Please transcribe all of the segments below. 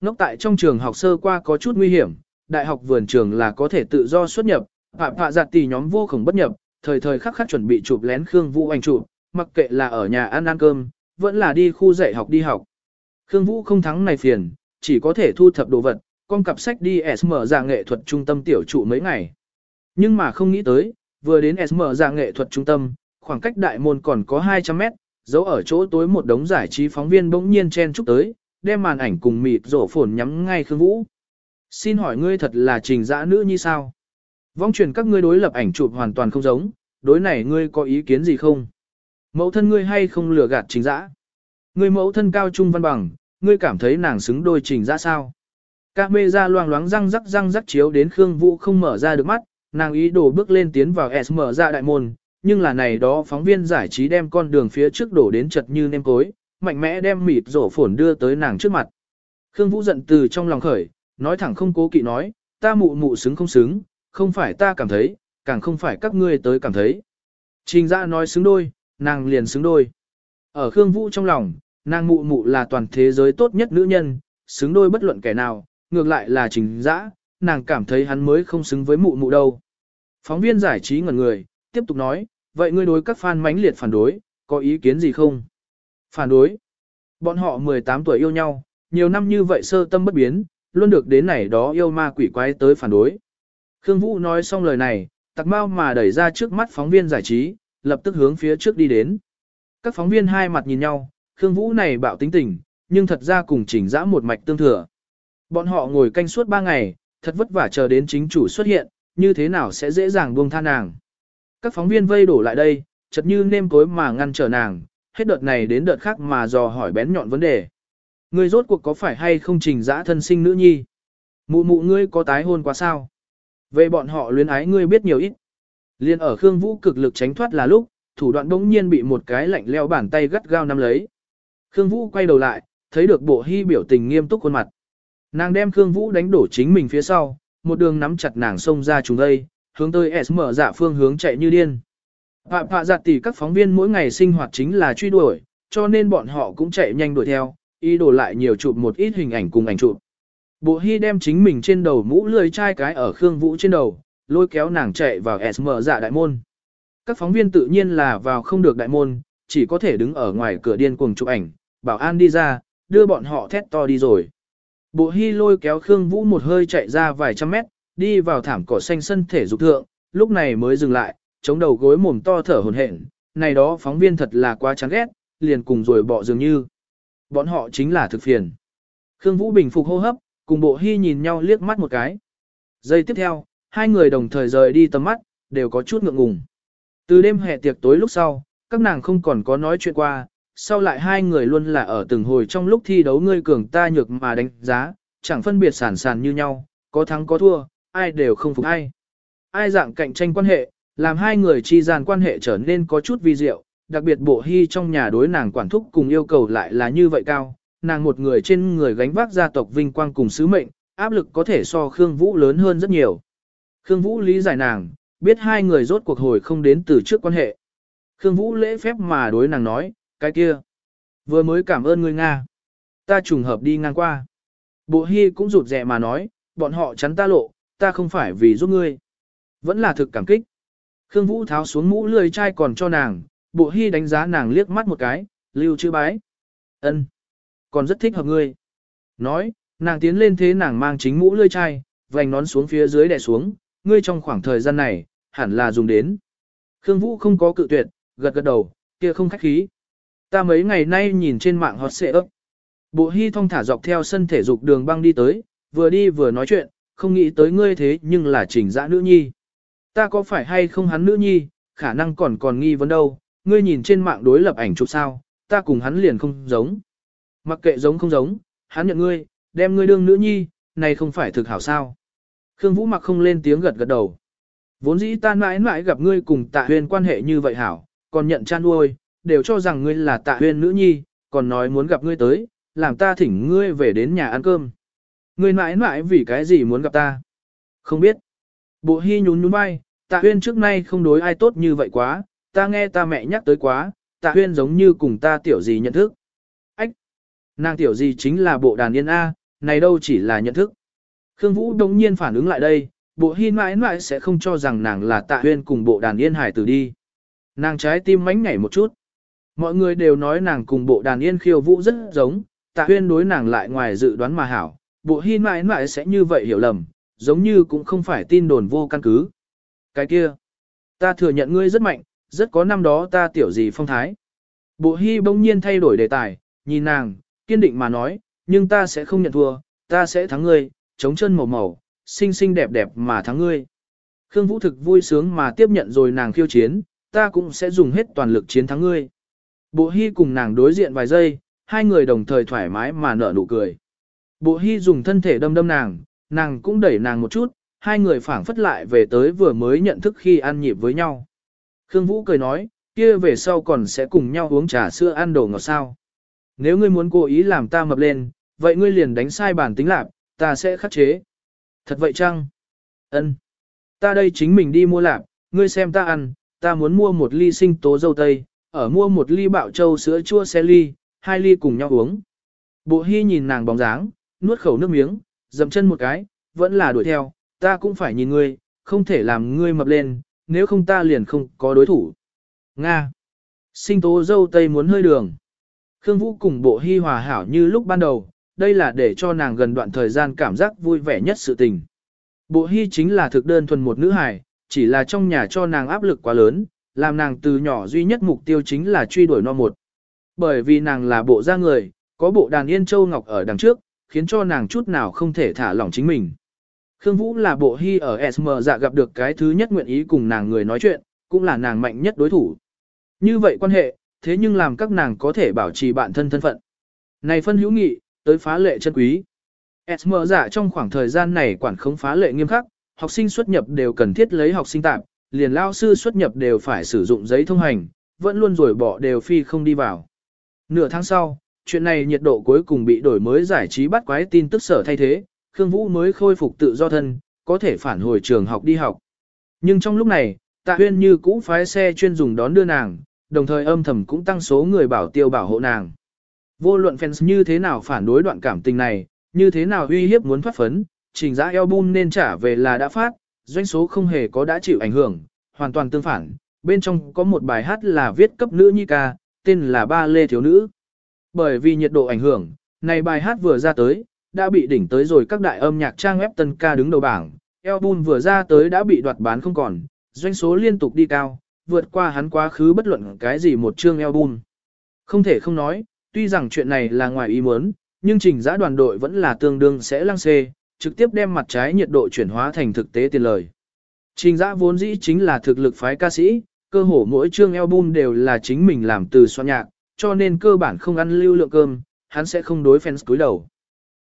Ngốc tại trong trường học sơ qua có chút nguy hiểm, đại học vườn trường là có thể tự do xuất nhập, phạm phạ giặt tỷ nhóm vô cùng bất nhập, thời thời khắc khắc chuẩn bị chụp lén Khương Vũ ảnh chụp, mặc kệ là ở nhà ăn ăn cơm, vẫn là đi khu dạy học đi học. Khương Vũ không thắng này phiền, chỉ có thể thu thập đồ vật, con cặp sách đi SM ra nghệ thuật trung tâm tiểu trụ mấy ngày. Nhưng mà không nghĩ tới, vừa đến SM ra nghệ thuật trung tâm, khoảng cách đại môn còn có 200 mét, giấu ở chỗ tối một đống giải trí phóng viên bỗng nhiên chen chúc tới, đem màn ảnh cùng mịt rổ phồn nhắm ngay Khương Vũ. Xin hỏi ngươi thật là trình dã nữ như sao? Vong truyền các ngươi đối lập ảnh chụp hoàn toàn không giống, đối này ngươi có ý kiến gì không? Mẫu thân ngươi hay không lừa gạt trình dã? Ngươi mẫu thân cao trung văn bằng, ngươi cảm thấy nàng xứng đôi trình dã sao? Các mê ra loang loáng răng rắc răng rắc chiếu đến Khương Vũ không mở ra được mắt, nàng ý đồ bước lên tiến vào S mở ra đại môn, nhưng là này đó phóng viên giải trí đem con đường phía trước đổ đến chật như nêm cối, mạnh mẽ đem mịt rổ phồn đưa tới nàng trước mặt. Khương Vũ giận từ trong lòng khởi, nói thẳng không cố kỵ nói, ta mụ mụ xứng không xứng, không phải ta cảm thấy, càng không phải các ngươi tới cảm thấy. Trình ra nói xứng đôi, nàng liền xứng đôi. Ở Khương Vũ trong lòng, nàng mụ mụ là toàn thế giới tốt nhất nữ nhân, xứng đôi bất luận kẻ nào, ngược lại là trình dã, nàng cảm thấy hắn mới không xứng với mụ mụ đâu. Phóng viên giải trí ngẩn người, tiếp tục nói, vậy ngươi đối các fan mãnh liệt phản đối, có ý kiến gì không? Phản đối. Bọn họ 18 tuổi yêu nhau, nhiều năm như vậy sơ tâm bất biến, luôn được đến này đó yêu ma quỷ quái tới phản đối. Khương Vũ nói xong lời này, tặc mau mà đẩy ra trước mắt phóng viên giải trí, lập tức hướng phía trước đi đến. Các phóng viên hai mặt nhìn nhau, Khương Vũ này bạo tính tình, nhưng thật ra cùng chỉnh dã một mạch tương thừa. Bọn họ ngồi canh suốt ba ngày, thật vất vả chờ đến chính chủ xuất hiện, như thế nào sẽ dễ dàng buông tha nàng. Các phóng viên vây đổ lại đây, chật như nêm cối mà ngăn trở nàng, hết đợt này đến đợt khác mà dò hỏi bén nhọn vấn đề. Ngươi rốt cuộc có phải hay không trình dã thân sinh nữ nhi? Mụ mụ ngươi có tái hôn quá sao? Về bọn họ luyến ái ngươi biết nhiều ít. Liên ở Khương Vũ cực lực tránh thoát là lúc, thủ đoạn đống nhiên bị một cái lạnh leo bàn tay gắt gao nắm lấy. Khương Vũ quay đầu lại, thấy được bộ hy biểu tình nghiêm túc khuôn mặt. Nàng đem Khương Vũ đánh đổ chính mình phía sau, một đường nắm chặt nàng xông ra chúng đây, hướng tới S mở dạ phương hướng chạy như điên. Phạm phạ giặt tỷ các phóng viên mỗi ngày sinh hoạt chính là truy đuổi, cho nên bọn họ cũng chạy nhanh đuổi theo, ý đồ lại nhiều chụp một ít hình ảnh cùng ảnh chụp. Bộ Hy đem chính mình trên đầu mũ lười trai cái ở Khương Vũ trên đầu, lôi kéo nàng chạy vào SM dạ đại môn. Các phóng viên tự nhiên là vào không được đại môn, chỉ có thể đứng ở ngoài cửa điên cuồng chụp ảnh, bảo an đi ra, đưa bọn họ thét to đi rồi. Bộ Hy lôi kéo Khương Vũ một hơi chạy ra vài trăm mét, đi vào thảm cỏ xanh sân thể dục thượng, lúc này mới dừng lại, chống đầu gối mồm to thở hổn hển. Này đó phóng viên thật là quá chán ghét, liền cùng rồi bỏ dường như. Bọn họ chính là thực phiền. Khương Vũ bình phục hô hấp, cùng bộ hy nhìn nhau liếc mắt một cái. Giây tiếp theo, hai người đồng thời rời đi tầm mắt, đều có chút ngượng ngùng. Từ đêm hè tiệc tối lúc sau, các nàng không còn có nói chuyện qua, sau lại hai người luôn là ở từng hồi trong lúc thi đấu ngươi cường ta nhược mà đánh giá, chẳng phân biệt sản sản như nhau, có thắng có thua, ai đều không phục ai. Ai dạng cạnh tranh quan hệ, làm hai người chi gian quan hệ trở nên có chút vi diệu, đặc biệt bộ hy trong nhà đối nàng quản thúc cùng yêu cầu lại là như vậy cao, nàng một người trên người gánh vác gia tộc vinh quang cùng sứ mệnh, áp lực có thể so Khương Vũ lớn hơn rất nhiều. Khương Vũ lý giải nàng, biết hai người rốt cuộc hồi không đến từ trước quan hệ. Khương Vũ lễ phép mà đối nàng nói, cái kia, vừa mới cảm ơn người Nga. Ta trùng hợp đi ngang qua. Bộ Hy cũng rụt rè mà nói, bọn họ chắn ta lộ, ta không phải vì giúp ngươi. Vẫn là thực cảm kích. Khương Vũ tháo xuống mũ lười chai còn cho nàng, bộ Hy đánh giá nàng liếc mắt một cái, lưu chữ bái. ân còn rất thích hợp ngươi. Nói, nàng tiến lên thế nàng mang chính mũ lươi chai, vành nón xuống phía dưới đè xuống, ngươi trong khoảng thời gian này, hẳn là dùng đến. Khương Vũ không có cự tuyệt, gật gật đầu, kia không khách khí. Ta mấy ngày nay nhìn trên mạng hot xệ ấp. Bộ hy thong thả dọc theo sân thể dục đường băng đi tới, vừa đi vừa nói chuyện, không nghĩ tới ngươi thế nhưng là trình dã nữ nhi. Ta có phải hay không hắn nữ nhi, khả năng còn còn nghi vấn đâu, ngươi nhìn trên mạng đối lập ảnh chụp sao, ta cùng hắn liền không giống. Mặc kệ giống không giống, hắn nhận ngươi, đem ngươi đương nữ nhi, này không phải thực hảo sao. Khương Vũ mặc không lên tiếng gật gật đầu. Vốn dĩ ta mãi mãi gặp ngươi cùng tạ huyền quan hệ như vậy hảo, còn nhận chan nuôi, đều cho rằng ngươi là tạ huyền nữ nhi, còn nói muốn gặp ngươi tới, làm ta thỉnh ngươi về đến nhà ăn cơm. Ngươi mãi mãi vì cái gì muốn gặp ta? Không biết. Bộ hy nhún nhún vai, tạ huyên trước nay không đối ai tốt như vậy quá, ta nghe ta mẹ nhắc tới quá, tạ huyên giống như cùng ta tiểu gì nhận thức. Ách, Nàng tiểu gì chính là bộ đàn yên A, này đâu chỉ là nhận thức. Khương Vũ đồng nhiên phản ứng lại đây, bộ hy mãi mãi sẽ không cho rằng nàng là tạ huyên cùng bộ đàn yên hải tử đi. Nàng trái tim mánh nhảy một chút. Mọi người đều nói nàng cùng bộ đàn yên khiêu vũ rất giống, tạ huyên đối nàng lại ngoài dự đoán mà hảo, bộ hy mãi mãi sẽ như vậy hiểu lầm, giống như cũng không phải tin đồn vô căn cứ. Cái kia, ta thừa nhận ngươi rất mạnh, rất có năm đó ta tiểu gì phong thái. Bộ hy bỗng nhiên thay đổi đề tài, nhìn nàng, kiên định mà nói, nhưng ta sẽ không nhận thua, ta sẽ thắng ngươi, chống chân màu màu, xinh xinh đẹp đẹp mà thắng ngươi. Khương Vũ thực vui sướng mà tiếp nhận rồi nàng khiêu chiến, ta cũng sẽ dùng hết toàn lực chiến thắng ngươi. Bộ Hy cùng nàng đối diện vài giây, hai người đồng thời thoải mái mà nở nụ cười. Bộ Hy dùng thân thể đâm đâm nàng, nàng cũng đẩy nàng một chút, hai người phảng phất lại về tới vừa mới nhận thức khi ăn nhịp với nhau. Khương Vũ cười nói, kia về sau còn sẽ cùng nhau uống trà sữa ăn đồ ngọt sao. Nếu ngươi muốn cố ý làm ta mập lên, vậy ngươi liền đánh sai bản tính lạc, ta sẽ khắc chế. Thật vậy chăng? Ân, Ta đây chính mình đi mua lạc, ngươi xem ta ăn, ta muốn mua một ly sinh tố dâu tây, ở mua một ly bạo châu sữa chua xe ly, hai ly cùng nhau uống. Bộ hy nhìn nàng bóng dáng, nuốt khẩu nước miếng, dậm chân một cái, vẫn là đuổi theo, ta cũng phải nhìn ngươi, không thể làm ngươi mập lên, nếu không ta liền không có đối thủ. Nga. Sinh tố dâu tây muốn hơi đường. Khương Vũ cùng bộ hy hòa hảo như lúc ban đầu, đây là để cho nàng gần đoạn thời gian cảm giác vui vẻ nhất sự tình. Bộ hy chính là thực đơn thuần một nữ hài, chỉ là trong nhà cho nàng áp lực quá lớn, làm nàng từ nhỏ duy nhất mục tiêu chính là truy đuổi no một. Bởi vì nàng là bộ gia người, có bộ đàn yên châu ngọc ở đằng trước, khiến cho nàng chút nào không thể thả lỏng chính mình. Khương Vũ là bộ hy ở SM dạ gặp được cái thứ nhất nguyện ý cùng nàng người nói chuyện, cũng là nàng mạnh nhất đối thủ. Như vậy quan hệ, thế nhưng làm các nàng có thể bảo trì bạn thân thân phận. Này phân hữu nghị, tới phá lệ chân quý. SM dạ trong khoảng thời gian này quản không phá lệ nghiêm khắc, học sinh xuất nhập đều cần thiết lấy học sinh tạm, liền lao sư xuất nhập đều phải sử dụng giấy thông hành, vẫn luôn rồi bỏ đều phi không đi vào. Nửa tháng sau, chuyện này nhiệt độ cuối cùng bị đổi mới giải trí bắt quái tin tức sở thay thế, Khương Vũ mới khôi phục tự do thân, có thể phản hồi trường học đi học. Nhưng trong lúc này, Tạ Huyên như cũ phái xe chuyên dùng đón đưa nàng, đồng thời âm thầm cũng tăng số người bảo tiêu bảo hộ nàng. Vô luận fans như thế nào phản đối đoạn cảm tình này, như thế nào uy hiếp muốn thoát phấn, trình giá album nên trả về là đã phát, doanh số không hề có đã chịu ảnh hưởng, hoàn toàn tương phản. Bên trong có một bài hát là viết cấp nữ nhi ca, tên là Ba Lê Thiếu Nữ. Bởi vì nhiệt độ ảnh hưởng, này bài hát vừa ra tới, đã bị đỉnh tới rồi các đại âm nhạc trang web tân ca đứng đầu bảng. Album vừa ra tới đã bị đoạt bán không còn, doanh số liên tục đi cao, vượt qua hắn quá khứ bất luận cái gì một chương album. Không thể không nói, tuy rằng chuyện này là ngoài ý muốn, nhưng trình giã đoàn đội vẫn là tương đương sẽ lăng xê, trực tiếp đem mặt trái nhiệt độ chuyển hóa thành thực tế tiền lời. Trình giã vốn dĩ chính là thực lực phái ca sĩ, cơ hồ mỗi chương album đều là chính mình làm từ soạn nhạc, cho nên cơ bản không ăn lưu lượng cơm, hắn sẽ không đối fans cúi đầu.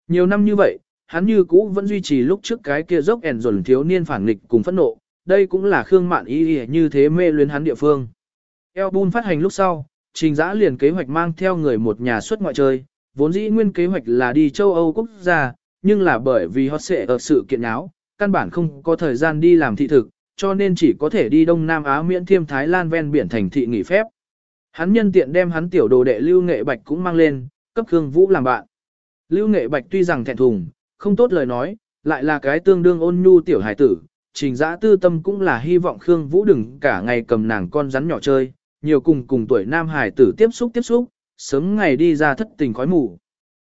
Nhiều năm như vậy, hắn như cũ vẫn duy trì lúc trước cái kia dốc ẻn dồn thiếu niên phản nghịch cùng phẫn nộ, đây cũng là Khương Mạn ý như thế mê luyến hắn địa phương. Album phát hành lúc sau, Trình Giã liền kế hoạch mang theo người một nhà xuất ngoại chơi, vốn dĩ nguyên kế hoạch là đi châu Âu quốc gia, nhưng là bởi vì hot sẽ ở sự kiện áo, căn bản không có thời gian đi làm thị thực, cho nên chỉ có thể đi Đông Nam Á miễn thiêm Thái Lan ven biển thành thị nghỉ phép. Hắn nhân tiện đem hắn tiểu đồ đệ Lưu Nghệ Bạch cũng mang lên, cấp Khương Vũ làm bạn. Lưu Nghệ Bạch tuy rằng thẹn thùng, không tốt lời nói, lại là cái tương đương ôn nhu tiểu hải tử, trình giã tư tâm cũng là hy vọng Khương Vũ đừng cả ngày cầm nàng con rắn nhỏ chơi, nhiều cùng cùng tuổi nam hải tử tiếp xúc tiếp xúc, sớm ngày đi ra thất tình khói mù.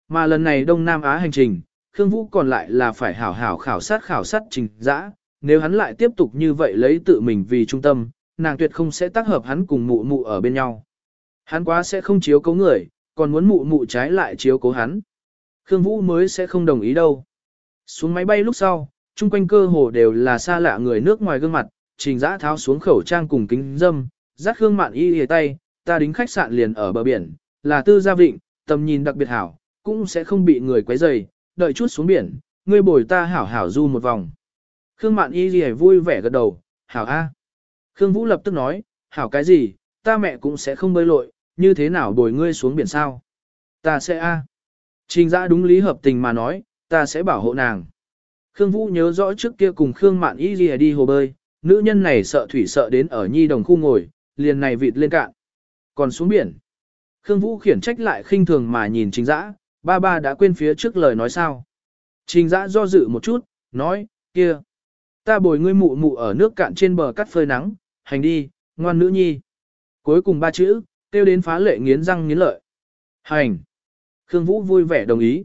Mà lần này Đông Nam Á hành trình, Khương Vũ còn lại là phải hảo hảo khảo sát khảo sát trình giã, nếu hắn lại tiếp tục như vậy lấy tự mình vì trung tâm, nàng tuyệt không sẽ tác hợp hắn cùng mụ mụ ở bên nhau. Hắn quá sẽ không chiếu cố người, còn muốn mụ mụ trái lại chiếu cố hắn. Khương Vũ mới sẽ không đồng ý đâu. Xuống máy bay lúc sau, chung quanh cơ hồ đều là xa lạ người nước ngoài gương mặt, trình dã tháo xuống khẩu trang cùng kính dâm, dắt Khương Mạn Y hề tay, ta đính khách sạn liền ở bờ biển, là tư gia vịnh, tầm nhìn đặc biệt hảo, cũng sẽ không bị người quấy rầy, đợi chút xuống biển, ngươi bồi ta hảo hảo du một vòng. Khương Mạn Y hề vui vẻ gật đầu, hảo a. Khương Vũ lập tức nói, hảo cái gì, ta mẹ cũng sẽ không bơi lội, như thế nào bồi ngươi xuống biển sao? Ta sẽ a. Trình giã đúng lý hợp tình mà nói, ta sẽ bảo hộ nàng. Khương Vũ nhớ rõ trước kia cùng Khương Mạn Y gì đi hồ bơi, nữ nhân này sợ thủy sợ đến ở nhi đồng khu ngồi, liền này vịt lên cạn. Còn xuống biển. Khương Vũ khiển trách lại khinh thường mà nhìn trình dã, ba ba đã quên phía trước lời nói sao. Trình dã do dự một chút, nói, kia. Ta bồi ngươi mụ mụ ở nước cạn trên bờ cắt phơi nắng, hành đi, ngoan nữ nhi. Cuối cùng ba chữ, kêu đến phá lệ nghiến răng nghiến lợi. Hành. Khương Vũ vui vẻ đồng ý.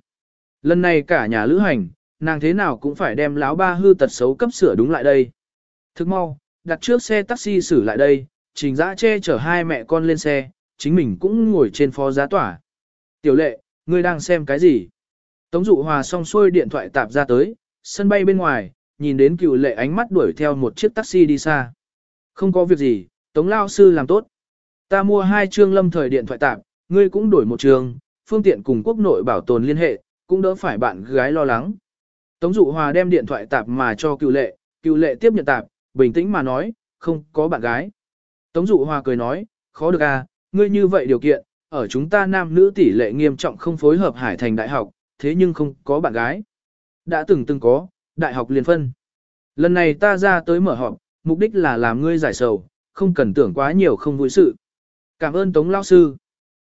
Lần này cả nhà lữ hành, nàng thế nào cũng phải đem láo ba hư tật xấu cấp sửa đúng lại đây. Thức mau, đặt trước xe taxi xử lại đây, trình giã che chở hai mẹ con lên xe, chính mình cũng ngồi trên phó giá tỏa. Tiểu lệ, ngươi đang xem cái gì? Tống dụ hòa xong xuôi điện thoại tạp ra tới, sân bay bên ngoài, nhìn đến cựu lệ ánh mắt đuổi theo một chiếc taxi đi xa. Không có việc gì, Tống Lao Sư làm tốt. Ta mua hai chương lâm thời điện thoại tạp, ngươi cũng đổi một chương, phương tiện cùng quốc nội bảo tồn liên hệ, cũng đỡ phải bạn gái lo lắng. Tống Dụ Hòa đem điện thoại tạp mà cho cựu lệ, cựu lệ tiếp nhận tạp, bình tĩnh mà nói, không có bạn gái. Tống Dụ Hòa cười nói, khó được à, ngươi như vậy điều kiện, ở chúng ta nam nữ tỷ lệ nghiêm trọng không phối hợp hải thành đại học, thế nhưng không có bạn gái. Đã từng từng có, đại học liền phân. Lần này ta ra tới mở họp, mục đích là làm ngươi giải sầu, không cần tưởng quá nhiều không vui sự. Cảm ơn Tống Lao Sư.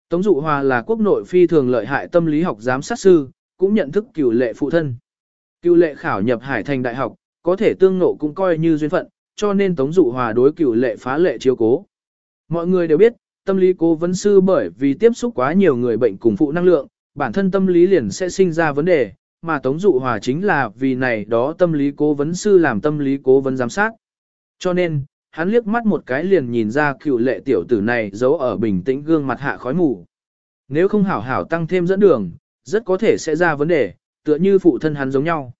Tống Dụ Hòa là quốc nội phi thường lợi hại tâm lý học giám sát sư, cũng nhận thức cựu lệ phụ thân. Cựu lệ khảo nhập Hải Thành Đại học, có thể tương nộ cũng coi như duyên phận, cho nên Tống Dụ Hòa đối cựu lệ phá lệ chiếu cố. Mọi người đều biết, tâm lý cố vấn sư bởi vì tiếp xúc quá nhiều người bệnh cùng phụ năng lượng, bản thân tâm lý liền sẽ sinh ra vấn đề, mà Tống Dụ Hòa chính là vì này đó tâm lý cố vấn sư làm tâm lý cố vấn giám sát. Cho nên, hắn liếc mắt một cái liền nhìn ra cựu lệ tiểu tử này giấu ở bình tĩnh gương mặt hạ khói mù. Nếu không hảo hảo tăng thêm dẫn đường, rất có thể sẽ ra vấn đề, tựa như phụ thân hắn giống nhau.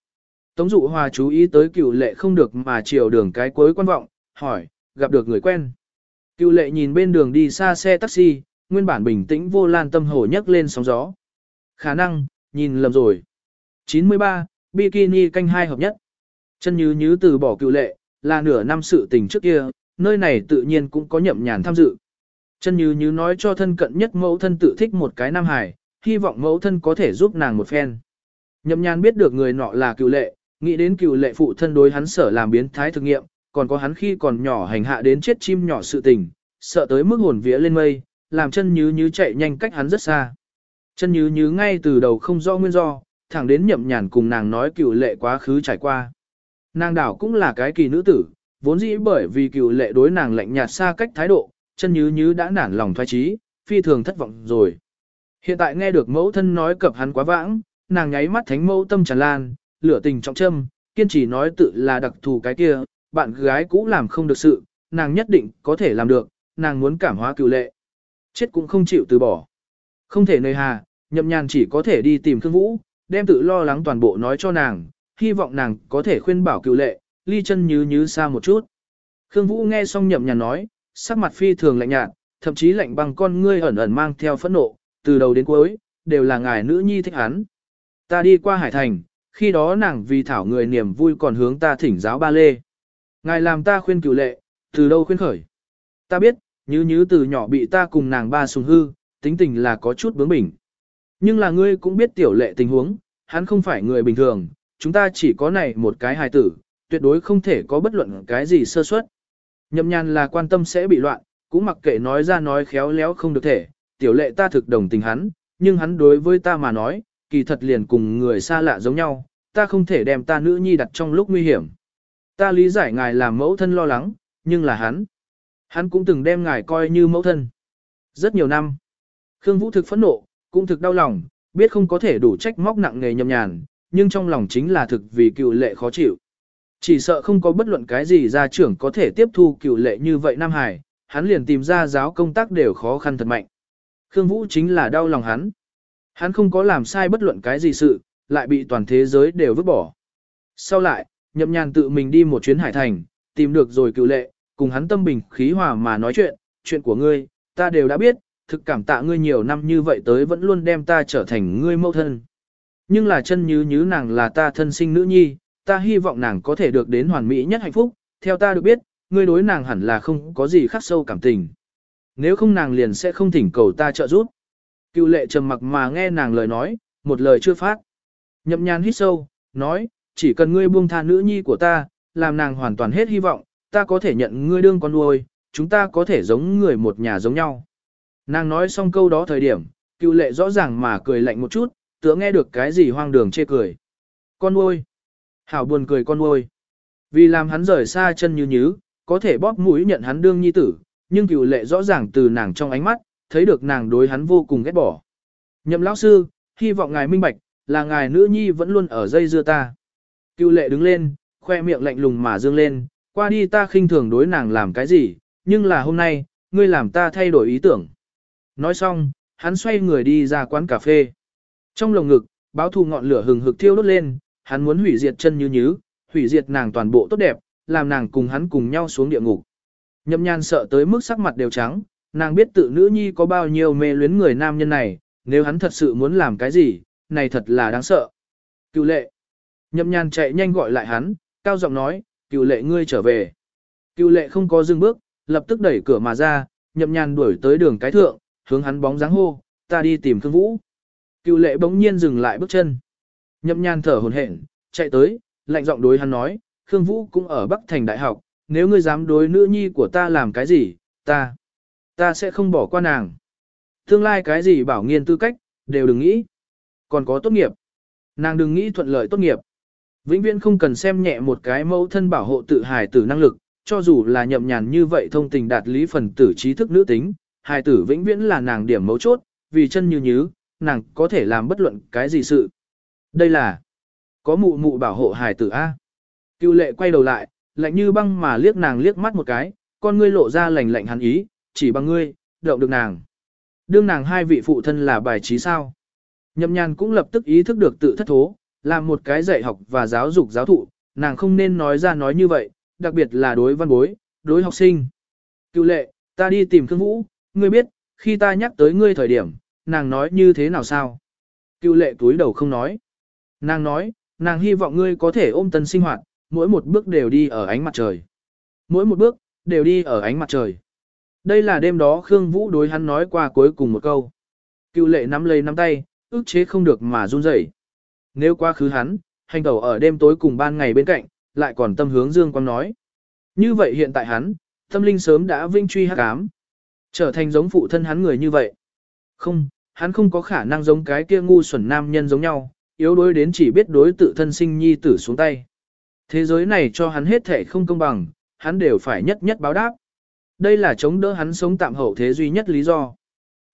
Tống dụ hòa chú ý tới cựu lệ không được mà chiều đường cái cuối quan vọng, hỏi, gặp được người quen. Cựu lệ nhìn bên đường đi xa xe taxi, nguyên bản bình tĩnh vô lan tâm hổ nhấc lên sóng gió. Khả năng, nhìn lầm rồi. 93, bikini canh hai hợp nhất. Chân như nhứ từ bỏ cựu lệ, là nửa năm sự tình trước kia, nơi này tự nhiên cũng có nhậm nhàn tham dự. Chân như như nói cho thân cận nhất mẫu thân tự thích một cái nam hải, hy vọng mẫu thân có thể giúp nàng một phen. Nhậm nhàn biết được người nọ là cựu lệ, nghĩ đến cựu lệ phụ thân đối hắn sở làm biến thái thực nghiệm, còn có hắn khi còn nhỏ hành hạ đến chết chim nhỏ sự tình, sợ tới mức hồn vía lên mây, làm chân như như chạy nhanh cách hắn rất xa. Chân như như ngay từ đầu không rõ nguyên do, thẳng đến nhậm nhàn cùng nàng nói cựu lệ quá khứ trải qua. Nàng đảo cũng là cái kỳ nữ tử, vốn dĩ bởi vì cựu lệ đối nàng lạnh nhạt xa cách thái độ, chân như như đã nản lòng thoái trí, phi thường thất vọng rồi. Hiện tại nghe được mẫu thân nói cập hắn quá vãng, nàng nháy mắt thánh mẫu tâm tràn lan, lửa tình trọng châm, kiên trì nói tự là đặc thù cái kia, bạn gái cũ làm không được sự, nàng nhất định có thể làm được, nàng muốn cảm hóa cựu lệ. Chết cũng không chịu từ bỏ. Không thể nơi hà, nhậm nhàn chỉ có thể đi tìm Khương Vũ, đem tự lo lắng toàn bộ nói cho nàng, hy vọng nàng có thể khuyên bảo cựu lệ, ly chân nhứ nhứ xa một chút. Khương Vũ nghe xong nhậm nhàn nói, sắc mặt phi thường lạnh nhạt, thậm chí lạnh bằng con ngươi ẩn ẩn mang theo phẫn nộ, từ đầu đến cuối, đều là ngài nữ nhi thích hắn. Ta đi qua Hải Thành, khi đó nàng vì thảo người niềm vui còn hướng ta thỉnh giáo ba lê. Ngài làm ta khuyên cựu lệ, từ đâu khuyên khởi. Ta biết, như như từ nhỏ bị ta cùng nàng ba sùng hư, tính tình là có chút bướng bỉnh. Nhưng là ngươi cũng biết tiểu lệ tình huống, hắn không phải người bình thường, chúng ta chỉ có này một cái hài tử, tuyệt đối không thể có bất luận cái gì sơ suất. Nhậm nhàn là quan tâm sẽ bị loạn, cũng mặc kệ nói ra nói khéo léo không được thể, tiểu lệ ta thực đồng tình hắn, nhưng hắn đối với ta mà nói, kỳ thật liền cùng người xa lạ giống nhau, ta không thể đem ta nữ nhi đặt trong lúc nguy hiểm. Ta lý giải ngài làm mẫu thân lo lắng, nhưng là hắn. Hắn cũng từng đem ngài coi như mẫu thân. Rất nhiều năm. Khương Vũ thực phẫn nộ, cũng thực đau lòng, biết không có thể đủ trách móc nặng nghề nhậm nhàn, nhưng trong lòng chính là thực vì cựu lệ khó chịu. Chỉ sợ không có bất luận cái gì gia trưởng có thể tiếp thu cựu lệ như vậy Nam Hải, hắn liền tìm ra giáo công tác đều khó khăn thật mạnh. Khương Vũ chính là đau lòng hắn. Hắn không có làm sai bất luận cái gì sự, lại bị toàn thế giới đều vứt bỏ. Sau lại, nhậm nhàn tự mình đi một chuyến hải thành, tìm được rồi cựu lệ, cùng hắn tâm bình khí hòa mà nói chuyện, chuyện của ngươi, ta đều đã biết, thực cảm tạ ngươi nhiều năm như vậy tới vẫn luôn đem ta trở thành ngươi mẫu thân. Nhưng là chân như như nàng là ta thân sinh nữ nhi, ta hy vọng nàng có thể được đến hoàn mỹ nhất hạnh phúc, theo ta được biết, ngươi đối nàng hẳn là không có gì khắc sâu cảm tình. Nếu không nàng liền sẽ không thỉnh cầu ta trợ giúp. Cựu lệ trầm mặc mà nghe nàng lời nói, một lời chưa phát. Nhậm nhàn hít sâu, nói, chỉ cần ngươi buông tha nữ nhi của ta, làm nàng hoàn toàn hết hy vọng, ta có thể nhận ngươi đương con nuôi, chúng ta có thể giống người một nhà giống nhau. Nàng nói xong câu đó thời điểm, cựu lệ rõ ràng mà cười lạnh một chút, tựa nghe được cái gì hoang đường chê cười. Con nuôi. Hảo buồn cười con nuôi. Vì làm hắn rời xa chân như nhứ, có thể bóp mũi nhận hắn đương nhi tử, nhưng cựu lệ rõ ràng từ nàng trong ánh mắt, thấy được nàng đối hắn vô cùng ghét bỏ. Nhậm lão sư, hy vọng ngài minh bạch, là ngài nữ nhi vẫn luôn ở dây dưa ta. Cựu lệ đứng lên, khoe miệng lạnh lùng mà dương lên, qua đi ta khinh thường đối nàng làm cái gì, nhưng là hôm nay, ngươi làm ta thay đổi ý tưởng. Nói xong, hắn xoay người đi ra quán cà phê. Trong lồng ngực, báo thù ngọn lửa hừng hực thiêu đốt lên, hắn muốn hủy diệt chân như nhứ, hủy diệt nàng toàn bộ tốt đẹp, làm nàng cùng hắn cùng nhau xuống địa ngục. Nhậm nhan sợ tới mức sắc mặt đều trắng, nàng biết tự nữ nhi có bao nhiêu mê luyến người nam nhân này, nếu hắn thật sự muốn làm cái gì, này thật là đáng sợ. Cựu lệ. Nhậm nhan chạy nhanh gọi lại hắn, cao giọng nói, cựu lệ ngươi trở về. Cựu lệ không có dừng bước, lập tức đẩy cửa mà ra, nhậm nhan đuổi tới đường cái thượng, hướng hắn bóng dáng hô, ta đi tìm Khương Vũ. Cựu lệ bỗng nhiên dừng lại bước chân. Nhậm nhan thở hồn hển, chạy tới, lạnh giọng đối hắn nói, Khương Vũ cũng ở Bắc Thành Đại học, nếu ngươi dám đối nữ nhi của ta làm cái gì, ta, ta sẽ không bỏ qua nàng. Tương lai cái gì bảo nghiên tư cách, đều đừng nghĩ. Còn có tốt nghiệp. Nàng đừng nghĩ thuận lợi tốt nghiệp. Vĩnh viễn không cần xem nhẹ một cái mẫu thân bảo hộ tự hài tử năng lực, cho dù là nhậm nhàn như vậy thông tình đạt lý phần tử trí thức nữ tính, hài tử vĩnh viễn là nàng điểm mấu chốt, vì chân như nhứ, nàng có thể làm bất luận cái gì sự. Đây là có mụ mụ bảo hộ hài tử A. Cựu lệ quay đầu lại, lạnh như băng mà liếc nàng liếc mắt một cái, con ngươi lộ ra lạnh lạnh hắn ý, chỉ bằng ngươi, động được nàng. Đương nàng hai vị phụ thân là bài trí sao. Nhậm nhàn cũng lập tức ý thức được tự thất thố, làm một cái dạy học và giáo dục giáo thụ, nàng không nên nói ra nói như vậy, đặc biệt là đối văn bối, đối học sinh. Cựu lệ, ta đi tìm Khương Vũ, ngươi biết, khi ta nhắc tới ngươi thời điểm, nàng nói như thế nào sao? Cựu lệ túi đầu không nói. Nàng nói, nàng hy vọng ngươi có thể ôm tân sinh hoạt, mỗi một bước đều đi ở ánh mặt trời. Mỗi một bước, đều đi ở ánh mặt trời. Đây là đêm đó Khương Vũ đối hắn nói qua cuối cùng một câu. Cựu lệ nắm lấy nắm tay, ức chế không được mà run rẩy. Nếu quá khứ hắn, hành tẩu ở đêm tối cùng ban ngày bên cạnh, lại còn tâm hướng Dương Quang nói. Như vậy hiện tại hắn, tâm linh sớm đã vinh truy hắc ám, trở thành giống phụ thân hắn người như vậy. Không, hắn không có khả năng giống cái kia ngu xuẩn nam nhân giống nhau, yếu đuối đến chỉ biết đối tự thân sinh nhi tử xuống tay. Thế giới này cho hắn hết thể không công bằng, hắn đều phải nhất nhất báo đáp. Đây là chống đỡ hắn sống tạm hậu thế duy nhất lý do.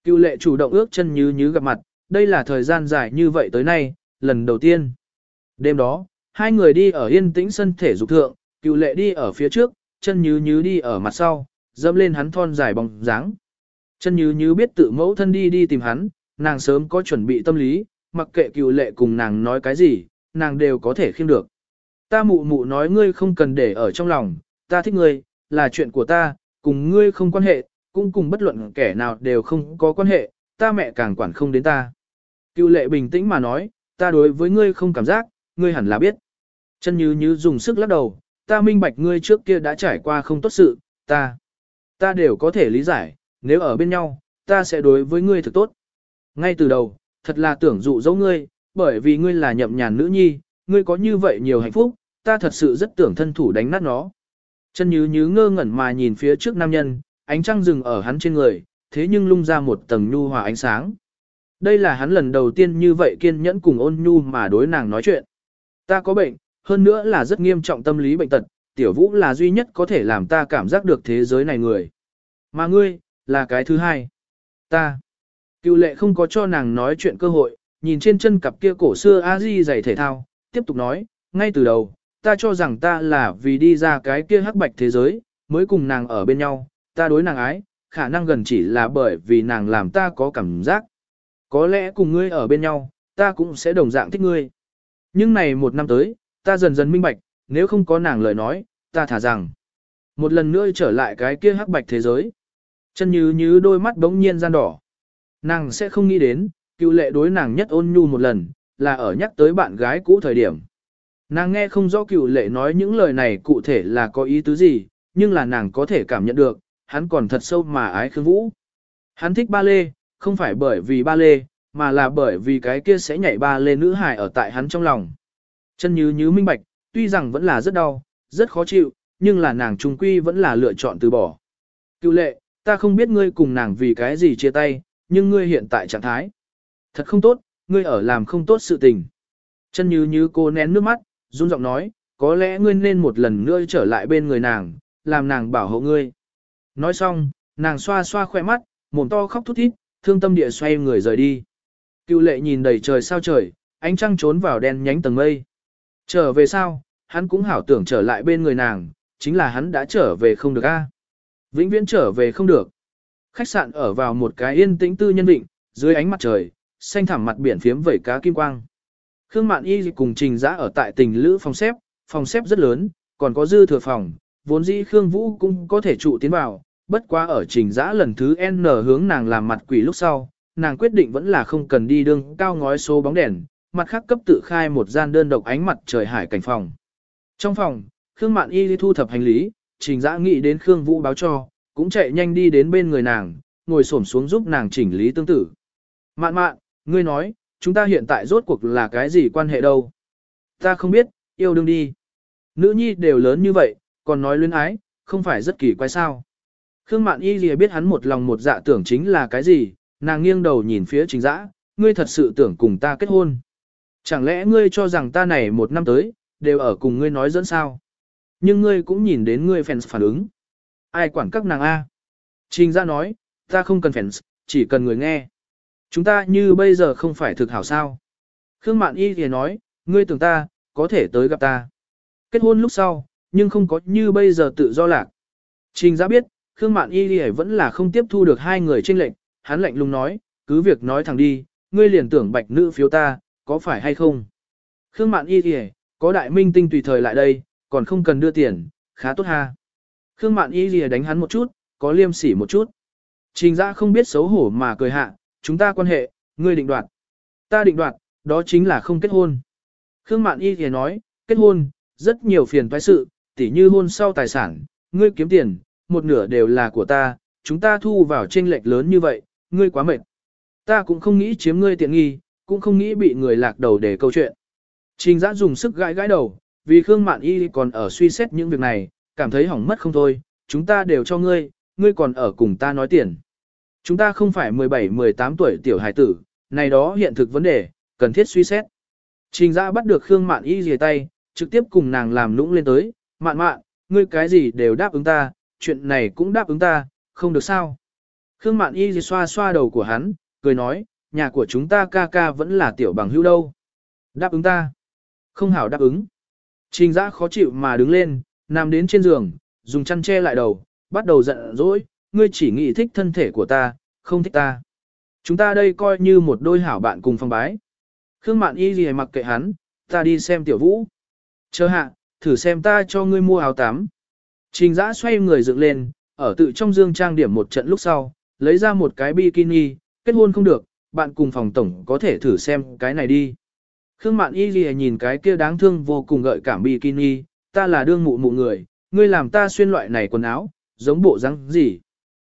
Cựu lệ chủ động ước chân như như gặp mặt, đây là thời gian dài như vậy tới nay, lần đầu tiên. Đêm đó, hai người đi ở yên tĩnh sân thể dục thượng, cựu lệ đi ở phía trước, chân như như đi ở mặt sau, dẫm lên hắn thon dài bóng dáng. Chân như như biết tự mẫu thân đi đi tìm hắn, nàng sớm có chuẩn bị tâm lý, mặc kệ cựu lệ cùng nàng nói cái gì, nàng đều có thể khiêm được. Ta mụ mụ nói ngươi không cần để ở trong lòng, ta thích ngươi, là chuyện của ta, cùng ngươi không quan hệ, cũng cùng bất luận kẻ nào đều không có quan hệ, ta mẹ càng quản không đến ta. Cựu lệ bình tĩnh mà nói, ta đối với ngươi không cảm giác, ngươi hẳn là biết. Chân như như dùng sức lắc đầu, ta minh bạch ngươi trước kia đã trải qua không tốt sự, ta, ta đều có thể lý giải, nếu ở bên nhau, ta sẽ đối với ngươi thật tốt. Ngay từ đầu, thật là tưởng dụ dỗ ngươi, bởi vì ngươi là nhậm nhàn nữ nhi, ngươi có như vậy nhiều hạnh phúc, ta thật sự rất tưởng thân thủ đánh nát nó. Chân như như ngơ ngẩn mà nhìn phía trước nam nhân, ánh trăng dừng ở hắn trên người, thế nhưng lung ra một tầng nhu hòa ánh sáng. Đây là hắn lần đầu tiên như vậy kiên nhẫn cùng ôn nhu mà đối nàng nói chuyện. Ta có bệnh, hơn nữa là rất nghiêm trọng tâm lý bệnh tật, tiểu vũ là duy nhất có thể làm ta cảm giác được thế giới này người. Mà ngươi, là cái thứ hai. Ta. Cựu lệ không có cho nàng nói chuyện cơ hội, nhìn trên chân cặp kia cổ xưa a di giày thể thao, tiếp tục nói, ngay từ đầu, ta cho rằng ta là vì đi ra cái kia hắc bạch thế giới, mới cùng nàng ở bên nhau, ta đối nàng ái, khả năng gần chỉ là bởi vì nàng làm ta có cảm giác. Có lẽ cùng ngươi ở bên nhau, ta cũng sẽ đồng dạng thích ngươi. Nhưng này một năm tới, ta dần dần minh bạch, nếu không có nàng lời nói, ta thả rằng. Một lần nữa trở lại cái kia hắc bạch thế giới. Chân như như đôi mắt bỗng nhiên gian đỏ. Nàng sẽ không nghĩ đến, cựu lệ đối nàng nhất ôn nhu một lần, là ở nhắc tới bạn gái cũ thời điểm. Nàng nghe không rõ cựu lệ nói những lời này cụ thể là có ý tứ gì, nhưng là nàng có thể cảm nhận được, hắn còn thật sâu mà ái Khương Vũ. Hắn thích ba lê, không phải bởi vì ba lê, mà là bởi vì cái kia sẽ nhảy ba lê nữ hài ở tại hắn trong lòng. Chân như như minh bạch, tuy rằng vẫn là rất đau, rất khó chịu, nhưng là nàng trung quy vẫn là lựa chọn từ bỏ. Cựu lệ, ta không biết ngươi cùng nàng vì cái gì chia tay, nhưng ngươi hiện tại trạng thái. Thật không tốt, ngươi ở làm không tốt sự tình. Chân như như cô nén nước mắt, run giọng nói, có lẽ ngươi nên một lần nữa trở lại bên người nàng, làm nàng bảo hộ ngươi. Nói xong, nàng xoa xoa khỏe mắt, mồm to khóc thút thít, thương tâm địa xoay người rời đi. Cựu lệ nhìn đầy trời sao trời, ánh trăng trốn vào đen nhánh tầng mây. Trở về sao, hắn cũng hảo tưởng trở lại bên người nàng, chính là hắn đã trở về không được a. Vĩnh viễn trở về không được. Khách sạn ở vào một cái yên tĩnh tư nhân định, dưới ánh mặt trời, xanh thẳm mặt biển phiếm vẩy cá kim quang. Khương Mạn Y cùng Trình Giã ở tại tình lữ phòng xếp, phòng xếp rất lớn, còn có dư thừa phòng, vốn dĩ Khương Vũ cũng có thể trụ tiến vào, bất quá ở Trình Giã lần thứ N hướng nàng làm mặt quỷ lúc sau, nàng quyết định vẫn là không cần đi đương cao ngói số bóng đèn, mặt khác cấp tự khai một gian đơn độc ánh mặt trời hải cảnh phòng. Trong phòng, Khương Mạn Y thu thập hành lý, Trình Dã nghĩ đến Khương Vũ báo cho, cũng chạy nhanh đi đến bên người nàng, ngồi xổm xuống giúp nàng chỉnh lý tương tự. Mạn mạn, ngươi nói, chúng ta hiện tại rốt cuộc là cái gì quan hệ đâu? Ta không biết, yêu đương đi. Nữ nhi đều lớn như vậy, còn nói luyến ái, không phải rất kỳ quái sao. Khương Mạn Y gì biết hắn một lòng một dạ tưởng chính là cái gì, nàng nghiêng đầu nhìn phía trình dã, ngươi thật sự tưởng cùng ta kết hôn. Chẳng lẽ ngươi cho rằng ta này một năm tới, đều ở cùng ngươi nói dẫn sao? Nhưng ngươi cũng nhìn đến ngươi fans phản ứng. Ai quản các nàng A? Trình ra nói, ta không cần fans, chỉ cần người nghe. Chúng ta như bây giờ không phải thực hảo sao. Khương Mạn Y thì nói, ngươi tưởng ta, có thể tới gặp ta. Kết hôn lúc sau, nhưng không có như bây giờ tự do lạc. Trình ra biết, Khương Mạn Y thì vẫn là không tiếp thu được hai người tranh lệnh, hắn lạnh lùng nói, cứ việc nói thẳng đi, ngươi liền tưởng bạch nữ phiếu ta, có phải hay không? Khương Mạn Y thì có đại minh tinh tùy thời lại đây, còn không cần đưa tiền, khá tốt ha. Khương Mạn Y thì đánh hắn một chút, có liêm sỉ một chút. Trình giã không biết xấu hổ mà cười hạ, chúng ta quan hệ, ngươi định đoạt. Ta định đoạt, đó chính là không kết hôn. Khương Mạn Y thì nói, kết hôn, rất nhiều phiền toái sự, tỉ như hôn sau tài sản, ngươi kiếm tiền, một nửa đều là của ta, chúng ta thu vào tranh lệch lớn như vậy, ngươi quá mệt. Ta cũng không nghĩ chiếm ngươi tiện nghi, cũng không nghĩ bị người lạc đầu để câu chuyện. Trình giã dùng sức gãi gãi đầu, vì Khương Mạn Y còn ở suy xét những việc này, cảm thấy hỏng mất không thôi, chúng ta đều cho ngươi, ngươi còn ở cùng ta nói tiền. Chúng ta không phải 17-18 tuổi tiểu hải tử, này đó hiện thực vấn đề, cần thiết suy xét. Trình giã bắt được Khương Mạn Y dìa tay, trực tiếp cùng nàng làm lũng lên tới, mạn mạn, ngươi cái gì đều đáp ứng ta, chuyện này cũng đáp ứng ta, không được sao. Khương Mạn Y xoa xoa đầu của hắn, cười nói, nhà của chúng ta ca ca vẫn là tiểu bằng hữu đâu. Đáp ứng ta. Không hảo đáp ứng. Trình giã khó chịu mà đứng lên, nằm đến trên giường, dùng chăn che lại đầu, bắt đầu giận dỗi, ngươi chỉ nghĩ thích thân thể của ta, không thích ta. Chúng ta đây coi như một đôi hảo bạn cùng phong bái. Khương Mạn Y gì mặc kệ hắn, ta đi xem tiểu vũ. Chờ hạ, thử xem ta cho ngươi mua áo tắm. Trình giã xoay người dựng lên, ở tự trong dương trang điểm một trận lúc sau, lấy ra một cái bikini, kết hôn không được, bạn cùng phòng tổng có thể thử xem cái này đi. Khương Mạn Y lìa nhìn cái kia đáng thương vô cùng gợi cảm bikini, ta là đương mụ mụ người, ngươi làm ta xuyên loại này quần áo, giống bộ răng gì.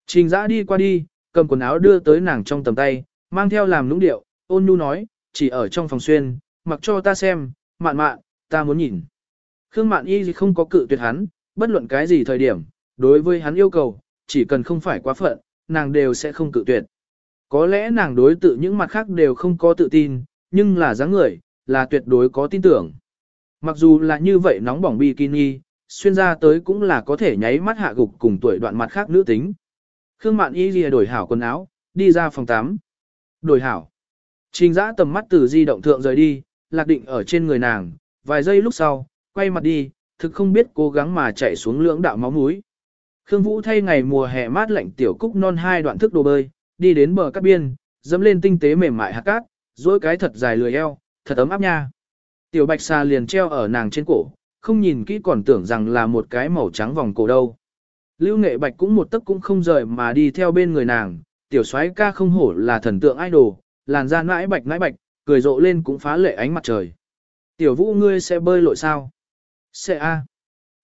Trình giã đi qua đi, cầm quần áo đưa tới nàng trong tầm tay, mang theo làm nũng điệu, ôn nhu nói, chỉ ở trong phòng xuyên, mặc cho ta xem, mạn mạn, ta muốn nhìn. Khương mạn y không có cự tuyệt hắn, bất luận cái gì thời điểm, đối với hắn yêu cầu, chỉ cần không phải quá phận, nàng đều sẽ không cự tuyệt. Có lẽ nàng đối tự những mặt khác đều không có tự tin, nhưng là dáng người, là tuyệt đối có tin tưởng. Mặc dù là như vậy nóng bỏng bikini, xuyên ra tới cũng là có thể nháy mắt hạ gục cùng tuổi đoạn mặt khác nữ tính. Khương Mạn Y lìa đổi hảo quần áo, đi ra phòng 8. Đổi hảo. Trình giã tầm mắt từ di động thượng rời đi, lạc định ở trên người nàng, vài giây lúc sau, quay mặt đi, thực không biết cố gắng mà chạy xuống lưỡng đạo máu mũi. Khương Vũ thay ngày mùa hè mát lạnh tiểu cúc non hai đoạn thức đồ bơi, đi đến bờ cát biên, dẫm lên tinh tế mềm mại hạt cát, dối cái thật dài lười eo, thật ấm áp nha. Tiểu bạch xà liền treo ở nàng trên cổ, không nhìn kỹ còn tưởng rằng là một cái màu trắng vòng cổ đâu. Lưu Nghệ Bạch cũng một tấc cũng không rời mà đi theo bên người nàng, tiểu soái ca không hổ là thần tượng idol, làn da nãi bạch nãi bạch, cười rộ lên cũng phá lệ ánh mặt trời. Tiểu Vũ ngươi sẽ bơi lội sao? Sẽ a.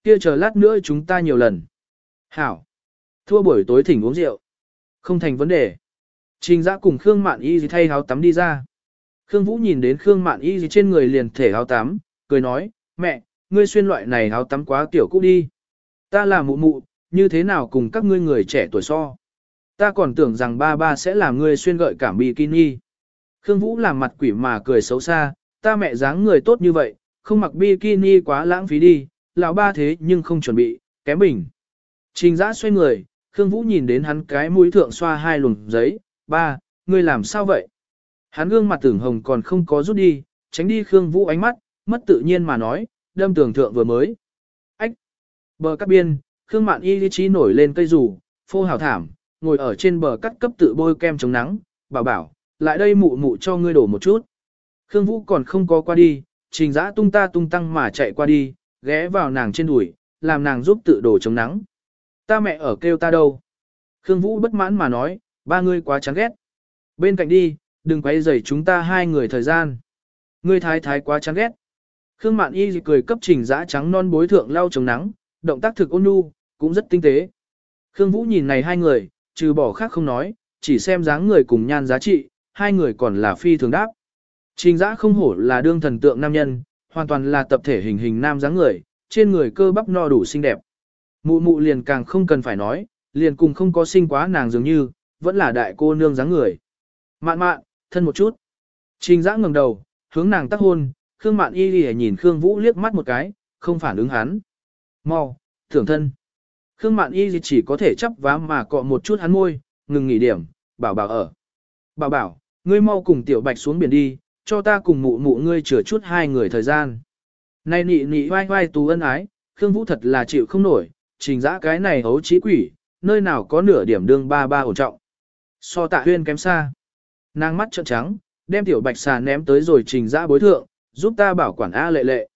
Kia chờ lát nữa chúng ta nhiều lần. Hảo. Thua buổi tối thỉnh uống rượu. Không thành vấn đề. Trình giã cùng Khương Mạn Y gì thay áo tắm đi ra. Khương Vũ nhìn đến Khương Mạn Y gì trên người liền thể áo tắm, cười nói, mẹ, ngươi xuyên loại này áo tắm quá tiểu cũ đi. Ta là mụ mụ, như thế nào cùng các ngươi người trẻ tuổi so. Ta còn tưởng rằng ba ba sẽ làm ngươi xuyên gợi cảm bikini. Khương Vũ làm mặt quỷ mà cười xấu xa, ta mẹ dáng người tốt như vậy, không mặc bikini quá lãng phí đi, lão ba thế nhưng không chuẩn bị, kém bình. Trình giã xoay người, Khương Vũ nhìn đến hắn cái mũi thượng xoa hai luồng giấy, ba, ngươi làm sao vậy? Hắn gương mặt tưởng hồng còn không có rút đi, tránh đi Khương Vũ ánh mắt, mất tự nhiên mà nói, đâm tưởng thượng vừa mới. Ách! Bờ cắt biên, Khương Mạn Y lý trí nổi lên cây rủ, phô hào thảm, ngồi ở trên bờ cắt cấp tự bôi kem chống nắng, bảo bảo, lại đây mụ mụ cho ngươi đổ một chút. Khương Vũ còn không có qua đi, trình giã tung ta tung tăng mà chạy qua đi, ghé vào nàng trên đùi, làm nàng giúp tự đổ chống nắng. Ta mẹ ở kêu ta đâu? Khương Vũ bất mãn mà nói, ba ngươi quá chán ghét. Bên cạnh đi, đừng quấy rầy chúng ta hai người thời gian. Ngươi thái thái quá chán ghét. Khương Mạn Y cười cấp trình dã trắng non bối thượng lau chống nắng, động tác thực ôn nhu, cũng rất tinh tế. Khương Vũ nhìn này hai người, trừ bỏ khác không nói, chỉ xem dáng người cùng nhan giá trị, hai người còn là phi thường đáp. Trình dã không hổ là đương thần tượng nam nhân, hoàn toàn là tập thể hình hình nam dáng người, trên người cơ bắp no đủ xinh đẹp. Mụ mụ liền càng không cần phải nói, liền cùng không có sinh quá nàng dường như, vẫn là đại cô nương dáng người. Mạn mạn, thân một chút. Trình giã ngẩng đầu, hướng nàng tác hôn, Khương Mạn Y lìa nhìn Khương Vũ liếc mắt một cái, không phản ứng hắn. Mau, thưởng thân. Khương Mạn Y chỉ có thể chấp vá mà cọ một chút hắn môi, ngừng nghỉ điểm, bảo bảo ở. Bảo bảo, ngươi mau cùng tiểu bạch xuống biển đi, cho ta cùng mụ mụ ngươi chừa chút hai người thời gian. Này nị nị vai vai tú ân ái, Khương Vũ thật là chịu không nổi, trình giã cái này hấu trí quỷ, nơi nào có nửa điểm đương ba ba ổn trọng. So tạ huyên kém xa. Nàng mắt trợn trắng, đem tiểu bạch xà ném tới rồi trình ra bối thượng, giúp ta bảo quản A lệ lệ.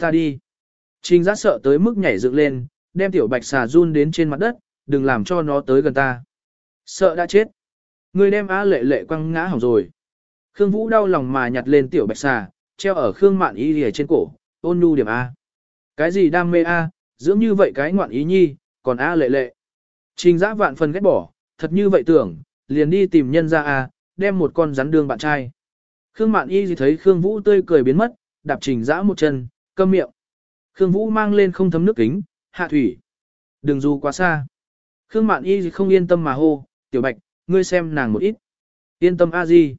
Ta đi. Trình dã sợ tới mức nhảy dựng lên, đem tiểu bạch xà run đến trên mặt đất, đừng làm cho nó tới gần ta. Sợ đã chết. Người đem A lệ lệ quăng ngã hỏng rồi. Khương Vũ đau lòng mà nhặt lên tiểu bạch xà, treo ở Khương Mạn Y lìa trên cổ, ôn nhu điểm A. Cái gì đam mê A, dưỡng như vậy cái ngoạn ý nhi, còn A lệ lệ. Trình giã vạn phần ghét bỏ, thật như vậy tưởng, liền đi tìm nhân ra A, đem một con rắn đương bạn trai. Khương Mạn Y thấy Khương Vũ tươi cười biến mất, đạp trình giã một chân, câm miệng. Khương Vũ mang lên không thấm nước kính, hạ thủy. Đừng du quá xa. Khương Mạn Y không yên tâm mà hô, tiểu bạch, ngươi xem nàng một ít. Yên tâm a di.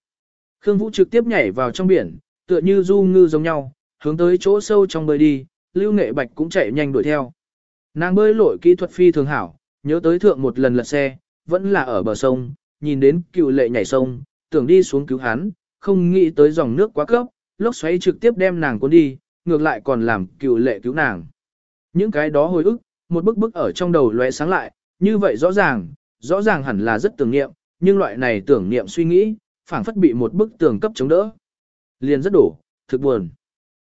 Khương Vũ trực tiếp nhảy vào trong biển, tựa như du ngư giống nhau, hướng tới chỗ sâu trong bơi đi, Lưu Nghệ Bạch cũng chạy nhanh đuổi theo. Nàng bơi lội kỹ thuật phi thường hảo, nhớ tới thượng một lần lật xe, vẫn là ở bờ sông, nhìn đến cựu lệ nhảy sông, tưởng đi xuống cứu hắn, không nghĩ tới dòng nước quá cấp, lốc xoáy trực tiếp đem nàng cuốn đi, ngược lại còn làm cựu lệ cứu nàng. Những cái đó hồi ức, một bức bức ở trong đầu lóe sáng lại, như vậy rõ ràng, rõ ràng hẳn là rất tưởng niệm, nhưng loại này tưởng niệm suy nghĩ, phảng phất bị một bức tường cấp chống đỡ. Liền rất đổ, thực buồn.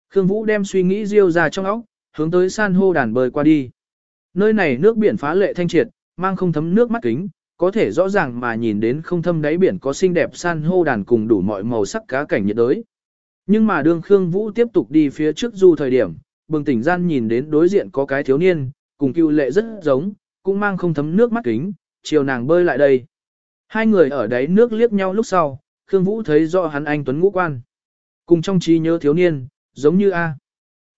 Khương Vũ đem suy nghĩ riêu ra trong óc, hướng tới san hô đàn bơi qua đi. Nơi này nước biển phá lệ thanh triệt, mang không thấm nước mắt kính, có thể rõ ràng mà nhìn đến không thâm đáy biển có xinh đẹp san hô đàn cùng đủ mọi màu sắc cá cảnh nhiệt đới. Nhưng mà đương Khương Vũ tiếp tục đi phía trước du thời điểm, bừng tỉnh gian nhìn đến đối diện có cái thiếu niên, cùng cựu lệ rất giống, cũng mang không thấm nước mắt kính, chiều nàng bơi lại đây. Hai người ở đáy nước liếc nhau lúc sau, Khương Vũ thấy rõ hắn anh Tuấn ngũ quan. Cùng trong trí nhớ thiếu niên, giống như A.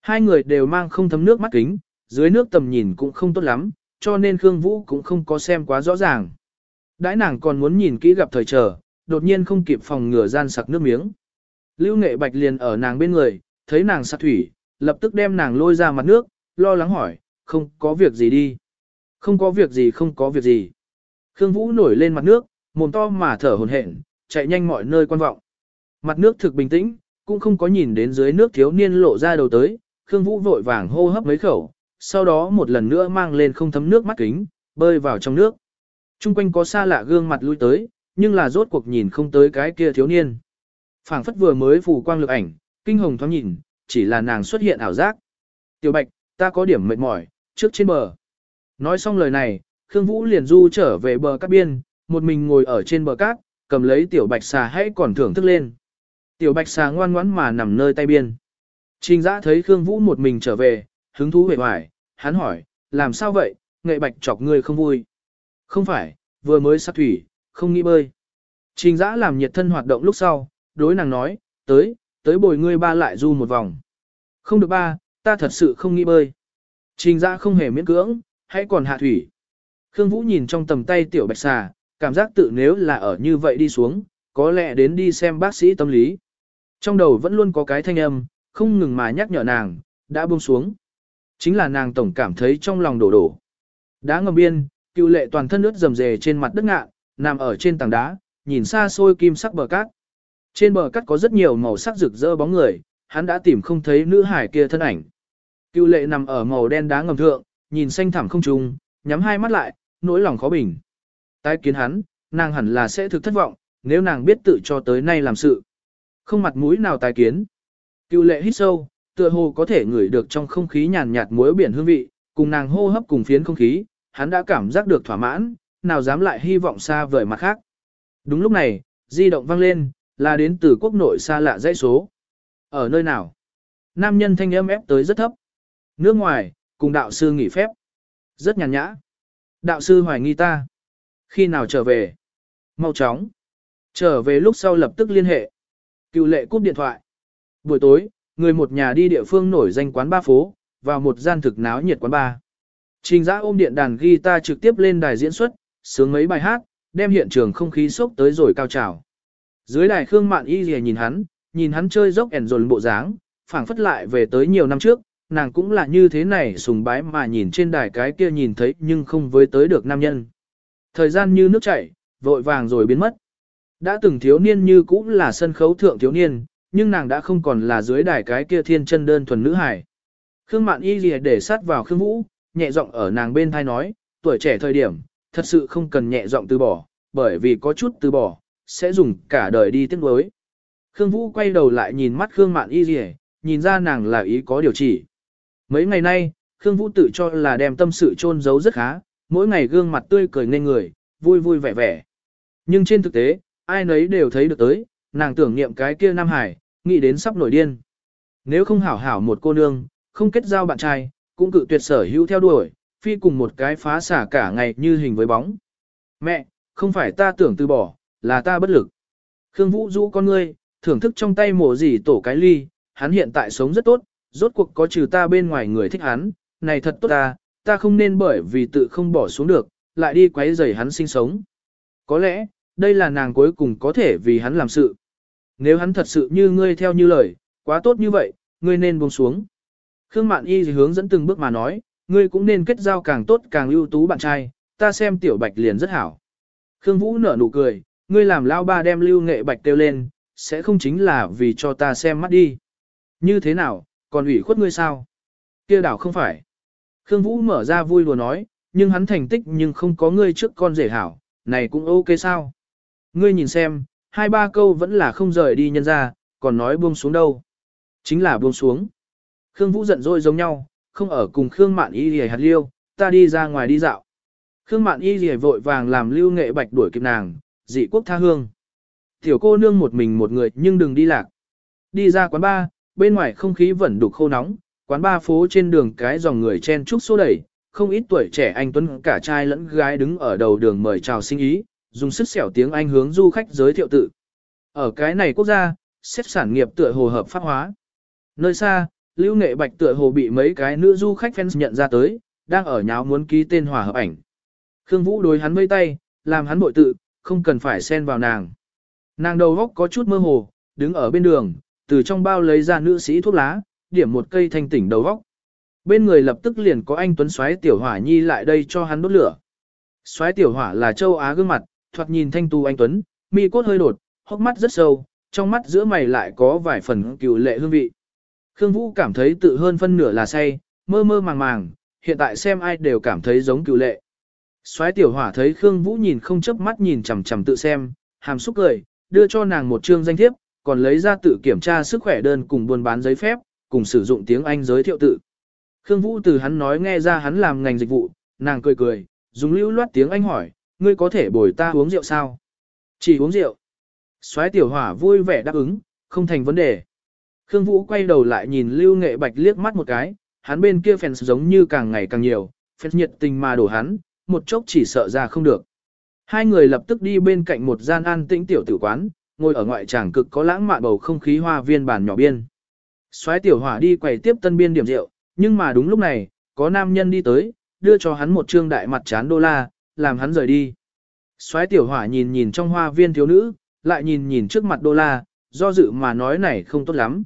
Hai người đều mang không thấm nước mắt kính, dưới nước tầm nhìn cũng không tốt lắm, cho nên Khương Vũ cũng không có xem quá rõ ràng. Đãi nàng còn muốn nhìn kỹ gặp thời chờ, đột nhiên không kịp phòng ngừa gian sặc nước miếng. Lưu Nghệ Bạch liền ở nàng bên người, thấy nàng sặc thủy, lập tức đem nàng lôi ra mặt nước, lo lắng hỏi, không có việc gì đi. Không có việc gì không có việc gì. Khương Vũ nổi lên mặt nước, mồm to mà thở hổn hển, chạy nhanh mọi nơi quan vọng. Mặt nước thực bình tĩnh, cũng không có nhìn đến dưới nước thiếu niên lộ ra đầu tới, Khương Vũ vội vàng hô hấp mấy khẩu, sau đó một lần nữa mang lên không thấm nước mắt kính, bơi vào trong nước. Trung quanh có xa lạ gương mặt lui tới, nhưng là rốt cuộc nhìn không tới cái kia thiếu niên. phảng phất vừa mới phủ quang lực ảnh, kinh hồng thoáng nhìn, chỉ là nàng xuất hiện ảo giác. Tiểu Bạch, ta có điểm mệt mỏi, trước trên bờ. Nói xong lời này, Khương Vũ liền du trở về bờ cát biên, một mình ngồi ở trên bờ cát, cầm lấy Tiểu Bạch xà hãy còn thưởng thức lên. Tiểu Bạch xà ngoan ngoãn mà nằm nơi tay biên. Trình Dã thấy Khương Vũ một mình trở về, hứng thú vẻ hoài, hắn hỏi, làm sao vậy, nghệ bạch chọc ngươi không vui. Không phải, vừa mới sát thủy, không nghĩ bơi. Trình Giã làm nhiệt thân hoạt động lúc sau, đối nàng nói, tới, tới bồi ngươi ba lại du một vòng. Không được ba, ta thật sự không nghĩ bơi. Trình Giã không hề miễn cưỡng, hãy còn hạ thủy. Khương Vũ nhìn trong tầm tay tiểu bạch xà, cảm giác tự nếu là ở như vậy đi xuống, có lẽ đến đi xem bác sĩ tâm lý. Trong đầu vẫn luôn có cái thanh âm, không ngừng mà nhắc nhở nàng, đã buông xuống. Chính là nàng tổng cảm thấy trong lòng đổ đổ. Đá ngầm biên, cựu lệ toàn thân ướt rầm rề trên mặt đất ngạ, nằm ở trên tảng đá, nhìn xa xôi kim sắc bờ cát. Trên bờ cát có rất nhiều màu sắc rực rỡ bóng người, hắn đã tìm không thấy nữ hải kia thân ảnh. Cựu lệ nằm ở màu đen đá ngầm thượng, nhìn xanh thẳm không trùng, nhắm hai mắt lại, nỗi lòng khó bình. Tái kiến hắn, nàng hẳn là sẽ thực thất vọng, nếu nàng biết tự cho tới nay làm sự. Không mặt mũi nào tái kiến. Cựu lệ hít sâu, tựa hồ có thể ngửi được trong không khí nhàn nhạt muối biển hương vị, cùng nàng hô hấp cùng phiến không khí, hắn đã cảm giác được thỏa mãn, nào dám lại hy vọng xa vời mặt khác. Đúng lúc này, di động vang lên, là đến từ quốc nội xa lạ dãy số. Ở nơi nào? Nam nhân thanh âm ép tới rất thấp. Nước ngoài, cùng đạo sư nghỉ phép. Rất nhàn nhã. Đạo sư hoài nghi ta. Khi nào trở về? Mau chóng. Trở về lúc sau lập tức liên hệ. Cựu lệ cúp điện thoại. Buổi tối, người một nhà đi địa phương nổi danh quán ba phố, vào một gian thực náo nhiệt quán ba. Trình giã ôm điện đàn guitar trực tiếp lên đài diễn xuất, sướng mấy bài hát, đem hiện trường không khí sốc tới rồi cao trào. Dưới đài Khương Mạn Y Lìa nhìn hắn, nhìn hắn chơi dốc ẻn dồn bộ dáng, phảng phất lại về tới nhiều năm trước, nàng cũng là như thế này sùng bái mà nhìn trên đài cái kia nhìn thấy nhưng không với tới được nam nhân. Thời gian như nước chảy, vội vàng rồi biến mất. Đã từng thiếu niên như cũng là sân khấu thượng thiếu niên, nhưng nàng đã không còn là dưới đài cái kia thiên chân đơn thuần nữ hải. Khương Mạn Y lìa để sát vào Khương Vũ, nhẹ giọng ở nàng bên thai nói, tuổi trẻ thời điểm, thật sự không cần nhẹ giọng từ bỏ, bởi vì có chút từ bỏ, sẽ dùng cả đời đi tiếc nuối. Khương Vũ quay đầu lại nhìn mắt Khương Mạn Y Dì, nhìn ra nàng là ý có điều chỉ. Mấy ngày nay, Khương Vũ tự cho là đem tâm sự chôn giấu rất khá, mỗi ngày gương mặt tươi cười nên người, vui vui vẻ vẻ. Nhưng trên thực tế, ai nấy đều thấy được tới, nàng tưởng niệm cái kia Nam Hải, nghĩ đến sắp nổi điên. Nếu không hảo hảo một cô nương, không kết giao bạn trai, cũng cự tuyệt sở hữu theo đuổi, phi cùng một cái phá xả cả ngày như hình với bóng. Mẹ, không phải ta tưởng từ bỏ, là ta bất lực. Khương Vũ rũ con ngươi, thưởng thức trong tay mổ gì tổ cái ly, hắn hiện tại sống rất tốt, rốt cuộc có trừ ta bên ngoài người thích hắn, này thật tốt ta, ta không nên bởi vì tự không bỏ xuống được, lại đi quấy rầy hắn sinh sống. Có lẽ, đây là nàng cuối cùng có thể vì hắn làm sự. Nếu hắn thật sự như ngươi theo như lời, quá tốt như vậy, ngươi nên buông xuống. Khương Mạn Y hướng dẫn từng bước mà nói, ngươi cũng nên kết giao càng tốt càng ưu tú bạn trai, ta xem tiểu bạch liền rất hảo. Khương Vũ nở nụ cười, ngươi làm lao ba đem lưu nghệ bạch tiêu lên, sẽ không chính là vì cho ta xem mắt đi. Như thế nào, còn ủy khuất ngươi sao? kia đảo không phải. Khương Vũ mở ra vui lùa nói, nhưng hắn thành tích nhưng không có ngươi trước con rể hảo, này cũng ok sao? Ngươi nhìn xem, hai ba câu vẫn là không rời đi nhân ra, còn nói buông xuống đâu. Chính là buông xuống. Khương Vũ giận dỗi giống nhau, không ở cùng Khương Mạn Y Lìa hạt liêu, ta đi ra ngoài đi dạo. Khương Mạn Y Lìa vội vàng làm lưu nghệ bạch đuổi kịp nàng, dị quốc tha hương. Tiểu cô nương một mình một người nhưng đừng đi lạc. Đi ra quán ba. bên ngoài không khí vẫn đục khô nóng, quán ba phố trên đường cái dòng người chen chúc xô đẩy, không ít tuổi trẻ anh tuấn cả trai lẫn gái đứng ở đầu đường mời chào sinh ý, dùng sức xẻo tiếng Anh hướng du khách giới thiệu tự. Ở cái này quốc gia, xếp sản nghiệp tựa hồ hợp pháp hóa. Nơi xa, Lưu Nghệ Bạch tựa hồ bị mấy cái nữ du khách fans nhận ra tới, đang ở nháo muốn ký tên hòa hợp ảnh. Khương Vũ đối hắn mây tay, làm hắn bội tự, không cần phải xen vào nàng. Nàng đầu góc có chút mơ hồ, đứng ở bên đường, từ trong bao lấy ra nữ sĩ thuốc lá, điểm một cây thanh tỉnh đầu góc. Bên người lập tức liền có anh Tuấn Soái Tiểu Hỏa Nhi lại đây cho hắn đốt lửa. Soái Tiểu Hỏa là châu Á gương mặt, thoạt nhìn thanh tu anh Tuấn, mi cốt hơi đột, hốc mắt rất sâu, trong mắt giữa mày lại có vài phần cựu lệ hương vị. Khương Vũ cảm thấy tự hơn phân nửa là say, mơ mơ màng màng, hiện tại xem ai đều cảm thấy giống cựu lệ. Soái tiểu hỏa thấy Khương Vũ nhìn không chớp mắt nhìn chằm chằm tự xem, hàm xúc cười, đưa cho nàng một chương danh thiếp, còn lấy ra tự kiểm tra sức khỏe đơn cùng buôn bán giấy phép, cùng sử dụng tiếng Anh giới thiệu tự. Khương Vũ từ hắn nói nghe ra hắn làm ngành dịch vụ, nàng cười cười, dùng lưu loát tiếng Anh hỏi, ngươi có thể bồi ta uống rượu sao? Chỉ uống rượu. Soái tiểu hỏa vui vẻ đáp ứng, không thành vấn đề. Khương Vũ quay đầu lại nhìn Lưu Nghệ Bạch liếc mắt một cái, hắn bên kia fans giống như càng ngày càng nhiều, fans nhiệt tình mà đổ hắn, một chốc chỉ sợ ra không được. Hai người lập tức đi bên cạnh một gian an tĩnh tiểu tử quán, ngồi ở ngoại tràng cực có lãng mạn bầu không khí hoa viên bàn nhỏ biên. Soái tiểu hỏa đi quầy tiếp tân biên điểm rượu, nhưng mà đúng lúc này, có nam nhân đi tới, đưa cho hắn một trương đại mặt chán đô la, làm hắn rời đi. Soái tiểu hỏa nhìn nhìn trong hoa viên thiếu nữ, lại nhìn nhìn trước mặt đô la, do dự mà nói này không tốt lắm.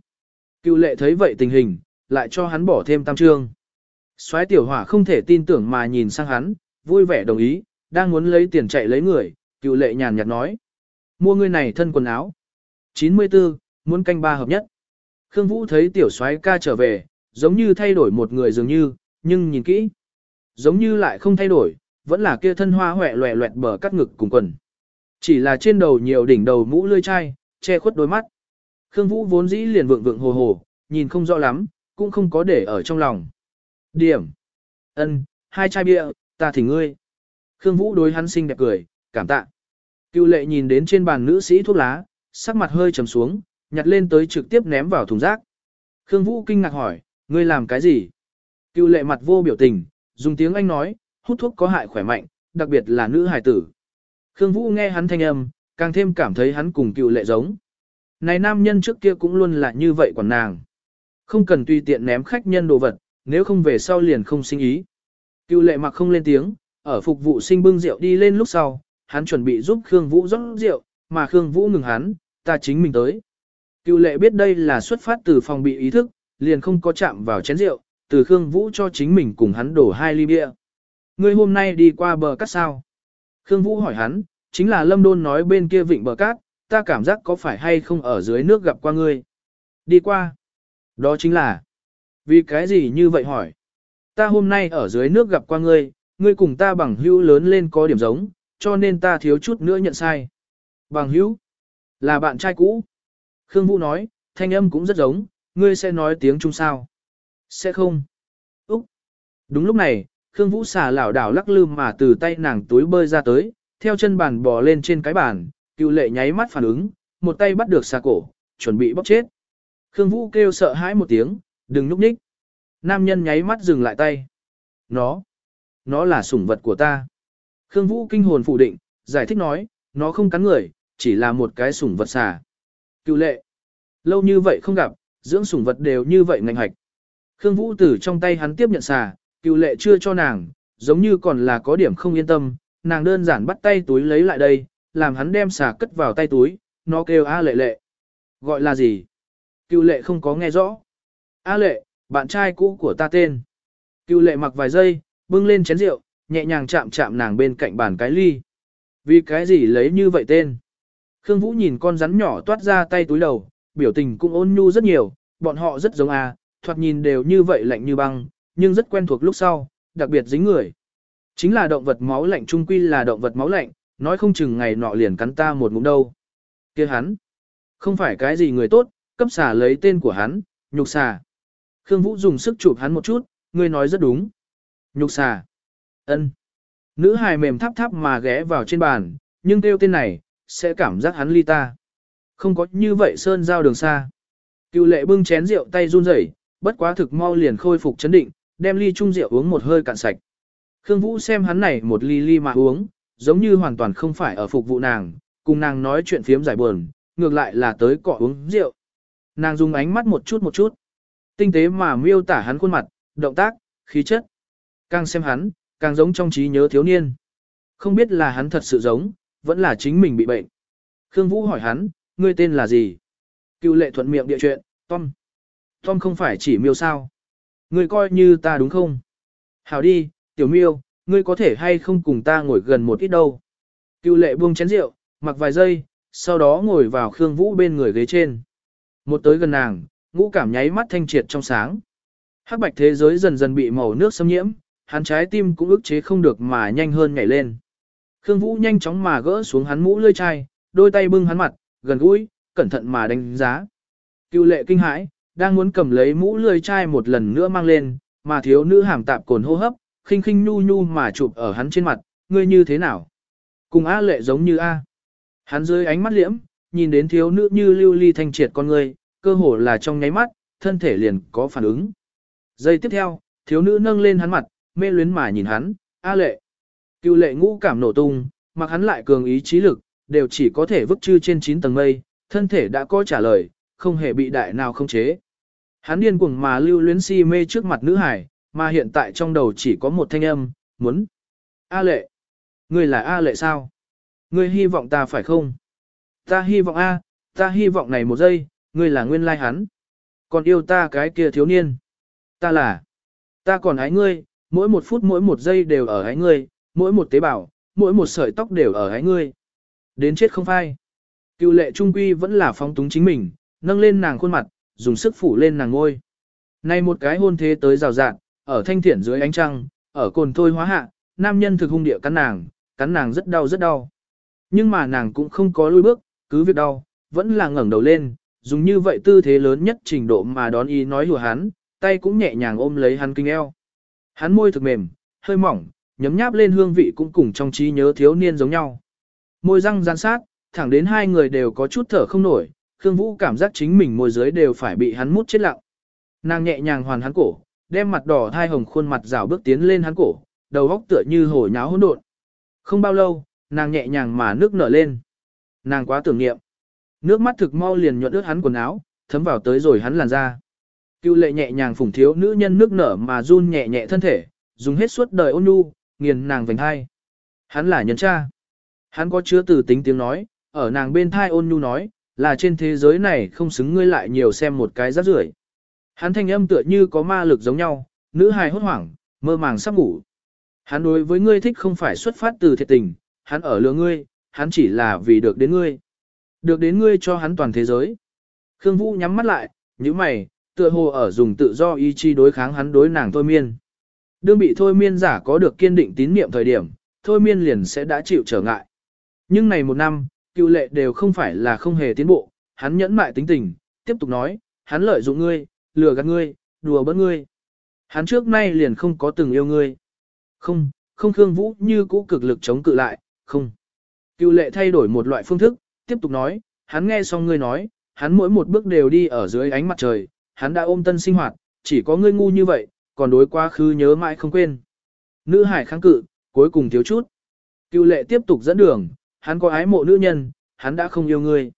Cựu lệ thấy vậy tình hình, lại cho hắn bỏ thêm tam trương. Soái tiểu hỏa không thể tin tưởng mà nhìn sang hắn, vui vẻ đồng ý, đang muốn lấy tiền chạy lấy người, cựu lệ nhàn nhạt nói. Mua người này thân quần áo. 94, muốn canh ba hợp nhất. Khương Vũ thấy tiểu soái ca trở về, giống như thay đổi một người dường như, nhưng nhìn kỹ. Giống như lại không thay đổi, vẫn là kia thân hoa hoẹ loẹ loẹt bờ cắt ngực cùng quần. Chỉ là trên đầu nhiều đỉnh đầu mũ lươi chai, che khuất đôi mắt. Khương Vũ vốn dĩ liền vượng vượng hồ hồ, nhìn không rõ lắm, cũng không có để ở trong lòng. Điểm. ân, hai chai bia, ta thỉnh ngươi. Khương Vũ đối hắn xinh đẹp cười, cảm tạ. Cựu lệ nhìn đến trên bàn nữ sĩ thuốc lá, sắc mặt hơi trầm xuống, nhặt lên tới trực tiếp ném vào thùng rác. Khương Vũ kinh ngạc hỏi, ngươi làm cái gì? Cựu lệ mặt vô biểu tình, dùng tiếng Anh nói, hút thuốc có hại khỏe mạnh, đặc biệt là nữ hài tử. Khương Vũ nghe hắn thanh âm, càng thêm cảm thấy hắn cùng cựu lệ giống. Này nam nhân trước kia cũng luôn là như vậy còn nàng. Không cần tùy tiện ném khách nhân đồ vật, nếu không về sau liền không sinh ý. Cựu lệ mặc không lên tiếng, ở phục vụ sinh bưng rượu đi lên lúc sau, hắn chuẩn bị giúp Khương Vũ rót rượu, mà Khương Vũ ngừng hắn, ta chính mình tới. Cựu lệ biết đây là xuất phát từ phòng bị ý thức, liền không có chạm vào chén rượu, từ Khương Vũ cho chính mình cùng hắn đổ hai ly bia. Ngươi hôm nay đi qua bờ cát sao? Khương Vũ hỏi hắn, chính là Lâm Đôn nói bên kia vịnh bờ cát, ta cảm giác có phải hay không ở dưới nước gặp qua ngươi. Đi qua. Đó chính là. Vì cái gì như vậy hỏi? Ta hôm nay ở dưới nước gặp qua ngươi, ngươi cùng ta bằng hữu lớn lên có điểm giống, cho nên ta thiếu chút nữa nhận sai. Bằng hữu? Là bạn trai cũ. Khương Vũ nói, thanh âm cũng rất giống, ngươi sẽ nói tiếng Trung sao? Sẽ không. Úc. Đúng lúc này, Khương Vũ xả lảo đảo lắc lư mà từ tay nàng túi bơi ra tới, theo chân bàn bò lên trên cái bàn, cựu lệ nháy mắt phản ứng, một tay bắt được xà cổ, chuẩn bị bóc chết. Khương Vũ kêu sợ hãi một tiếng, đừng núp nhích. Nam nhân nháy mắt dừng lại tay. Nó, nó là sủng vật của ta. Khương Vũ kinh hồn phủ định, giải thích nói, nó không cắn người, chỉ là một cái sủng vật xà. Cựu lệ, lâu như vậy không gặp, dưỡng sủng vật đều như vậy ngành hạch. Khương Vũ từ trong tay hắn tiếp nhận xà, cựu lệ chưa cho nàng, giống như còn là có điểm không yên tâm, nàng đơn giản bắt tay túi lấy lại đây, làm hắn đem xà cất vào tay túi, nó kêu A lệ lệ. Gọi là gì? Cựu lệ không có nghe rõ. A lệ, bạn trai cũ của ta tên. Cựu lệ mặc vài giây, bưng lên chén rượu, nhẹ nhàng chạm chạm nàng bên cạnh bàn cái ly. Vì cái gì lấy như vậy tên? Khương Vũ nhìn con rắn nhỏ toát ra tay túi đầu, biểu tình cũng ôn nhu rất nhiều, bọn họ rất giống A, thoạt nhìn đều như vậy lạnh như băng, nhưng rất quen thuộc lúc sau, đặc biệt dính người. Chính là động vật máu lạnh trung quy là động vật máu lạnh, nói không chừng ngày nọ liền cắn ta một ngụm đâu. kia hắn, không phải cái gì người tốt, cấp xà lấy tên của hắn, nhục xà. Khương Vũ dùng sức chụp hắn một chút, ngươi nói rất đúng. Nhục xà. ân. Nữ hài mềm thắp thắp mà ghé vào trên bàn, nhưng kêu tên này, sẽ cảm giác hắn ly ta. Không có như vậy sơn giao đường xa. Cựu lệ bưng chén rượu tay run rẩy, bất quá thực mau liền khôi phục chấn định, đem ly chung rượu uống một hơi cạn sạch. Khương Vũ xem hắn này một ly ly mà uống, giống như hoàn toàn không phải ở phục vụ nàng, cùng nàng nói chuyện phiếm giải buồn, ngược lại là tới cọ uống rượu. Nàng dùng ánh mắt một chút một chút, tinh tế mà miêu tả hắn khuôn mặt, động tác, khí chất. Càng xem hắn, càng giống trong trí nhớ thiếu niên. Không biết là hắn thật sự giống, vẫn là chính mình bị bệnh. Khương Vũ hỏi hắn, ngươi tên là gì? Cựu lệ thuận miệng địa chuyện, Tom. Tom không phải chỉ miêu sao? Ngươi coi như ta đúng không? Hảo đi, tiểu miêu, ngươi có thể hay không cùng ta ngồi gần một ít đâu. Cựu lệ buông chén rượu, mặc vài giây, sau đó ngồi vào Khương Vũ bên người ghế trên. Một tới gần nàng, ngũ cảm nháy mắt thanh triệt trong sáng. Hắc bạch thế giới dần dần bị màu nước xâm nhiễm, hắn trái tim cũng ức chế không được mà nhanh hơn nhảy lên. Khương Vũ nhanh chóng mà gỡ xuống hắn mũ lưỡi chai, đôi tay bưng hắn mặt, gần gũi, cẩn thận mà đánh giá. Cựu lệ kinh hãi, đang muốn cầm lấy mũ lưỡi chai một lần nữa mang lên, mà thiếu nữ hàm tạp cồn hô hấp, khinh khinh nhu nhu mà chụp ở hắn trên mặt, ngươi như thế nào? Cùng A lệ giống như A. Hắn dưới ánh mắt liễm, nhìn đến thiếu nữ như lưu ly thanh triệt con ngươi, cơ hồ là trong nháy mắt, thân thể liền có phản ứng. Giây tiếp theo, thiếu nữ nâng lên hắn mặt, mê luyến mà nhìn hắn, A lệ. Cựu lệ ngũ cảm nổ tung, mặc hắn lại cường ý chí lực, đều chỉ có thể vứt chư trên 9 tầng mây, thân thể đã có trả lời, không hề bị đại nào không chế. Hắn điên cuồng mà lưu luyến si mê trước mặt nữ hải, mà hiện tại trong đầu chỉ có một thanh âm, muốn. A lệ. Ngươi là A lệ sao? Ngươi hy vọng ta phải không? Ta hy vọng A, Ta hy vọng này một giây, ngươi là nguyên lai hắn. Còn yêu ta cái kia thiếu niên. Ta là. Ta còn ái ngươi, mỗi một phút mỗi một giây đều ở ái ngươi, mỗi một tế bào, mỗi một sợi tóc đều ở ái ngươi. Đến chết không phai. Cựu lệ trung quy vẫn là phóng túng chính mình, nâng lên nàng khuôn mặt, dùng sức phủ lên nàng ngôi. Nay một cái hôn thế tới rào rạng, ở thanh thiển dưới ánh trăng, ở cồn thôi hóa hạ, nam nhân thực hung địa cắn nàng, cắn nàng rất đau rất đau. Nhưng mà nàng cũng không có lui bước, cứ việc đau, vẫn là ngẩng đầu lên, dùng như vậy tư thế lớn nhất trình độ mà đón ý nói hùa hắn, tay cũng nhẹ nhàng ôm lấy hắn kinh eo. Hắn môi thực mềm, hơi mỏng, nhấm nháp lên hương vị cũng cùng trong trí nhớ thiếu niên giống nhau. Môi răng gian sát, thẳng đến hai người đều có chút thở không nổi, Khương Vũ cảm giác chính mình môi dưới đều phải bị hắn mút chết lặng. Nàng nhẹ nhàng hoàn hắn cổ, đem mặt đỏ thai hồng khuôn mặt rào bước tiến lên hắn cổ, đầu góc tựa như hổ nháo hỗn độn. Không bao lâu, nàng nhẹ nhàng mà nước nở lên. Nàng quá tưởng niệm. Nước mắt thực mau liền nhuận ướt hắn quần áo, thấm vào tới rồi hắn làn da. Cưu lệ nhẹ nhàng phủng thiếu nữ nhân nước nở mà run nhẹ nhẹ thân thể, dùng hết suốt đời ôn nhu, nghiền nàng vành hai. Hắn là nhân cha. Hắn có chứa từ tính tiếng nói, ở nàng bên thai ôn nhu nói, là trên thế giới này không xứng ngươi lại nhiều xem một cái rác rưởi. Hắn thanh âm tựa như có ma lực giống nhau, nữ hài hốt hoảng, mơ màng sắp ngủ. Hắn đối với ngươi thích không phải xuất phát từ thiệt tình, hắn ở lừa ngươi, hắn chỉ là vì được đến ngươi. Được đến ngươi cho hắn toàn thế giới. Khương Vũ nhắm mắt lại, như mày, tựa hồ ở dùng tự do ý chí đối kháng hắn đối nàng thôi miên. Đương bị thôi miên giả có được kiên định tín niệm thời điểm, thôi miên liền sẽ đã chịu trở ngại. Nhưng này một năm, cựu lệ đều không phải là không hề tiến bộ, hắn nhẫn mại tính tình, tiếp tục nói, hắn lợi dụng ngươi, lừa gạt ngươi, đùa bỡn ngươi. Hắn trước nay liền không có từng yêu ngươi. Không, không Khương Vũ như cũ cực lực chống cự lại, không. Cựu lệ thay đổi một loại phương thức, tiếp tục nói, hắn nghe xong ngươi nói, hắn mỗi một bước đều đi ở dưới ánh mặt trời, hắn đã ôm tân sinh hoạt, chỉ có ngươi ngu như vậy, còn đối quá khứ nhớ mãi không quên. Nữ hải kháng cự, cuối cùng thiếu chút. Cựu lệ tiếp tục dẫn đường, hắn có ái mộ nữ nhân, hắn đã không yêu ngươi.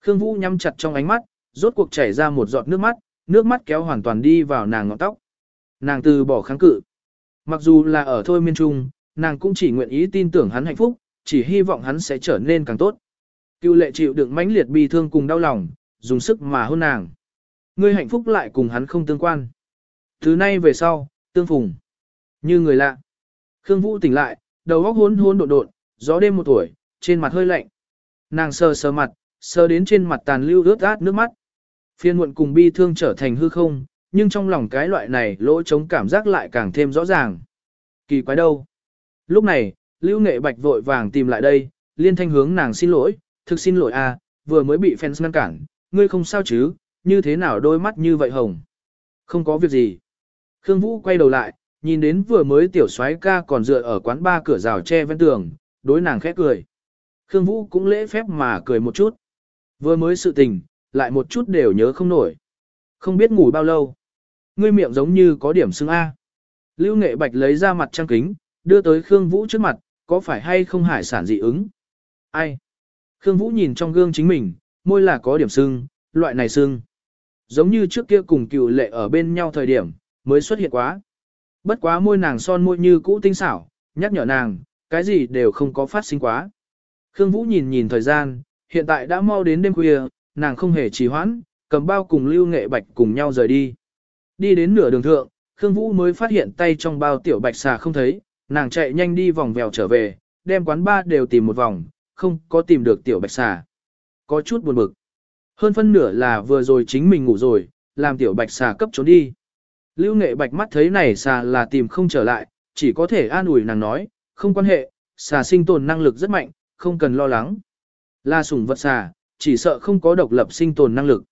Khương Vũ nhắm chặt trong ánh mắt, rốt cuộc chảy ra một giọt nước mắt, nước mắt kéo hoàn toàn đi vào nàng ngọn tóc. Nàng từ bỏ kháng cự. Mặc dù là ở thôi miên trung, nàng cũng chỉ nguyện ý tin tưởng hắn hạnh phúc, chỉ hy vọng hắn sẽ trở nên càng tốt. Cựu lệ chịu đựng mãnh liệt bi thương cùng đau lòng, dùng sức mà hôn nàng. Ngươi hạnh phúc lại cùng hắn không tương quan. Thứ nay về sau, tương phùng. Như người lạ. Khương Vũ tỉnh lại, đầu óc hôn hôn đột đột, gió đêm một tuổi, trên mặt hơi lạnh. Nàng sờ sờ mặt, sờ đến trên mặt tàn lưu ướt át nước mắt. Phiên muộn cùng bi thương trở thành hư không, nhưng trong lòng cái loại này lỗ chống cảm giác lại càng thêm rõ ràng. Kỳ quái đâu? Lúc này, Lưu Nghệ Bạch vội vàng tìm lại đây, liên thanh hướng nàng xin lỗi, thực xin lỗi a, à, vừa mới bị fans ngăn cản, ngươi không sao chứ, như thế nào đôi mắt như vậy hồng. Không có việc gì. Khương Vũ quay đầu lại, nhìn đến vừa mới tiểu soái ca còn dựa ở quán ba cửa rào tre ven tường, đối nàng khẽ cười. Khương Vũ cũng lễ phép mà cười một chút. Vừa mới sự tình, lại một chút đều nhớ không nổi. Không biết ngủ bao lâu. Ngươi miệng giống như có điểm sưng A. Lưu Nghệ Bạch lấy ra mặt trang kính, đưa tới Khương Vũ trước mặt, có phải hay không hải sản dị ứng? Ai? Khương Vũ nhìn trong gương chính mình, môi là có điểm sưng, loại này sưng. Giống như trước kia cùng cựu lệ ở bên nhau thời điểm, mới xuất hiện quá. Bất quá môi nàng son môi như cũ tinh xảo, nhắc nhở nàng, cái gì đều không có phát sinh quá. Khương Vũ nhìn nhìn thời gian, hiện tại đã mau đến đêm khuya, nàng không hề trì hoãn, cầm bao cùng Lưu Nghệ Bạch cùng nhau rời đi. Đi đến nửa đường thượng, Khương Vũ mới phát hiện tay trong bao tiểu bạch xà không thấy, nàng chạy nhanh đi vòng vèo trở về, đem quán ba đều tìm một vòng, không có tìm được tiểu bạch xà. Có chút buồn bực. Hơn phân nửa là vừa rồi chính mình ngủ rồi, làm tiểu bạch xà cấp trốn đi. Lưu nghệ bạch mắt thấy này xà là tìm không trở lại, chỉ có thể an ủi nàng nói, không quan hệ, xà sinh tồn năng lực rất mạnh, không cần lo lắng. Là sủng vật xà, chỉ sợ không có độc lập sinh tồn năng lực.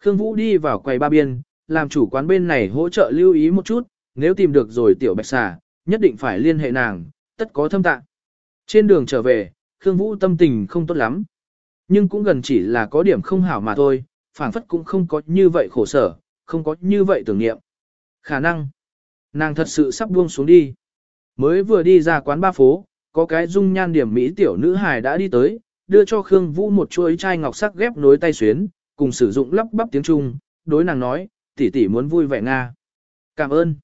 Khương Vũ đi vào quầy ba biên, làm chủ quán bên này hỗ trợ lưu ý một chút, nếu tìm được rồi tiểu bạch xà, nhất định phải liên hệ nàng, tất có thâm tạng. Trên đường trở về, Khương Vũ tâm tình không tốt lắm. Nhưng cũng gần chỉ là có điểm không hảo mà thôi, phảng phất cũng không có như vậy khổ sở, không có như vậy tưởng niệm. Khả năng, nàng thật sự sắp buông xuống đi. Mới vừa đi ra quán ba phố, có cái dung nhan điểm mỹ tiểu nữ hài đã đi tới, đưa cho Khương Vũ một chuỗi chai ngọc sắc ghép nối tay xuyến, cùng sử dụng lắp bắp tiếng Trung, đối nàng nói, tỷ tỷ muốn vui vẻ Nga. Cảm ơn.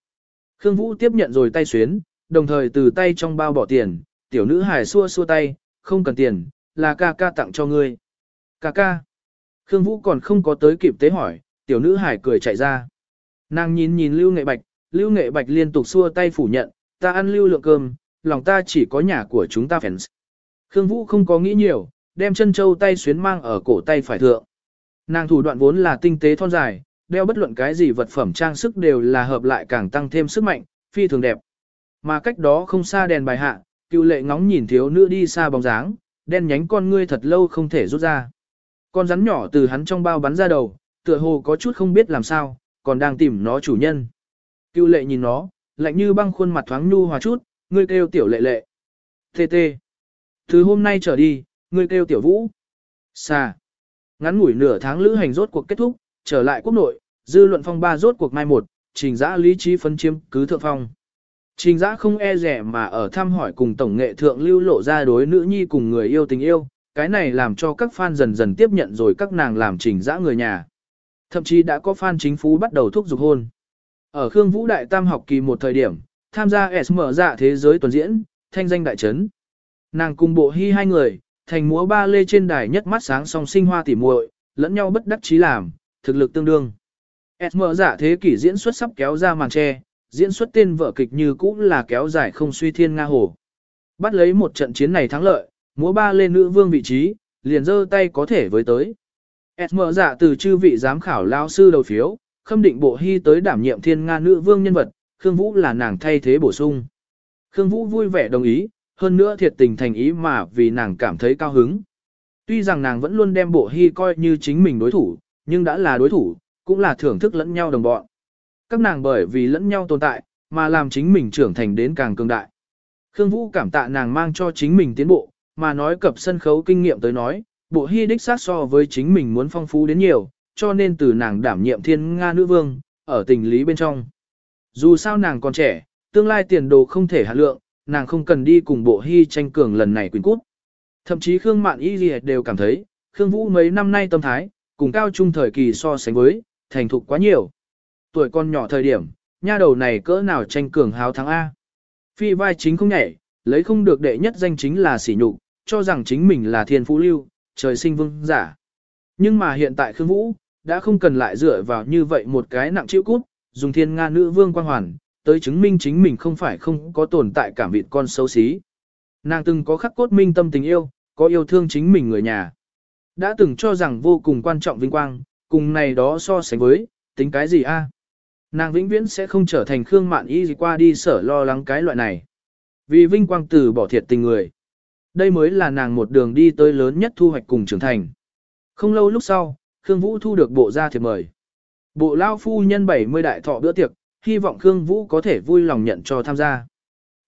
Khương Vũ tiếp nhận rồi tay xuyến, đồng thời từ tay trong bao bỏ tiền, tiểu nữ hài xua xua tay, không cần tiền, là ca ca tặng cho ngươi. Ca ca. Khương Vũ còn không có tới kịp tế hỏi, tiểu nữ hải cười chạy ra. Nàng nhìn nhìn Lưu Nghệ Bạch, Lưu Nghệ Bạch liên tục xua tay phủ nhận, ta ăn lưu lượng cơm, lòng ta chỉ có nhà của chúng ta fans. Khương Vũ không có nghĩ nhiều, đem chân châu tay xuyến mang ở cổ tay phải thượng. Nàng thủ đoạn vốn là tinh tế thon dài, đeo bất luận cái gì vật phẩm trang sức đều là hợp lại càng tăng thêm sức mạnh, phi thường đẹp. Mà cách đó không xa đèn bài hạ, cựu lệ ngóng nhìn thiếu nữ đi xa bóng dáng, đen nhánh con ngươi thật lâu không thể rút ra. Con rắn nhỏ từ hắn trong bao bắn ra đầu, tựa hồ có chút không biết làm sao, còn đang tìm nó chủ nhân. Cựu lệ nhìn nó, lạnh như băng khuôn mặt thoáng nhu hòa chút, ngươi kêu tiểu lệ lệ. Tê tê. Từ hôm nay trở đi, ngươi kêu tiểu vũ. Xa. Ngắn ngủi nửa tháng lữ hành rốt cuộc kết thúc, trở lại quốc nội, dư luận phong ba rốt cuộc mai một, trình giã lý trí phân chiếm cứ thượng phong. Trình giã không e rẻ mà ở thăm hỏi cùng tổng nghệ thượng lưu lộ ra đối nữ nhi cùng người yêu tình yêu, cái này làm cho các fan dần dần tiếp nhận rồi các nàng làm trình giã người nhà. Thậm chí đã có fan chính phủ bắt đầu thúc giục hôn. Ở Khương Vũ Đại Tam học kỳ một thời điểm, tham gia SM dạ thế giới tuần diễn, thanh danh đại trấn. Nàng cùng bộ hy hai người, thành múa ba lê trên đài nhất mắt sáng song sinh hoa tỉ muội, lẫn nhau bất đắc chí làm, thực lực tương đương. SM giả thế kỷ diễn xuất sắp kéo ra màn che, diễn xuất tên vở kịch như cũ là kéo dài không suy thiên nga hồ. Bắt lấy một trận chiến này thắng lợi, múa ba lê nữ vương vị trí, liền giơ tay có thể với tới. SM giả từ chư vị giám khảo lao sư đầu phiếu, khâm định bộ hy tới đảm nhiệm thiên nga nữ vương nhân vật, Khương Vũ là nàng thay thế bổ sung. Khương Vũ vui vẻ đồng ý, hơn nữa thiệt tình thành ý mà vì nàng cảm thấy cao hứng. Tuy rằng nàng vẫn luôn đem bộ hy coi như chính mình đối thủ, nhưng đã là đối thủ, cũng là thưởng thức lẫn nhau đồng bọn. Các nàng bởi vì lẫn nhau tồn tại, mà làm chính mình trưởng thành đến càng cường đại. Khương Vũ cảm tạ nàng mang cho chính mình tiến bộ, mà nói cập sân khấu kinh nghiệm tới nói, bộ hy đích sát so với chính mình muốn phong phú đến nhiều, cho nên từ nàng đảm nhiệm thiên Nga nữ vương, ở tình lý bên trong. Dù sao nàng còn trẻ, tương lai tiền đồ không thể hạ lượng, nàng không cần đi cùng bộ hy tranh cường lần này quyền cút. Thậm chí Khương Mạn Y Ghi đều cảm thấy, Khương Vũ mấy năm nay tâm thái, cùng cao trung thời kỳ so sánh với, thành thục quá nhiều. Tuổi con nhỏ thời điểm, nha đầu này cỡ nào tranh cường háo thắng A. Phi vai chính không nhảy, lấy không được đệ nhất danh chính là sỉ nhục, cho rằng chính mình là thiên phú lưu, trời sinh vương giả. Nhưng mà hiện tại Khương Vũ, đã không cần lại dựa vào như vậy một cái nặng chịu cút, dùng thiên nga nữ vương quang hoàn, tới chứng minh chính mình không phải không có tồn tại cảm vịt con xấu xí. Nàng từng có khắc cốt minh tâm tình yêu, có yêu thương chính mình người nhà. Đã từng cho rằng vô cùng quan trọng vinh quang, cùng này đó so sánh với, tính cái gì a? Nàng vĩnh viễn sẽ không trở thành Khương Mạn Y gì qua đi sở lo lắng cái loại này. Vì vinh quang từ bỏ thiệt tình người. Đây mới là nàng một đường đi tới lớn nhất thu hoạch cùng trưởng thành. Không lâu lúc sau, Khương Vũ thu được bộ gia thiệp mời. Bộ lao phu nhân 70 đại thọ bữa tiệc, hy vọng Khương Vũ có thể vui lòng nhận cho tham gia.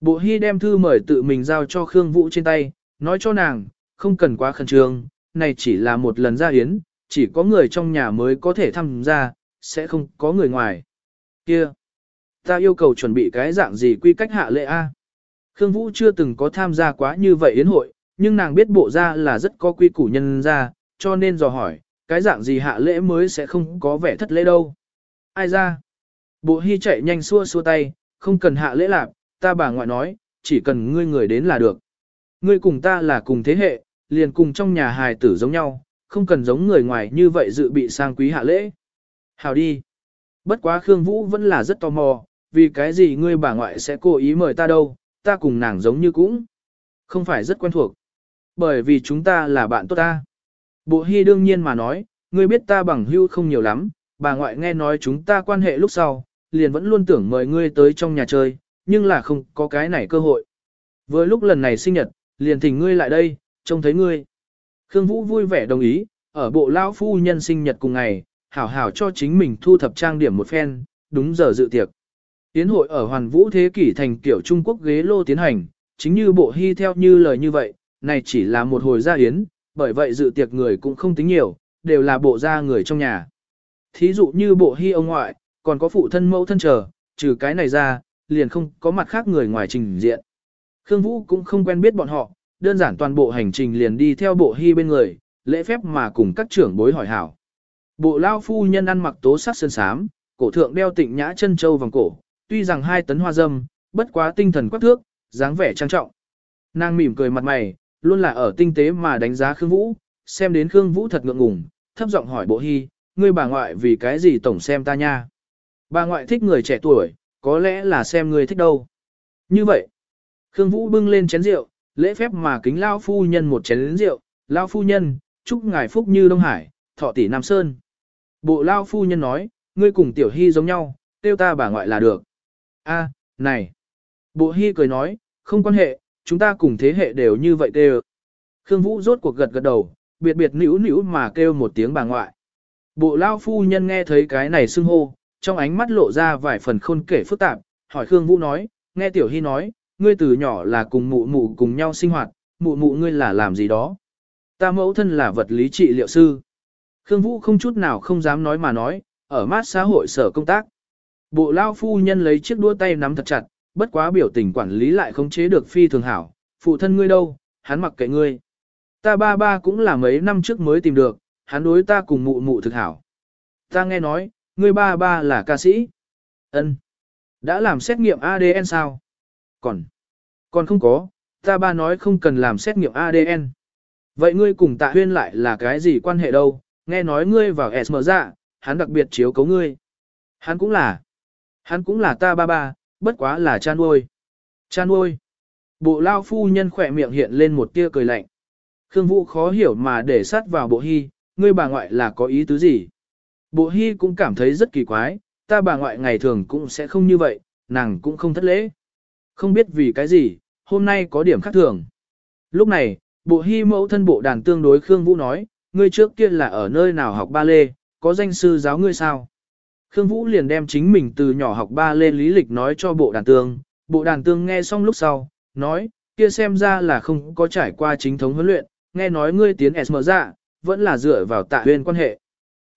Bộ hy đem thư mời tự mình giao cho Khương Vũ trên tay, nói cho nàng, không cần quá khẩn trương, này chỉ là một lần ra yến, chỉ có người trong nhà mới có thể tham gia, sẽ không có người ngoài. Kia, ta yêu cầu chuẩn bị cái dạng gì quy cách hạ lệ A. Khương Vũ chưa từng có tham gia quá như vậy yến hội, nhưng nàng biết bộ ra là rất có quy củ nhân ra, cho nên dò hỏi, cái dạng gì hạ lễ mới sẽ không có vẻ thất lễ đâu. Ai ra? Bộ hy chạy nhanh xua xua tay, không cần hạ lễ lạp, ta bà ngoại nói, chỉ cần ngươi người đến là được. Ngươi cùng ta là cùng thế hệ, liền cùng trong nhà hài tử giống nhau, không cần giống người ngoài như vậy dự bị sang quý hạ lễ. Hào đi. Bất quá Khương Vũ vẫn là rất tò mò, vì cái gì ngươi bà ngoại sẽ cố ý mời ta đâu, ta cùng nàng giống như cũng. Không phải rất quen thuộc. Bởi vì chúng ta là bạn tốt ta. Bộ hy đương nhiên mà nói, ngươi biết ta bằng hưu không nhiều lắm, bà ngoại nghe nói chúng ta quan hệ lúc sau, liền vẫn luôn tưởng mời ngươi tới trong nhà chơi, nhưng là không có cái này cơ hội. Vừa lúc lần này sinh nhật, liền thỉnh ngươi lại đây, trông thấy ngươi. Khương Vũ vui vẻ đồng ý, ở bộ lão phu nhân sinh nhật cùng ngày, hảo hảo cho chính mình thu thập trang điểm một phen, đúng giờ dự tiệc. Tiến hội ở Hoàn Vũ Thế kỷ thành kiểu Trung Quốc ghế lô tiến hành, chính như bộ hy theo như lời như vậy, này chỉ là một hồi gia yến, bởi vậy dự tiệc người cũng không tính nhiều, đều là bộ gia người trong nhà. Thí dụ như bộ hy ông ngoại, còn có phụ thân mẫu thân chờ, trừ cái này ra, liền không có mặt khác người ngoài trình diện. Khương Vũ cũng không quen biết bọn họ, đơn giản toàn bộ hành trình liền đi theo bộ hy bên người, lễ phép mà cùng các trưởng bối hỏi hảo. Bộ lao phu nhân ăn mặc tố sắc sơn sám, cổ thượng đeo tịnh nhã chân châu vòng cổ, tuy rằng hai tấn hoa dâm, bất quá tinh thần quắc thước, dáng vẻ trang trọng. Nàng mỉm cười mặt mày, luôn là ở tinh tế mà đánh giá Khương Vũ, xem đến Khương Vũ thật ngượng ngùng, thấp giọng hỏi bộ hy, ngươi bà ngoại vì cái gì tổng xem ta nha. Bà ngoại thích người trẻ tuổi, có lẽ là xem người thích đâu. Như vậy, Khương Vũ bưng lên chén rượu, lễ phép mà kính lao phu nhân một chén rượu, lao phu nhân, chúc ngài phúc như Đông Hải, thọ tỷ Nam Sơn. Bộ lao phu nhân nói, ngươi cùng tiểu hy giống nhau, tiêu ta bà ngoại là được. A, này. Bộ hy cười nói, không quan hệ, chúng ta cùng thế hệ đều như vậy kêu. Khương Vũ rốt cuộc gật gật đầu, biệt biệt nữu nữu mà kêu một tiếng bà ngoại. Bộ lao phu nhân nghe thấy cái này xưng hô, trong ánh mắt lộ ra vài phần khôn kể phức tạp, hỏi Khương Vũ nói, nghe Tiểu Hy nói, ngươi từ nhỏ là cùng mụ mụ cùng nhau sinh hoạt, mụ mụ ngươi là làm gì đó. Ta mẫu thân là vật lý trị liệu sư. Khương Vũ không chút nào không dám nói mà nói, ở mát xã hội sở công tác. Bộ lao phu nhân lấy chiếc đua tay nắm thật chặt, bất quá biểu tình quản lý lại không chế được phi thường hảo, phụ thân ngươi đâu, hắn mặc kệ ngươi. Ta ba ba cũng là mấy năm trước mới tìm được, hắn đối ta cùng mụ mụ thực hảo. Ta nghe nói, ngươi ba ba là ca sĩ. Ân, Đã làm xét nghiệm ADN sao? Còn. Còn không có, ta ba nói không cần làm xét nghiệm ADN. Vậy ngươi cùng tạ huyên lại là cái gì quan hệ đâu? Nghe nói ngươi vào SM dạ, hắn đặc biệt chiếu cấu ngươi. Hắn cũng là. Hắn cũng là ta ba ba, bất quá là cha nuôi. Cha nuôi. Bộ lao phu nhân khỏe miệng hiện lên một tia cười lạnh. Khương Vũ khó hiểu mà để sát vào bộ hy, ngươi bà ngoại là có ý tứ gì? Bộ hy cũng cảm thấy rất kỳ quái, ta bà ngoại ngày thường cũng sẽ không như vậy, nàng cũng không thất lễ. Không biết vì cái gì, hôm nay có điểm khác thường. Lúc này, bộ hy mẫu thân bộ đàn tương đối Khương Vũ nói, ngươi trước kia là ở nơi nào học ba lê, có danh sư giáo ngươi sao? Khương Vũ liền đem chính mình từ nhỏ học ba lê lý lịch nói cho bộ đàn tương, bộ đàn tương nghe xong lúc sau, nói, kia xem ra là không có trải qua chính thống huấn luyện, nghe nói ngươi tiến SM dạ, vẫn là dựa vào tạ huyên quan hệ.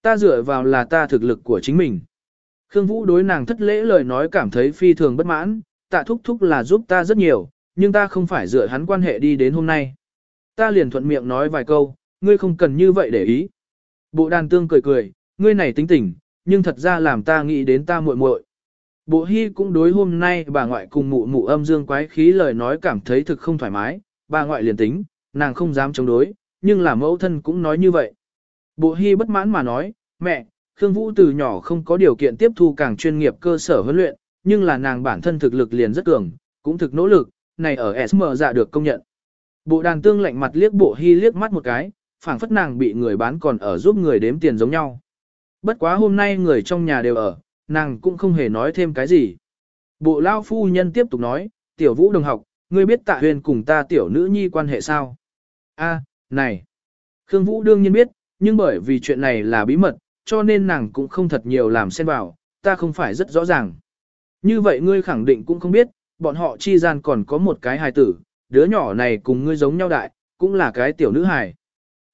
Ta dựa vào là ta thực lực của chính mình. Khương Vũ đối nàng thất lễ lời nói cảm thấy phi thường bất mãn, tạ thúc thúc là giúp ta rất nhiều, nhưng ta không phải dựa hắn quan hệ đi đến hôm nay. Ta liền thuận miệng nói vài câu, ngươi không cần như vậy để ý. Bộ đàn tương cười cười, ngươi này tính tình, nhưng thật ra làm ta nghĩ đến ta muội muội. Bộ hy cũng đối hôm nay bà ngoại cùng mụ mụ âm dương quái khí lời nói cảm thấy thực không thoải mái, bà ngoại liền tính, nàng không dám chống đối, nhưng là mẫu thân cũng nói như vậy. Bộ hy bất mãn mà nói, mẹ, Khương Vũ từ nhỏ không có điều kiện tiếp thu càng chuyên nghiệp cơ sở huấn luyện, nhưng là nàng bản thân thực lực liền rất cường, cũng thực nỗ lực, này ở SM dạ được công nhận. Bộ đàn tương lạnh mặt liếc bộ hy liếc mắt một cái, phảng phất nàng bị người bán còn ở giúp người đếm tiền giống nhau. Bất quá hôm nay người trong nhà đều ở, nàng cũng không hề nói thêm cái gì. Bộ lao phu nhân tiếp tục nói, tiểu vũ đồng học, ngươi biết tạ huyền cùng ta tiểu nữ nhi quan hệ sao? A, này. Khương Vũ đương nhiên biết, nhưng bởi vì chuyện này là bí mật, cho nên nàng cũng không thật nhiều làm xen vào, ta không phải rất rõ ràng. Như vậy ngươi khẳng định cũng không biết, bọn họ chi gian còn có một cái hài tử, đứa nhỏ này cùng ngươi giống nhau đại, cũng là cái tiểu nữ hài.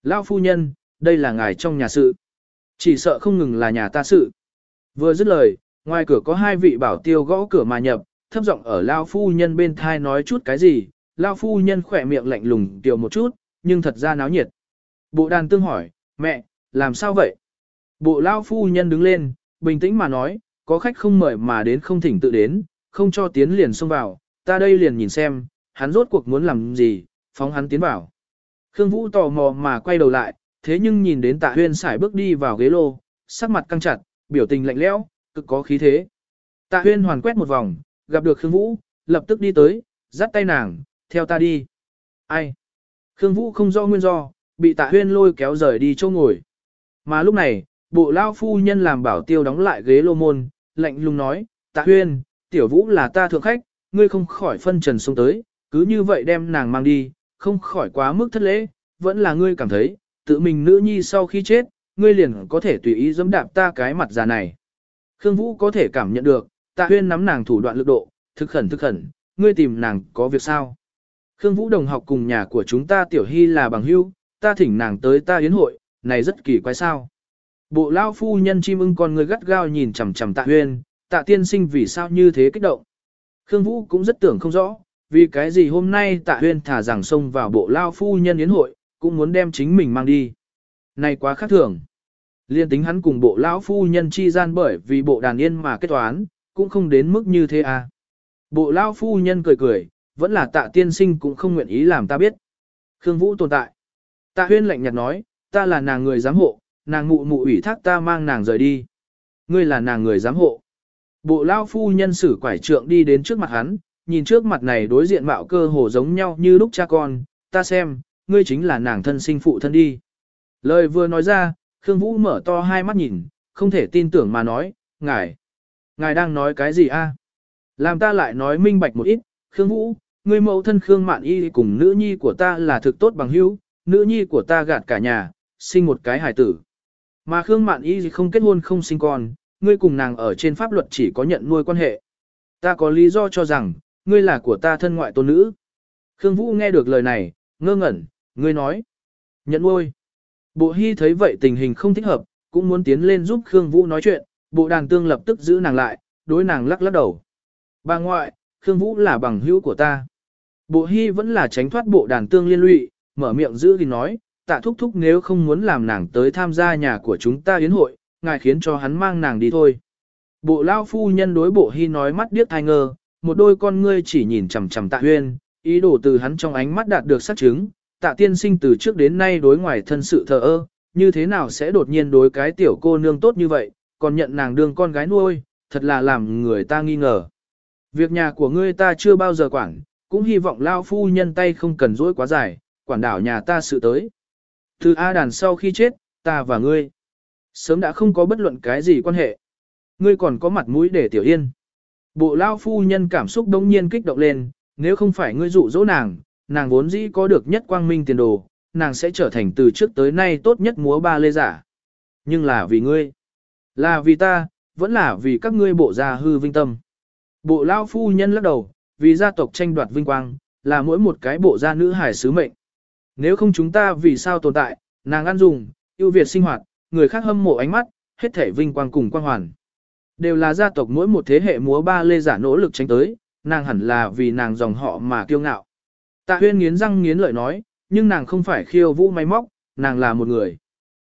Lao phu nhân, đây là ngài trong nhà sự. Chỉ sợ không ngừng là nhà ta sự. Vừa dứt lời, ngoài cửa có hai vị bảo tiêu gõ cửa mà nhập, thấp giọng ở Lao phu nhân bên thai nói chút cái gì, Lao phu nhân khỏe miệng lạnh lùng tiểu một chút, nhưng thật ra náo nhiệt. Bộ đàn tương hỏi, mẹ, làm sao vậy? Bộ Lao phu nhân đứng lên, bình tĩnh mà nói, có khách không mời mà đến không thỉnh tự đến, không cho tiến liền xông vào, ta đây liền nhìn xem, hắn rốt cuộc muốn làm gì, phóng hắn tiến vào. Khương Vũ tò mò mà quay đầu lại, thế nhưng nhìn đến tạ huyên xài bước đi vào ghế lô, sắc mặt căng chặt, biểu tình lạnh lẽo, cực có khí thế. Tạ huyên hoàn quét một vòng, gặp được Khương Vũ, lập tức đi tới, dắt tay nàng, theo ta đi. Ai? Khương Vũ không do nguyên do, bị tạ huyên lôi kéo rời đi chỗ ngồi. Mà lúc này, bộ lao phu nhân làm bảo tiêu đóng lại ghế lô môn, lạnh lùng nói, tạ huyên, tiểu vũ là ta thượng khách, ngươi không khỏi phân trần xuống tới, cứ như vậy đem nàng mang đi, không khỏi quá mức thất lễ, vẫn là ngươi cảm thấy, tự mình nữ nhi sau khi chết, ngươi liền có thể tùy ý dẫm đạp ta cái mặt già này. Khương Vũ có thể cảm nhận được, tạ huyên nắm nàng thủ đoạn lực độ, thực khẩn thực khẩn, ngươi tìm nàng có việc sao? Khương Vũ đồng học cùng nhà của chúng ta tiểu hy là bằng hữu, ta thỉnh nàng tới ta yến hội, này rất kỳ quái sao. Bộ lao phu nhân chim ưng con người gắt gao nhìn chằm chằm tạ huyên, tạ tiên sinh vì sao như thế kích động. Khương Vũ cũng rất tưởng không rõ, vì cái gì hôm nay tạ huyên thả rằng xông vào bộ lao phu nhân yến hội, cũng muốn đem chính mình mang đi. Này quá khác thường. Liên tính hắn cùng bộ lão phu nhân chi gian bởi vì bộ đàn yên mà kết toán, cũng không đến mức như thế à. Bộ lão phu nhân cười cười, vẫn là tạ tiên sinh cũng không nguyện ý làm ta biết. Khương Vũ tồn tại. Tạ huyên lạnh nhạt nói, ta là nàng người giám hộ, nàng mụ mụ ủy thác ta mang nàng rời đi. Ngươi là nàng người giám hộ. Bộ lao phu nhân sử quải trượng đi đến trước mặt hắn, nhìn trước mặt này đối diện mạo cơ hồ giống nhau như lúc cha con, ta xem, ngươi chính là nàng thân sinh phụ thân đi. Lời vừa nói ra, Khương Vũ mở to hai mắt nhìn, không thể tin tưởng mà nói, ngài, ngài đang nói cái gì a? Làm ta lại nói minh bạch một ít, Khương Vũ, ngươi mẫu thân Khương Mạn Y cùng nữ nhi của ta là thực tốt bằng hữu, nữ nhi của ta gạt cả nhà, sinh một cái hài tử. Mà Khương Mạn Y không kết hôn không sinh con, ngươi cùng nàng ở trên pháp luật chỉ có nhận nuôi quan hệ. Ta có lý do cho rằng, ngươi là của ta thân ngoại tôn nữ. Khương Vũ nghe được lời này, ngơ ngẩn, ngươi nói. Nhận nuôi. Bộ Hy thấy vậy tình hình không thích hợp, cũng muốn tiến lên giúp Khương Vũ nói chuyện, bộ đàn tương lập tức giữ nàng lại, đối nàng lắc lắc đầu. Bà ngoại, Khương Vũ là bằng hữu của ta. Bộ Hy vẫn là tránh thoát bộ đàn tương liên lụy, mở miệng giữ thì nói, tạ thúc thúc nếu không muốn làm nàng tới tham gia nhà của chúng ta yến hội, ngài khiến cho hắn mang nàng đi thôi. Bộ lao phu nhân đối bộ Hy nói mắt điếc thai ngơ, một đôi con ngươi chỉ nhìn chằm chằm tạ huyên, ý đồ từ hắn trong ánh mắt đạt được xác chứng, tạ tiên sinh từ trước đến nay đối ngoài thân sự thờ ơ, như thế nào sẽ đột nhiên đối cái tiểu cô nương tốt như vậy, còn nhận nàng đương con gái nuôi, thật là làm người ta nghi ngờ. Việc nhà của ngươi ta chưa bao giờ quản, cũng hy vọng lao phu nhân tay không cần dỗi quá dài, quản đảo nhà ta sự tới. Từ A đàn sau khi chết, ta và ngươi, sớm đã không có bất luận cái gì quan hệ. Ngươi còn có mặt mũi để tiểu yên. Bộ lao phu nhân cảm xúc đông nhiên kích động lên, nếu không phải ngươi dụ dỗ nàng, nàng vốn dĩ có được nhất quang minh tiền đồ, nàng sẽ trở thành từ trước tới nay tốt nhất múa ba lê giả. Nhưng là vì ngươi, là vì ta, vẫn là vì các ngươi bộ gia hư vinh tâm. Bộ lao phu nhân lắc đầu, vì gia tộc tranh đoạt vinh quang, là mỗi một cái bộ gia nữ hải sứ mệnh. Nếu không chúng ta vì sao tồn tại, nàng ăn dùng, ưu việt sinh hoạt, người khác hâm mộ ánh mắt, hết thể vinh quang cùng quang hoàn. Đều là gia tộc mỗi một thế hệ múa ba lê giả nỗ lực tranh tới, nàng hẳn là vì nàng dòng họ mà kiêu ngạo. Tạ huyên nghiến răng nghiến lợi nói, nhưng nàng không phải khiêu vũ máy móc, nàng là một người.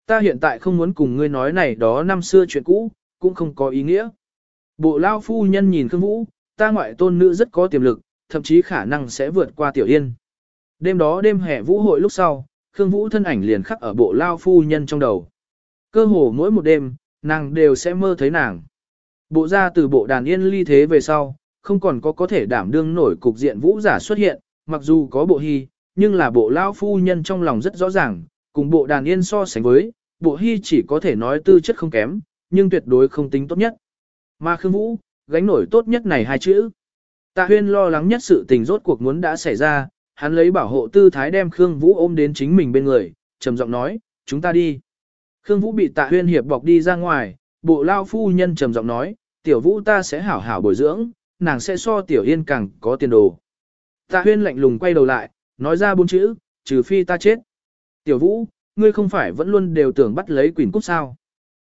Ta hiện tại không muốn cùng ngươi nói này đó năm xưa chuyện cũ, cũng không có ý nghĩa. Bộ lao phu nhân nhìn Khương Vũ, ta ngoại tôn nữ rất có tiềm lực, thậm chí khả năng sẽ vượt qua Tiểu Yên. Đêm đó đêm hè vũ hội lúc sau, Khương Vũ thân ảnh liền khắc ở bộ lao phu nhân trong đầu. Cơ hồ mỗi một đêm, nàng đều sẽ mơ thấy nàng. Bộ ra từ bộ đàn yên ly thế về sau, không còn có có thể đảm đương nổi cục diện vũ giả xuất hiện, mặc dù có bộ hy, nhưng là bộ lao phu nhân trong lòng rất rõ ràng, cùng bộ đàn yên so sánh với, bộ hy chỉ có thể nói tư chất không kém, nhưng tuyệt đối không tính tốt nhất. Mà Khương Vũ, gánh nổi tốt nhất này hai chữ. Tạ Huyên lo lắng nhất sự tình rốt cuộc muốn đã xảy ra, hắn lấy bảo hộ tư thái đem Khương Vũ ôm đến chính mình bên người, trầm giọng nói, chúng ta đi. Khương Vũ bị Tạ Huyên hiệp bọc đi ra ngoài, bộ lao phu nhân trầm giọng nói, tiểu Vũ ta sẽ hảo hảo bồi dưỡng, nàng sẽ so tiểu Yên càng có tiền đồ. Tạ Huyên lạnh lùng quay đầu lại, nói ra bốn chữ, trừ phi ta chết. Tiểu Vũ, ngươi không phải vẫn luôn đều tưởng bắt lấy quỷ cúc sao.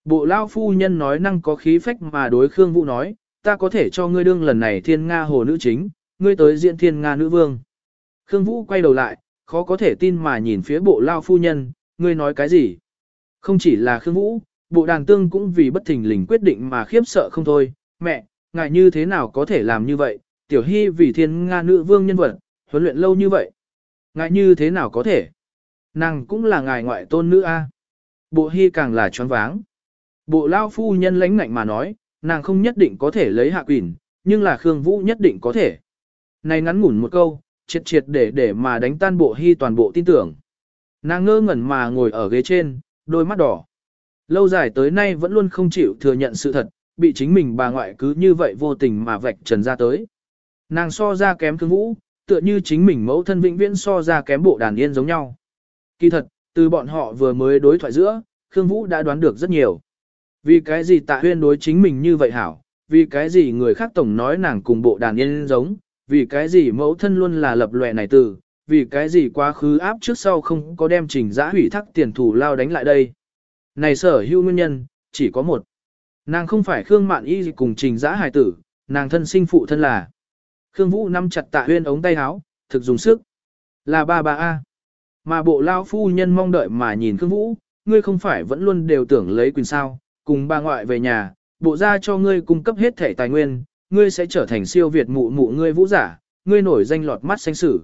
Bộ lao phu nhân nói năng có khí phách mà đối Khương Vũ nói, ta có thể cho ngươi đương lần này thiên Nga hồ nữ chính, ngươi tới diện thiên Nga nữ vương. Khương Vũ quay đầu lại, khó có thể tin mà nhìn phía bộ lao phu nhân, ngươi nói cái gì? Không chỉ là Khương Vũ, bộ đàn tương cũng vì bất thình lình quyết định mà khiếp sợ không thôi, mẹ, ngài như thế nào có thể làm như vậy, tiểu hy vì thiên Nga nữ vương nhân vật, huấn luyện lâu như vậy. Ngài như thế nào có thể? Nàng cũng là ngài ngoại tôn nữ a. Bộ hy càng là choáng váng. Bộ lao phu nhân lãnh ngạnh mà nói, nàng không nhất định có thể lấy hạ quỷ, nhưng là Khương Vũ nhất định có thể. Này ngắn ngủn một câu, triệt triệt để để mà đánh tan bộ hy toàn bộ tin tưởng. Nàng ngơ ngẩn mà ngồi ở ghế trên, đôi mắt đỏ. Lâu dài tới nay vẫn luôn không chịu thừa nhận sự thật, bị chính mình bà ngoại cứ như vậy vô tình mà vạch trần ra tới. Nàng so ra kém thương Vũ, tựa như chính mình mẫu thân vĩnh viễn so ra kém bộ đàn yên giống nhau. Kỳ thật, từ bọn họ vừa mới đối thoại giữa, Khương Vũ đã đoán được rất nhiều. Vì cái gì tạ huyên đối chính mình như vậy hảo, vì cái gì người khác tổng nói nàng cùng bộ đàn yên giống, vì cái gì mẫu thân luôn là lập lòe này từ, vì cái gì quá khứ áp trước sau không có đem trình giã hủy thắc tiền thủ lao đánh lại đây. Này sở hữu nguyên nhân, chỉ có một. Nàng không phải Khương Mạn Y cùng trình giã hài tử, nàng thân sinh phụ thân là. Khương Vũ nắm chặt tạ huyên ống tay áo, thực dùng sức. Là ba ba A. Mà bộ lao phu nhân mong đợi mà nhìn Khương Vũ, ngươi không phải vẫn luôn đều tưởng lấy quyền sao, cùng bà ngoại về nhà, bộ ra cho ngươi cung cấp hết thể tài nguyên, ngươi sẽ trở thành siêu việt mụ mụ ngươi vũ giả, ngươi nổi danh lọt mắt xanh sử.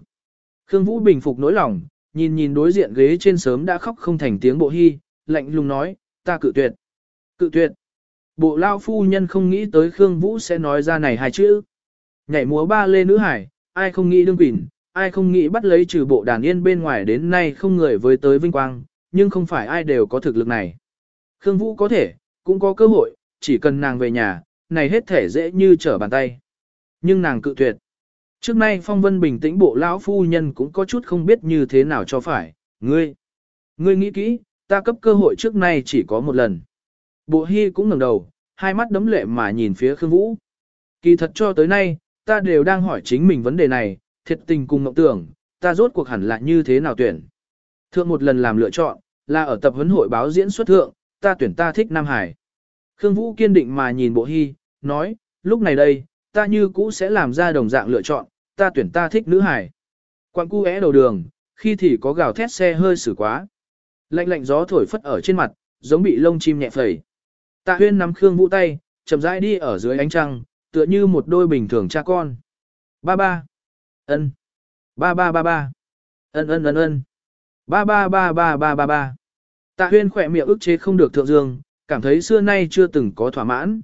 Khương Vũ bình phục nỗi lòng, nhìn nhìn đối diện ghế trên sớm đã khóc không thành tiếng bộ hy, lạnh lùng nói, ta cự tuyệt. Cự tuyệt. Bộ lao phu nhân không nghĩ tới Khương Vũ sẽ nói ra này hai chữ. Nhảy múa ba lê nữ hải, ai không nghĩ đương quỷ, ai không nghĩ bắt lấy trừ bộ đàn yên bên ngoài đến nay không người với tới vinh quang, nhưng không phải ai đều có thực lực này. Khương Vũ có thể, cũng có cơ hội, chỉ cần nàng về nhà, này hết thể dễ như trở bàn tay. Nhưng nàng cự tuyệt. Trước nay phong vân bình tĩnh bộ lão phu nhân cũng có chút không biết như thế nào cho phải, ngươi. Ngươi nghĩ kỹ, ta cấp cơ hội trước nay chỉ có một lần. Bộ hy cũng ngẩng đầu, hai mắt đấm lệ mà nhìn phía Khương Vũ. Kỳ thật cho tới nay, ta đều đang hỏi chính mình vấn đề này, thiệt tình cùng mộng tưởng, ta rốt cuộc hẳn là như thế nào tuyển. Thượng một lần làm lựa chọn, là ở tập huấn hội báo diễn xuất thượng, ta tuyển ta thích Nam Hải. Khương Vũ kiên định mà nhìn bộ hy, nói, lúc này đây, ta như cũ sẽ làm ra đồng dạng lựa chọn, ta tuyển ta thích nữ hải. Quang cu é đầu đường, khi thì có gào thét xe hơi xử quá. Lạnh lạnh gió thổi phất ở trên mặt, giống bị lông chim nhẹ phẩy. Tạ huyên nắm Khương Vũ tay, chậm rãi đi ở dưới ánh trăng, tựa như một đôi bình thường cha con. Ba ba. ân, Ba ba ba ba. ân ân ân ân. Ba ba ba ba ba ba ba. Tạ huyên khỏe miệng ức chế không được thượng dương, cảm thấy xưa nay chưa từng có thỏa mãn.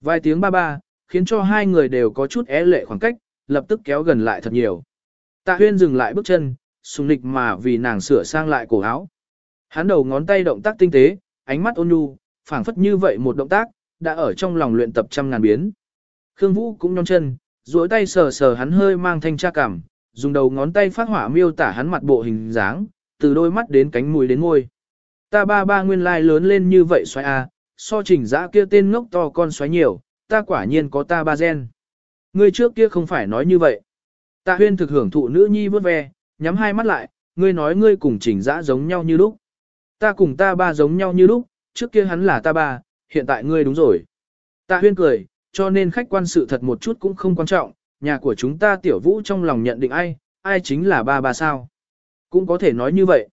Vài tiếng ba ba, khiến cho hai người đều có chút é lệ khoảng cách, lập tức kéo gần lại thật nhiều. Tạ huyên dừng lại bước chân, sùng lịch mà vì nàng sửa sang lại cổ áo. Hắn đầu ngón tay động tác tinh tế, ánh mắt ôn nhu, phảng phất như vậy một động tác, đã ở trong lòng luyện tập trăm ngàn biến. Khương Vũ cũng nhón chân, duỗi tay sờ sờ hắn hơi mang thanh tra cảm, dùng đầu ngón tay phát hỏa miêu tả hắn mặt bộ hình dáng, từ đôi mắt đến cánh mũi đến môi. Ta ba ba nguyên lai lớn lên như vậy xoay a, à, so trình giã kia tên ngốc to con xoáy nhiều, ta quả nhiên có ta ba gen. Ngươi trước kia không phải nói như vậy. Tạ huyên thực hưởng thụ nữ nhi vớt ve, nhắm hai mắt lại, ngươi nói ngươi cùng trình giã giống nhau như lúc. Ta cùng ta ba giống nhau như lúc, trước kia hắn là ta ba, hiện tại ngươi đúng rồi. Tạ huyên cười, cho nên khách quan sự thật một chút cũng không quan trọng, nhà của chúng ta tiểu vũ trong lòng nhận định ai, ai chính là ba ba sao. Cũng có thể nói như vậy.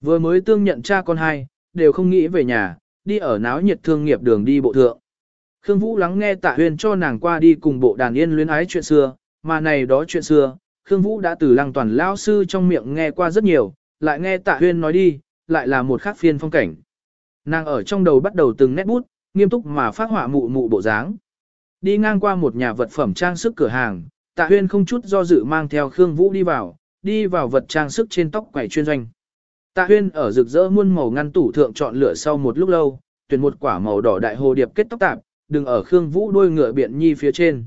Vừa mới tương nhận cha con hai, đều không nghĩ về nhà, đi ở náo nhiệt thương nghiệp đường đi bộ thượng. Khương Vũ lắng nghe Tạ Huyên cho nàng qua đi cùng bộ đàn yên luyến ái chuyện xưa, mà này đó chuyện xưa, Khương Vũ đã từ lăng toàn lão sư trong miệng nghe qua rất nhiều, lại nghe Tạ Huyên nói đi, lại là một khác phiên phong cảnh. Nàng ở trong đầu bắt đầu từng nét bút, nghiêm túc mà phát họa mụ mụ bộ dáng. Đi ngang qua một nhà vật phẩm trang sức cửa hàng, Tạ Huyên không chút do dự mang theo Khương Vũ đi vào, đi vào vật trang sức trên tóc quẩy chuyên doanh. Tạ Huyên ở rực rỡ muôn màu ngăn tủ thượng chọn lựa sau một lúc lâu, tuyển một quả màu đỏ đại hồ điệp kết tóc tạp, đừng ở Khương Vũ đôi ngựa biện nhi phía trên.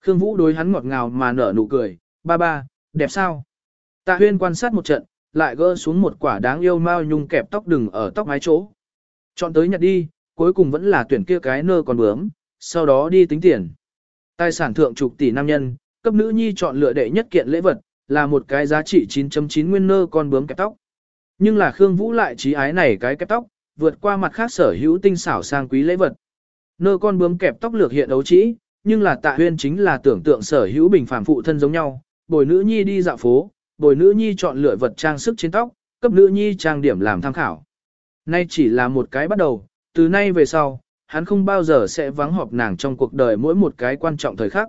Khương Vũ đối hắn ngọt ngào mà nở nụ cười, ba ba, đẹp sao? Tạ Huyên quan sát một trận, lại gỡ xuống một quả đáng yêu mao nhung kẹp tóc đừng ở tóc mái chỗ. Chọn tới nhặt đi, cuối cùng vẫn là tuyển kia cái nơ còn bướm, sau đó đi tính tiền. Tài sản thượng chục tỷ nam nhân, cấp nữ nhi chọn lựa đệ nhất kiện lễ vật, là một cái giá trị 9.9 nguyên nơ con bướm kẹp tóc. Nhưng là Khương Vũ lại trí ái này cái kẹp tóc, vượt qua mặt khác sở hữu tinh xảo sang quý lễ vật. Nơ con bướm kẹp tóc lược hiện ấu trĩ, nhưng là tạ huyên chính là tưởng tượng sở hữu bình phàm phụ thân giống nhau, bồi nữ nhi đi dạo phố, bồi nữ nhi chọn lựa vật trang sức trên tóc, cấp nữ nhi trang điểm làm tham khảo. Nay chỉ là một cái bắt đầu, từ nay về sau, hắn không bao giờ sẽ vắng họp nàng trong cuộc đời mỗi một cái quan trọng thời khắc.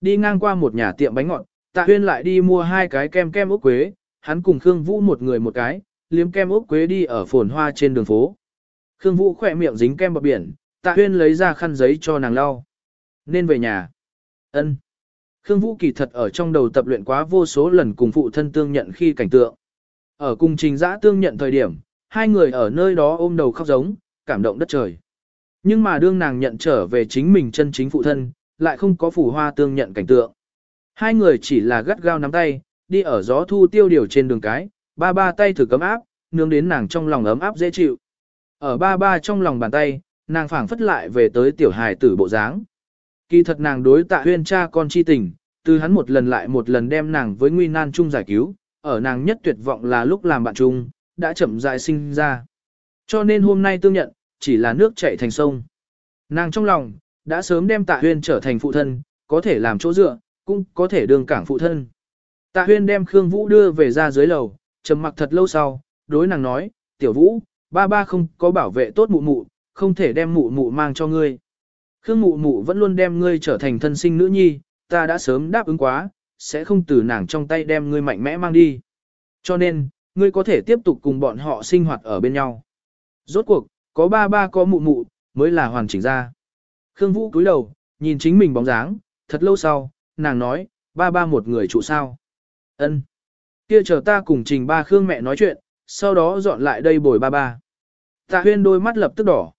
Đi ngang qua một nhà tiệm bánh ngọt, tạ huyên lại đi mua hai cái kem kem ốc quế, hắn cùng Khương Vũ một người một cái, liếm kem ốc quế đi ở phồn hoa trên đường phố. Khương Vũ khỏe miệng dính kem bọc biển, tạ huyên lấy ra khăn giấy cho nàng lau. Nên về nhà. ân Khương Vũ kỳ thật ở trong đầu tập luyện quá vô số lần cùng phụ thân tương nhận khi cảnh tượng. Ở cùng trình giã tương nhận thời điểm, hai người ở nơi đó ôm đầu khóc giống, cảm động đất trời. Nhưng mà đương nàng nhận trở về chính mình chân chính phụ thân, lại không có phủ hoa tương nhận cảnh tượng. Hai người chỉ là gắt gao nắm tay, đi ở gió thu tiêu điều trên đường cái, ba ba tay thử cấm áp, nướng đến nàng trong lòng ấm áp dễ chịu. Ở ba ba trong lòng bàn tay, nàng phảng phất lại về tới tiểu hài tử bộ dáng. Kỳ thật nàng đối tạ huyên cha con chi tình, từ hắn một lần lại một lần đem nàng với nguy nan chung giải cứu, ở nàng nhất tuyệt vọng là lúc làm bạn chung, đã chậm rãi sinh ra. Cho nên hôm nay tương nhận, chỉ là nước chảy thành sông. Nàng trong lòng, đã sớm đem tạ huyên trở thành phụ thân, có thể làm chỗ dựa, cũng có thể đường cảng phụ thân. Tạ huyên đem Khương Vũ đưa về ra dưới lầu, trầm mặc thật lâu sau, đối nàng nói, tiểu Vũ, ba ba không có bảo vệ tốt mụ mụ, không thể đem mụ mụ mang cho ngươi. Khương mụ mụ vẫn luôn đem ngươi trở thành thân sinh nữ nhi, ta đã sớm đáp ứng quá, sẽ không từ nàng trong tay đem ngươi mạnh mẽ mang đi. Cho nên, ngươi có thể tiếp tục cùng bọn họ sinh hoạt ở bên nhau. Rốt cuộc, có ba ba có mụ mụ, mới là hoàn chỉnh ra. Khương Vũ cúi đầu, nhìn chính mình bóng dáng, thật lâu sau, nàng nói, ba ba một người trụ sao. ân Kia chờ ta cùng trình ba Khương mẹ nói chuyện, sau đó dọn lại đây bồi ba ba. Tạ huyên đôi mắt lập tức đỏ.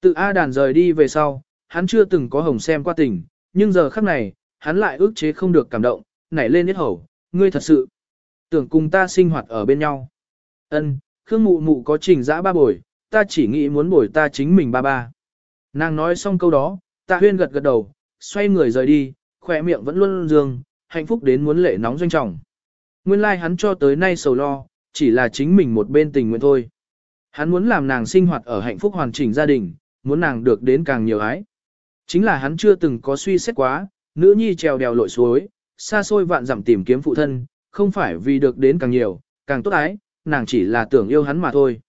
tự A đàn rời đi về sau, hắn chưa từng có hồng xem qua tình, nhưng giờ khắc này, hắn lại ước chế không được cảm động, nảy lên hết hầu, ngươi thật sự. Tưởng cùng ta sinh hoạt ở bên nhau. ân Khương mụ mụ có trình dã ba bồi, ta chỉ nghĩ muốn bồi ta chính mình ba ba. Nàng nói xong câu đó, tạ huyên gật gật đầu, xoay người rời đi, khỏe miệng vẫn luôn dương, hạnh phúc đến muốn lệ nóng doanh trọng. Nguyên lai like hắn cho tới nay sầu lo, chỉ là chính mình một bên tình nguyện thôi. Hắn muốn làm nàng sinh hoạt ở hạnh phúc hoàn chỉnh gia đình, muốn nàng được đến càng nhiều ái. Chính là hắn chưa từng có suy xét quá, nữ nhi trèo đèo lội suối, xa xôi vạn dặm tìm kiếm phụ thân, không phải vì được đến càng nhiều, càng tốt ái, nàng chỉ là tưởng yêu hắn mà thôi.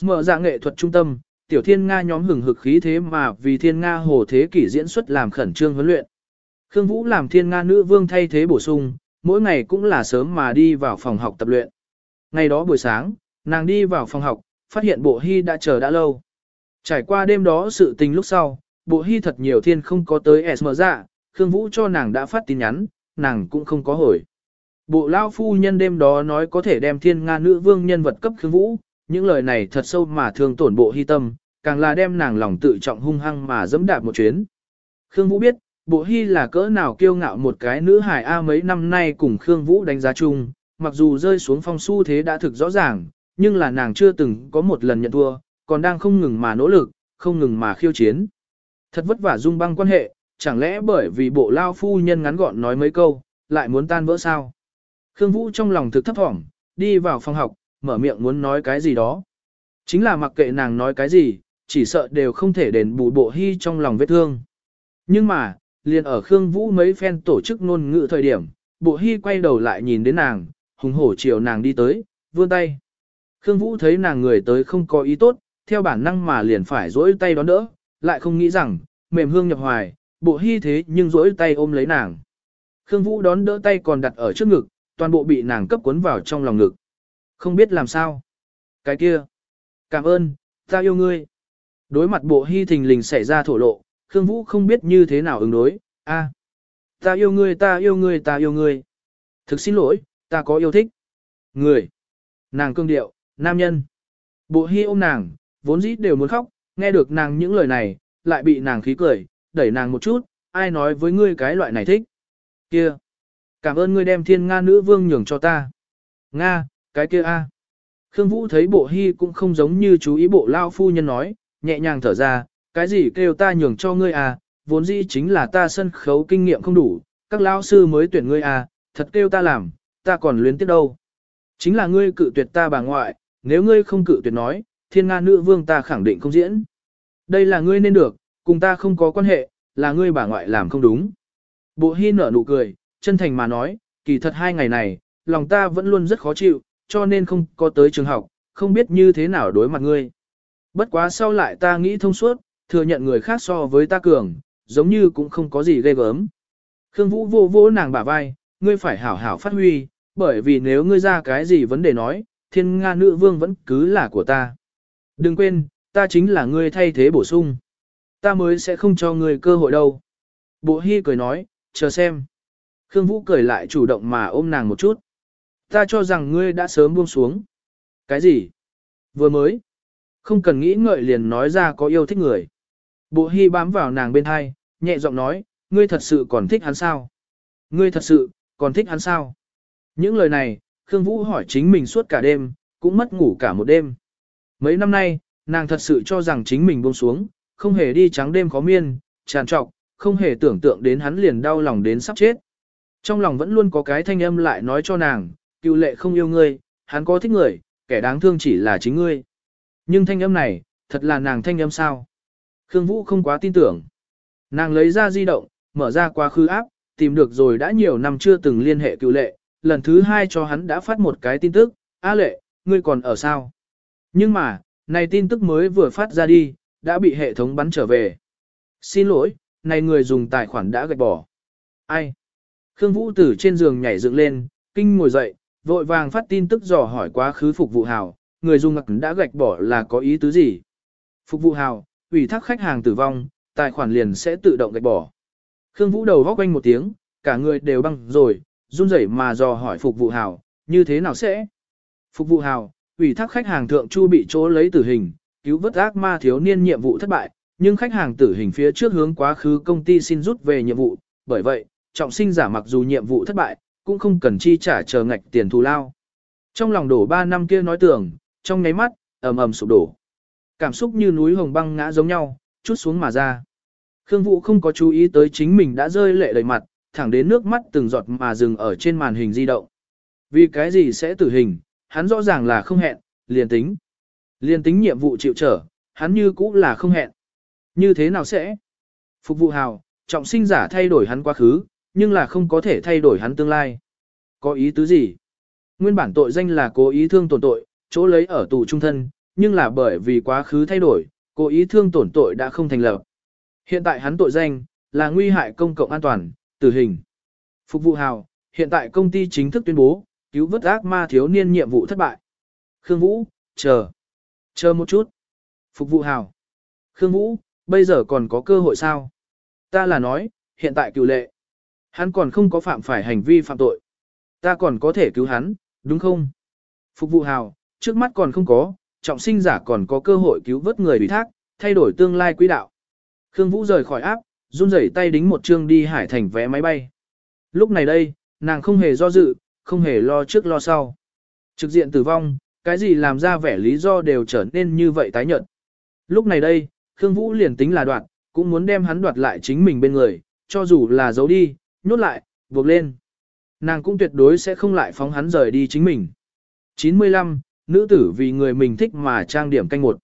SM dạng nghệ thuật trung tâm, tiểu thiên Nga nhóm hừng hực khí thế mà vì thiên Nga hồ thế kỷ diễn xuất làm khẩn trương huấn luyện. Khương Vũ làm thiên Nga nữ vương thay thế bổ sung, mỗi ngày cũng là sớm mà đi vào phòng học tập luyện. Ngày đó buổi sáng, nàng đi vào phòng học, phát hiện bộ hy đã chờ đã lâu. Trải qua đêm đó sự tình lúc sau, bộ hy thật nhiều thiên không có tới S mở ra, dạ, Khương Vũ cho nàng đã phát tin nhắn, nàng cũng không có hồi. Bộ lao phu nhân đêm đó nói có thể đem thiên Nga nữ vương nhân vật cấp Khương Vũ, những lời này thật sâu mà thương tổn bộ hy tâm, càng là đem nàng lòng tự trọng hung hăng mà dẫm đạp một chuyến. Khương Vũ biết, bộ hy là cỡ nào kiêu ngạo một cái nữ hài A mấy năm nay cùng Khương Vũ đánh giá chung, mặc dù rơi xuống phong su thế đã thực rõ ràng, nhưng là nàng chưa từng có một lần nhận thua, còn đang không ngừng mà nỗ lực, không ngừng mà khiêu chiến. Thật vất vả dung băng quan hệ, chẳng lẽ bởi vì bộ lao phu nhân ngắn gọn nói mấy câu, lại muốn tan vỡ sao? Khương Vũ trong lòng thực thấp thỏm, đi vào phòng học, mở miệng muốn nói cái gì đó. Chính là mặc kệ nàng nói cái gì, chỉ sợ đều không thể đền bù bộ hy trong lòng vết thương. Nhưng mà, liền ở Khương Vũ mấy phen tổ chức ngôn ngữ thời điểm, bộ hy quay đầu lại nhìn đến nàng, hùng hổ chiều nàng đi tới, vươn tay. Khương Vũ thấy nàng người tới không có ý tốt, theo bản năng mà liền phải dỗi tay đón đỡ, lại không nghĩ rằng, mềm hương nhập hoài, bộ hy thế nhưng dỗi tay ôm lấy nàng. Khương Vũ đón đỡ tay còn đặt ở trước ngực, toàn bộ bị nàng cấp cuốn vào trong lòng ngực. Không biết làm sao. Cái kia. Cảm ơn, ta yêu ngươi. Đối mặt bộ hy thình lình xảy ra thổ lộ, Khương Vũ không biết như thế nào ứng đối. A, ta yêu ngươi, ta yêu ngươi, ta yêu ngươi. Thực xin lỗi, ta có yêu thích. Người. Nàng cương điệu, nam nhân. Bộ hy ôm nàng, vốn dĩ đều muốn khóc, nghe được nàng những lời này, lại bị nàng khí cười, đẩy nàng một chút, ai nói với ngươi cái loại này thích. Kia. Cảm ơn ngươi đem thiên Nga nữ vương nhường cho ta. Nga, cái kia a. Khương Vũ thấy bộ hy cũng không giống như chú ý bộ lao phu nhân nói, nhẹ nhàng thở ra, cái gì kêu ta nhường cho ngươi à, vốn dĩ chính là ta sân khấu kinh nghiệm không đủ, các lão sư mới tuyển ngươi à, thật kêu ta làm, ta còn luyến tiếc đâu. Chính là ngươi cự tuyệt ta bà ngoại, nếu ngươi không cự tuyệt nói, thiên nga nữ vương ta khẳng định không diễn. Đây là ngươi nên được, cùng ta không có quan hệ, là ngươi bà ngoại làm không đúng. Bộ hy nở nụ cười, chân thành mà nói, kỳ thật hai ngày này, lòng ta vẫn luôn rất khó chịu, cho nên không có tới trường học, không biết như thế nào đối mặt ngươi. Bất quá sau lại ta nghĩ thông suốt, thừa nhận người khác so với ta cường, giống như cũng không có gì ghê gớm. Khương Vũ vô vô nàng bả vai, ngươi phải hảo hảo phát huy, bởi vì nếu ngươi ra cái gì vấn đề nói, thiên nga nữ vương vẫn cứ là của ta. Đừng quên, ta chính là ngươi thay thế bổ sung. Ta mới sẽ không cho ngươi cơ hội đâu. Bộ hy cười nói, chờ xem. Khương Vũ cười lại chủ động mà ôm nàng một chút. Ta cho rằng ngươi đã sớm buông xuống. Cái gì? Vừa mới. Không cần nghĩ ngợi liền nói ra có yêu thích người. Bộ hy bám vào nàng bên hai, nhẹ giọng nói, ngươi thật sự còn thích hắn sao? Ngươi thật sự, còn thích hắn sao? Những lời này, Khương Vũ hỏi chính mình suốt cả đêm, cũng mất ngủ cả một đêm. Mấy năm nay, nàng thật sự cho rằng chính mình buông xuống, không hề đi trắng đêm khó miên, tràn trọc, không hề tưởng tượng đến hắn liền đau lòng đến sắp chết. Trong lòng vẫn luôn có cái thanh âm lại nói cho nàng, cựu lệ không yêu ngươi, hắn có thích người, kẻ đáng thương chỉ là chính ngươi. Nhưng thanh âm này, thật là nàng thanh âm sao? Khương Vũ không quá tin tưởng. Nàng lấy ra di động, mở ra quá khứ áp, tìm được rồi đã nhiều năm chưa từng liên hệ cựu lệ, lần thứ hai cho hắn đã phát một cái tin tức, A lệ, ngươi còn ở sao? Nhưng mà, này tin tức mới vừa phát ra đi, đã bị hệ thống bắn trở về. Xin lỗi, này người dùng tài khoản đã gạch bỏ. Ai? Khương Vũ từ trên giường nhảy dựng lên, kinh ngồi dậy, vội vàng phát tin tức dò hỏi quá khứ phục vụ hào, người dùng ngặt đã gạch bỏ là có ý tứ gì? Phục vụ hào, ủy thác khách hàng tử vong, tài khoản liền sẽ tự động gạch bỏ. Khương Vũ đầu góc quanh một tiếng, cả người đều băng rồi, run rẩy mà dò hỏi phục vụ hào, như thế nào sẽ? Phục vụ hào, ủy thác khách hàng thượng chu bị chỗ lấy tử hình, cứu vớt ác ma thiếu niên nhiệm vụ thất bại, nhưng khách hàng tử hình phía trước hướng quá khứ công ty xin rút về nhiệm vụ, bởi vậy, trọng sinh giả mặc dù nhiệm vụ thất bại, cũng không cần chi trả chờ ngạch tiền thù lao. Trong lòng đổ 3 năm kia nói tưởng, trong nháy mắt, ầm ầm sụp đổ. Cảm xúc như núi hồng băng ngã giống nhau, chút xuống mà ra. Khương Vũ không có chú ý tới chính mình đã rơi lệ đầy mặt, thẳng đến nước mắt từng giọt mà dừng ở trên màn hình di động. Vì cái gì sẽ tử hình, hắn rõ ràng là không hẹn, liền tính. Liền tính nhiệm vụ chịu trở, hắn như cũ là không hẹn. Như thế nào sẽ? Phục vụ hào, trọng sinh giả thay đổi hắn quá khứ, nhưng là không có thể thay đổi hắn tương lai. Có ý tứ gì? Nguyên bản tội danh là cố ý thương tổn tội, chỗ lấy ở tù trung thân, nhưng là bởi vì quá khứ thay đổi, cố ý thương tổn tội đã không thành lập. Hiện tại hắn tội danh, là nguy hại công cộng an toàn, tử hình. Phục vụ hào, hiện tại công ty chính thức tuyên bố, cứu vớt ác ma thiếu niên nhiệm vụ thất bại. Khương Vũ, chờ. Chờ một chút. Phục vụ hào. Khương Vũ, bây giờ còn có cơ hội sao? Ta là nói, hiện tại cựu lệ. Hắn còn không có phạm phải hành vi phạm tội. Ta còn có thể cứu hắn, đúng không? Phục vụ hào, trước mắt còn không có, trọng sinh giả còn có cơ hội cứu vớt người bị thác, thay đổi tương lai quỹ đạo. Khương Vũ rời khỏi áp, run rẩy tay đính một chương đi hải thành vé máy bay. Lúc này đây, nàng không hề do dự, không hề lo trước lo sau. Trực diện tử vong, cái gì làm ra vẻ lý do đều trở nên như vậy tái nhợt. Lúc này đây, Khương Vũ liền tính là đoạt, cũng muốn đem hắn đoạt lại chính mình bên người, cho dù là giấu đi, nhốt lại, buộc lên. Nàng cũng tuyệt đối sẽ không lại phóng hắn rời đi chính mình. 95, nữ tử vì người mình thích mà trang điểm canh một.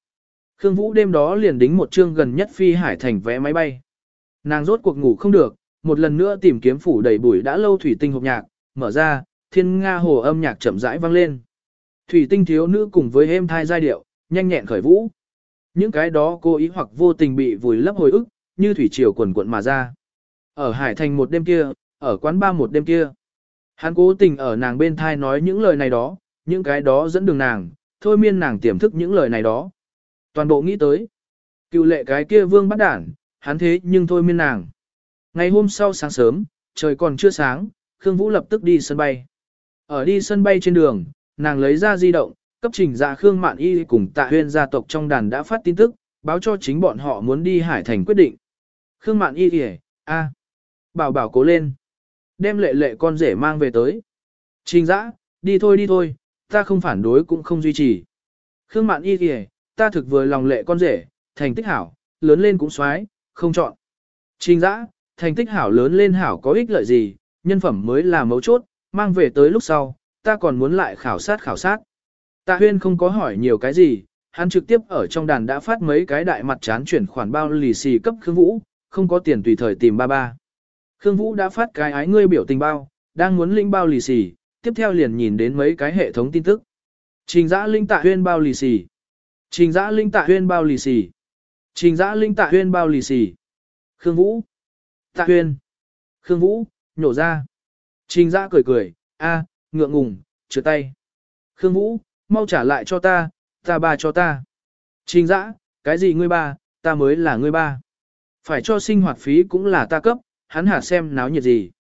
Khương Vũ đêm đó liền đính một chương gần nhất phi hải thành vé máy bay. Nàng rốt cuộc ngủ không được, một lần nữa tìm kiếm phủ đầy bụi đã lâu thủy tinh hộp nhạc, mở ra, thiên nga hồ âm nhạc chậm rãi vang lên. Thủy tinh thiếu nữ cùng với êm thai giai điệu, nhanh nhẹn khởi vũ. Những cái đó cố ý hoặc vô tình bị vùi lấp hồi ức, như thủy triều quần cuộn mà ra. Ở Hải Thành một đêm kia, ở quán ba một đêm kia. Hắn cố tình ở nàng bên thai nói những lời này đó, những cái đó dẫn đường nàng, thôi miên nàng tiềm thức những lời này đó. Toàn bộ nghĩ tới. Cựu lệ cái kia vương bắt đản, hắn thế nhưng thôi miên nàng. Ngày hôm sau sáng sớm, trời còn chưa sáng, Khương Vũ lập tức đi sân bay. Ở đi sân bay trên đường, nàng lấy ra di động, cấp trình dạ Khương Mạn Y cùng tạ huyên gia tộc trong đàn đã phát tin tức, báo cho chính bọn họ muốn đi Hải Thành quyết định. Khương Mạn Y kìa, a, bảo bảo cố lên. Đem lệ lệ con rể mang về tới. Trình dã, đi thôi đi thôi, ta không phản đối cũng không duy trì. Khương Mạn Y kìa, ta thực vừa lòng lệ con rể, thành tích hảo, lớn lên cũng xoái, không chọn. Trình dã, thành tích hảo lớn lên hảo có ích lợi gì, nhân phẩm mới là mấu chốt, mang về tới lúc sau, ta còn muốn lại khảo sát khảo sát. Tạ huyên không có hỏi nhiều cái gì, hắn trực tiếp ở trong đàn đã phát mấy cái đại mặt chán chuyển khoản bao lì xì cấp Khương Vũ, không có tiền tùy thời tìm ba ba. Khương Vũ đã phát cái ái ngươi biểu tình bao, đang muốn lĩnh bao lì xì, tiếp theo liền nhìn đến mấy cái hệ thống tin tức. Trình giã linh tạ huyên bao lì xì. Trình giã linh tạ huyên bao lì xì. Trình giã linh tạ huyên bao lì xì. Khương Vũ. Tạ huyên. Khương Vũ, nhổ ra. Trình giã cười cười, a, ngượng ngùng, chừa tay. Khương Vũ, mau trả lại cho ta, ta ba cho ta. Trình giã, cái gì ngươi ba, ta mới là ngươi ba. Phải cho sinh hoạt phí cũng là ta cấp, hắn hả xem náo nhiệt gì.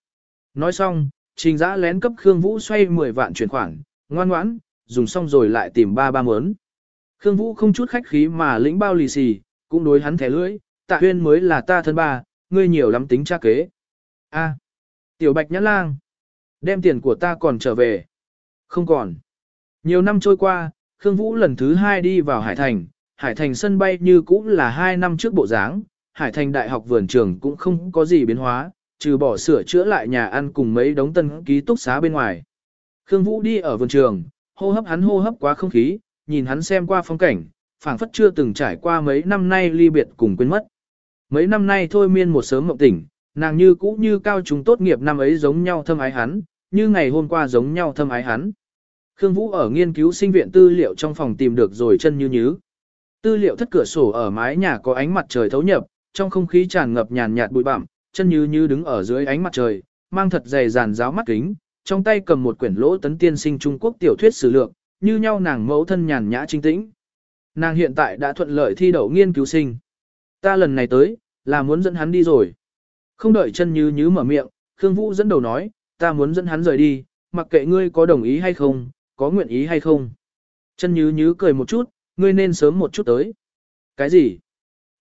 Nói xong, trình giã lén cấp Khương Vũ xoay 10 vạn chuyển khoản, ngoan ngoãn, dùng xong rồi lại tìm ba ba mớn. Khương Vũ không chút khách khí mà lĩnh bao lì xì, cũng đối hắn thẻ lưỡi, tạ huyên mới là ta thân ba, ngươi nhiều lắm tính tra kế. A, tiểu bạch nhã lang, đem tiền của ta còn trở về. Không còn. Nhiều năm trôi qua, Khương Vũ lần thứ hai đi vào Hải Thành, Hải Thành sân bay như cũ là hai năm trước bộ dáng, Hải Thành Đại học vườn trường cũng không có gì biến hóa, trừ bỏ sửa chữa lại nhà ăn cùng mấy đống tân ký túc xá bên ngoài. Khương Vũ đi ở vườn trường, hô hấp hắn hô hấp quá không khí, nhìn hắn xem qua phong cảnh, phảng phất chưa từng trải qua mấy năm nay ly biệt cùng quên mất. Mấy năm nay thôi miên một sớm mộng tỉnh, nàng như cũ như cao chúng tốt nghiệp năm ấy giống nhau thâm ái hắn, như ngày hôm qua giống nhau thâm ái hắn. Khương Vũ ở nghiên cứu sinh viện tư liệu trong phòng tìm được rồi chân như nhứ. Tư liệu thất cửa sổ ở mái nhà có ánh mặt trời thấu nhập, trong không khí tràn ngập nhàn nhạt bụi bặm, chân như như đứng ở dưới ánh mặt trời, mang thật dày dàn giáo mắt kính, trong tay cầm một quyển lỗ tấn tiên sinh Trung Quốc tiểu thuyết sử lược, như nhau nàng mẫu thân nhàn nhã trinh tĩnh. Nàng hiện tại đã thuận lợi thi đậu nghiên cứu sinh. Ta lần này tới, là muốn dẫn hắn đi rồi. Không đợi chân như Như mở miệng, Khương Vũ dẫn đầu nói, ta muốn dẫn hắn rời đi, mặc kệ ngươi có đồng ý hay không, có nguyện ý hay không. Chân như Như cười một chút, ngươi nên sớm một chút tới. Cái gì?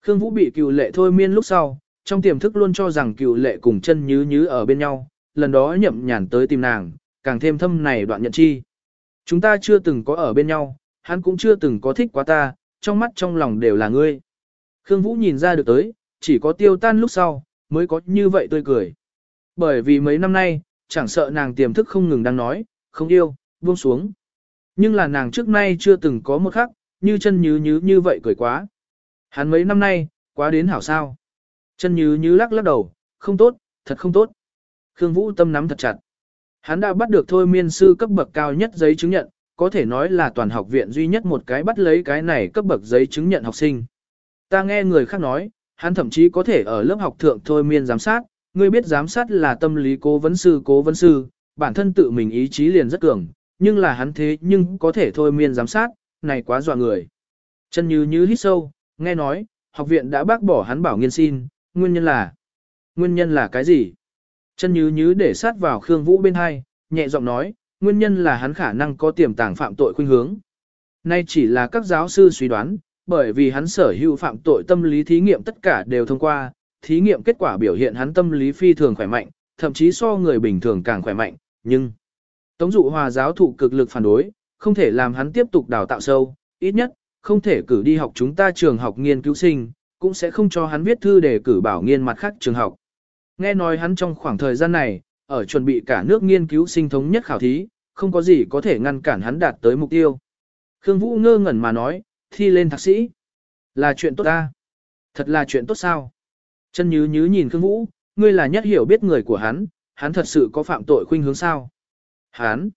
Khương Vũ bị cựu lệ thôi miên lúc sau, trong tiềm thức luôn cho rằng cựu lệ cùng chân nhứ nhứ ở bên nhau, lần đó nhậm nhàn tới tìm nàng, càng thêm thâm này đoạn nhận chi. Chúng ta chưa từng có ở bên nhau, hắn cũng chưa từng có thích quá ta, trong mắt trong lòng đều là ngươi. Khương Vũ nhìn ra được tới, chỉ có tiêu tan lúc sau, mới có như vậy tươi cười. Bởi vì mấy năm nay, chẳng sợ nàng tiềm thức không ngừng đang nói, không yêu, buông xuống. Nhưng là nàng trước nay chưa từng có một khắc, như chân nhứ nhứ như vậy cười quá. Hắn mấy năm nay, quá đến hảo sao. Chân Như như lắc lắc đầu, không tốt, thật không tốt. Khương Vũ tâm nắm thật chặt. Hắn đã bắt được thôi miên sư cấp bậc cao nhất giấy chứng nhận, có thể nói là toàn học viện duy nhất một cái bắt lấy cái này cấp bậc giấy chứng nhận học sinh. Ta nghe người khác nói, hắn thậm chí có thể ở lớp học thượng thôi miên giám sát, ngươi biết giám sát là tâm lý cố vấn sư cố vấn sư, bản thân tự mình ý chí liền rất cường, nhưng là hắn thế nhưng có thể thôi miên giám sát, này quá dọa người. Chân như như hít sâu, nghe nói, học viện đã bác bỏ hắn bảo nghiên xin, nguyên nhân là, nguyên nhân là cái gì? Chân như như để sát vào Khương Vũ bên hai, nhẹ giọng nói, nguyên nhân là hắn khả năng có tiềm tàng phạm tội khuynh hướng. Nay chỉ là các giáo sư suy đoán, bởi vì hắn sở hữu phạm tội tâm lý thí nghiệm tất cả đều thông qua, thí nghiệm kết quả biểu hiện hắn tâm lý phi thường khỏe mạnh, thậm chí so người bình thường càng khỏe mạnh, nhưng Tống dụ hòa giáo thụ cực lực phản đối, không thể làm hắn tiếp tục đào tạo sâu, ít nhất, không thể cử đi học chúng ta trường học nghiên cứu sinh, cũng sẽ không cho hắn viết thư để cử bảo nghiên mặt khác trường học. Nghe nói hắn trong khoảng thời gian này, ở chuẩn bị cả nước nghiên cứu sinh thống nhất khảo thí, không có gì có thể ngăn cản hắn đạt tới mục tiêu. Khương Vũ ngơ ngẩn mà nói, thi lên thạc sĩ. Là chuyện tốt ta. Thật là chuyện tốt sao. Chân nhứ nhứ nhìn Khương Vũ, ngươi là nhất hiểu biết người của hắn, hắn thật sự có phạm tội khuynh hướng sao. Hắn,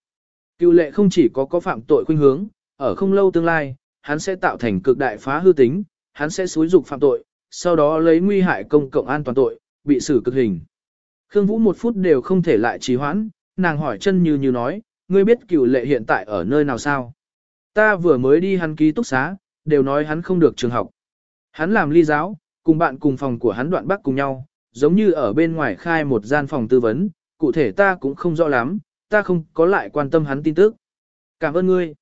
cựu lệ không chỉ có có phạm tội khuynh hướng, ở không lâu tương lai, hắn sẽ tạo thành cực đại phá hư tính, hắn sẽ xúi dục phạm tội, sau đó lấy nguy hại công cộng an toàn tội, bị xử cực hình. Khương Vũ một phút đều không thể lại trì hoãn, nàng hỏi chân như như nói, ngươi biết cựu lệ hiện tại ở nơi nào sao? Ta vừa mới đi hắn ký túc xá, đều nói hắn không được trường học. Hắn làm ly giáo, cùng bạn cùng phòng của hắn đoạn bắc cùng nhau, giống như ở bên ngoài khai một gian phòng tư vấn, cụ thể ta cũng không rõ lắm, ta không có lại quan tâm hắn tin tức. Cảm ơn ngươi.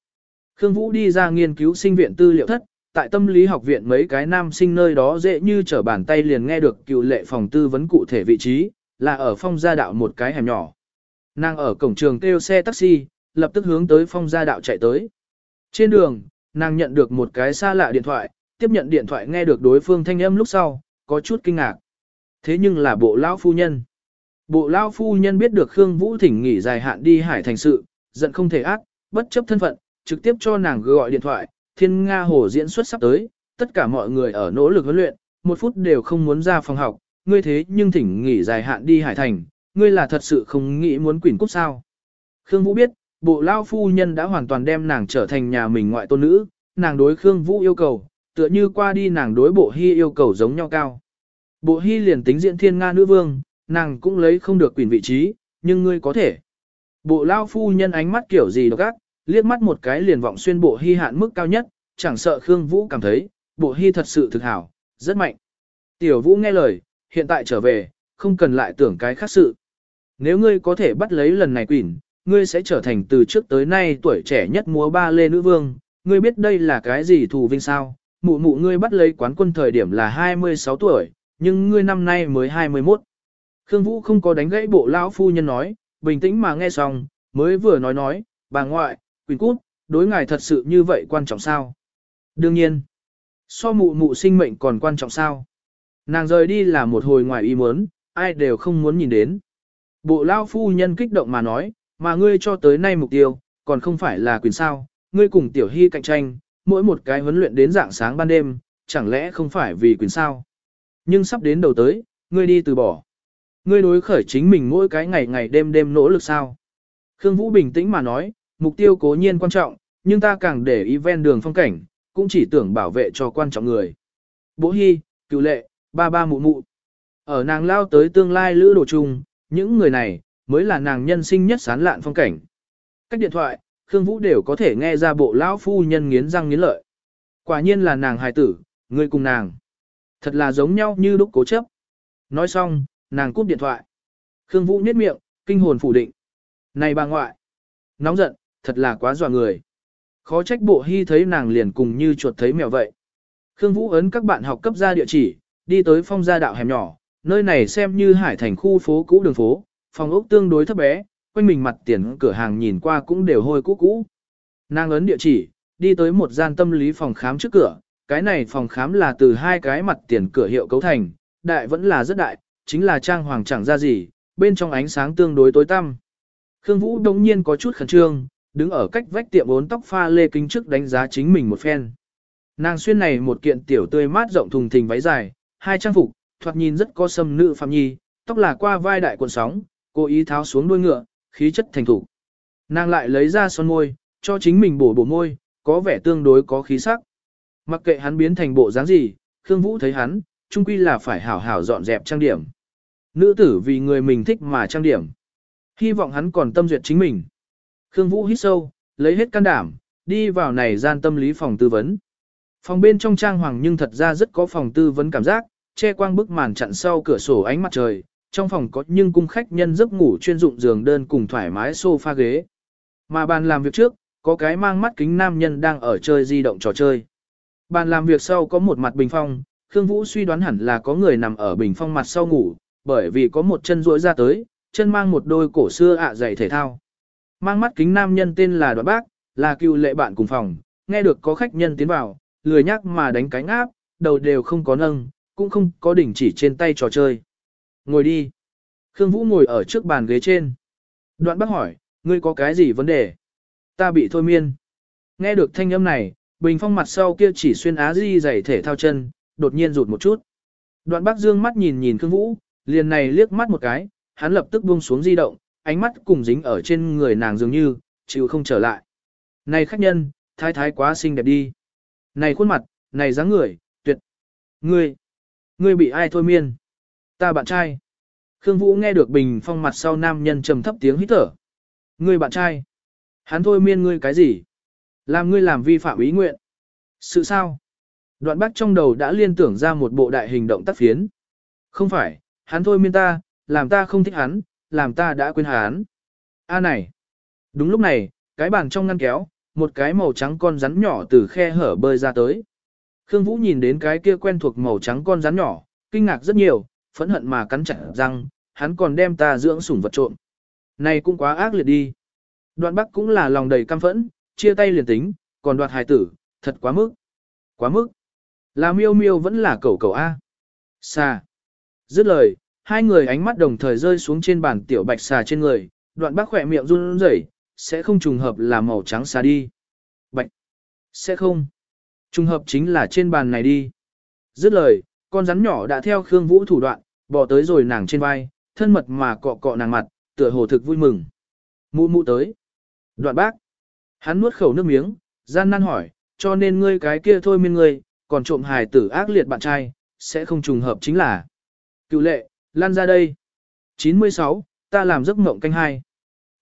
Khương Vũ đi ra nghiên cứu sinh viện tư liệu thất, tại tâm lý học viện mấy cái nam sinh nơi đó dễ như trở bàn tay liền nghe được cựu lệ phòng tư vấn cụ thể vị trí, là ở phong gia đạo một cái hẻm nhỏ. Nàng ở cổng trường kêu xe taxi, lập tức hướng tới phong gia đạo chạy tới. Trên đường, nàng nhận được một cái xa lạ điện thoại, tiếp nhận điện thoại nghe được đối phương thanh âm lúc sau, có chút kinh ngạc. Thế nhưng là bộ lão phu nhân. Bộ lão phu nhân biết được Khương Vũ thỉnh nghỉ dài hạn đi hải thành sự, giận không thể ác, bất chấp thân phận, trực tiếp cho nàng gọi điện thoại, thiên Nga hồ diễn xuất sắp tới, tất cả mọi người ở nỗ lực huấn luyện, một phút đều không muốn ra phòng học, ngươi thế nhưng thỉnh nghỉ dài hạn đi hải thành, ngươi là thật sự không nghĩ muốn quỷ cúc sao. Khương Vũ biết, bộ lao phu nhân đã hoàn toàn đem nàng trở thành nhà mình ngoại tôn nữ, nàng đối Khương Vũ yêu cầu, tựa như qua đi nàng đối bộ hy yêu cầu giống nhau cao. Bộ hy liền tính diện thiên Nga nữ vương, nàng cũng lấy không được quyền vị trí, nhưng ngươi có thể. Bộ lao phu nhân ánh mắt kiểu gì độc ác, liếc mắt một cái liền vọng xuyên bộ hy hạn mức cao nhất, chẳng sợ Khương Vũ cảm thấy, bộ hy thật sự thực hảo, rất mạnh. Tiểu Vũ nghe lời, hiện tại trở về, không cần lại tưởng cái khác sự. Nếu ngươi có thể bắt lấy lần này quỷ, ngươi sẽ trở thành từ trước tới nay tuổi trẻ nhất múa ba lê nữ vương, ngươi biết đây là cái gì thù vinh sao? Mụ mụ ngươi bắt lấy quán quân thời điểm là 26 tuổi, nhưng ngươi năm nay mới 21. Khương Vũ không có đánh gãy bộ lão phu nhân nói, bình tĩnh mà nghe xong, mới vừa nói nói, bà ngoại, Quỳnh Cút, đối ngài thật sự như vậy quan trọng sao? Đương nhiên, so mụ mụ sinh mệnh còn quan trọng sao? Nàng rời đi là một hồi ngoài ý muốn, ai đều không muốn nhìn đến. Bộ lão phu nhân kích động mà nói, mà ngươi cho tới nay mục tiêu, còn không phải là quyền sao, ngươi cùng tiểu hy cạnh tranh, mỗi một cái huấn luyện đến dạng sáng ban đêm, chẳng lẽ không phải vì quyền sao? Nhưng sắp đến đầu tới, ngươi đi từ bỏ. Ngươi đối khởi chính mình mỗi cái ngày ngày đêm đêm nỗ lực sao? Khương Vũ bình tĩnh mà nói, mục tiêu cố nhiên quan trọng, nhưng ta càng để ý ven đường phong cảnh, cũng chỉ tưởng bảo vệ cho quan trọng người. Bố Hi, cựu lệ, ba ba mụ mụ. Ở nàng lao tới tương lai lữ đồ chung, những người này, mới là nàng nhân sinh nhất sán lạn phong cảnh. Cách điện thoại, Khương Vũ đều có thể nghe ra bộ lão phu nhân nghiến răng nghiến lợi. Quả nhiên là nàng hài tử, người cùng nàng. Thật là giống nhau như lúc cố chấp. Nói xong, nàng cúp điện thoại. Khương Vũ nhếch miệng, kinh hồn phủ định. Này bà ngoại. Nóng giận, thật là quá dọa người. Khó trách bộ hy thấy nàng liền cùng như chuột thấy mèo vậy. Khương Vũ ấn các bạn học cấp ra địa chỉ, đi tới phong gia đạo hẻm nhỏ, nơi này xem như hải thành khu phố cũ đường phố, phòng ốc tương đối thấp bé, quanh mình mặt tiền cửa hàng nhìn qua cũng đều hôi cũ cũ. Nàng ấn địa chỉ, đi tới một gian tâm lý phòng khám trước cửa, cái này phòng khám là từ hai cái mặt tiền cửa hiệu cấu thành, đại vẫn là rất đại, chính là trang hoàng chẳng ra gì, bên trong ánh sáng tương đối tối tăm. Khương Vũ đống nhiên có chút khẩn trương, đứng ở cách vách tiệm bốn tóc pha lê kính trước đánh giá chính mình một phen. Nàng xuyên này một kiện tiểu tươi mát rộng thùng thình váy dài, hai trang phục, thoạt nhìn rất có sâm nữ phạm nhi, tóc là qua vai đại cuộn sóng, cố ý tháo xuống đuôi ngựa, khí chất thành thủ. Nàng lại lấy ra son môi, cho chính mình bổ bổ môi, có vẻ tương đối có khí sắc. Mặc kệ hắn biến thành bộ dáng gì, Khương Vũ thấy hắn, chung quy là phải hảo hảo dọn dẹp trang điểm. Nữ tử vì người mình thích mà trang điểm. Hy vọng hắn còn tâm duyệt chính mình. Khương Vũ hít sâu, lấy hết can đảm, đi vào này gian tâm lý phòng tư vấn. Phòng bên trong trang hoàng nhưng thật ra rất có phòng tư vấn cảm giác, che quang bức màn chặn sau cửa sổ ánh mặt trời, trong phòng có nhưng cung khách nhân giấc ngủ chuyên dụng giường đơn cùng thoải mái sofa ghế. Mà bàn làm việc trước, có cái mang mắt kính nam nhân đang ở chơi di động trò chơi. Bàn làm việc sau có một mặt bình phong, Khương Vũ suy đoán hẳn là có người nằm ở bình phong mặt sau ngủ, bởi vì có một chân duỗi ra tới, chân mang một đôi cổ xưa ạ dày thể thao. Mang mắt kính nam nhân tên là Đoạn Bác, là cựu lệ bạn cùng phòng, nghe được có khách nhân tiến vào, lười nhắc mà đánh cánh áp, đầu đều không có nâng, cũng không có đỉnh chỉ trên tay trò chơi. Ngồi đi. Khương Vũ ngồi ở trước bàn ghế trên. Đoạn bác hỏi, ngươi có cái gì vấn đề? Ta bị thôi miên. Nghe được thanh âm này, bình phong mặt sau kia chỉ xuyên á di giày thể thao chân, đột nhiên rụt một chút. Đoạn bác dương mắt nhìn nhìn Khương Vũ, liền này liếc mắt một cái, hắn lập tức buông xuống di động, ánh mắt cùng dính ở trên người nàng dường như, chịu không trở lại. Này khách nhân, thái thái quá xinh đẹp đi. Này khuôn mặt, này dáng người, tuyệt. Ngươi, ngươi bị ai thôi miên? Ta bạn trai. Khương Vũ nghe được bình phong mặt sau nam nhân trầm thấp tiếng hít thở. Ngươi bạn trai. Hắn thôi miên ngươi cái gì? Làm ngươi làm vi phạm ý nguyện. Sự sao? Đoạn bác trong đầu đã liên tưởng ra một bộ đại hình động tác phiến. Không phải, hắn thôi miên ta, làm ta không thích hắn, làm ta đã quên hắn. A à này. Đúng lúc này, cái bàn trong ngăn kéo, một cái màu trắng con rắn nhỏ từ khe hở bơi ra tới. Khương Vũ nhìn đến cái kia quen thuộc màu trắng con rắn nhỏ, kinh ngạc rất nhiều, phẫn hận mà cắn chặt răng, hắn còn đem ta dưỡng sủng vật trộm. Này cũng quá ác liệt đi. Đoạn Bắc cũng là lòng đầy căm phẫn, chia tay liền tính, còn đoạt hài tử, thật quá mức. Quá mức. Là miêu miêu vẫn là cẩu cẩu A. Xa. Dứt lời, hai người ánh mắt đồng thời rơi xuống trên bàn tiểu bạch xà trên người, đoạn bác khỏe miệng run rẩy, sẽ không trùng hợp là màu trắng xà đi. Bạch. Sẽ không. Trùng hợp chính là trên bàn này đi. Dứt lời, con rắn nhỏ đã theo Khương Vũ thủ đoạn, bỏ tới rồi nàng trên vai, thân mật mà cọ cọ nàng mặt, tựa hồ thực vui mừng. Mụ mụ tới. Đoạn bác. Hắn nuốt khẩu nước miếng, gian nan hỏi, cho nên ngươi cái kia thôi miên ngươi, còn trộm hài tử ác liệt bạn trai, sẽ không trùng hợp chính là. Cựu lệ, lan ra đây. 96, ta làm giấc mộng canh hai.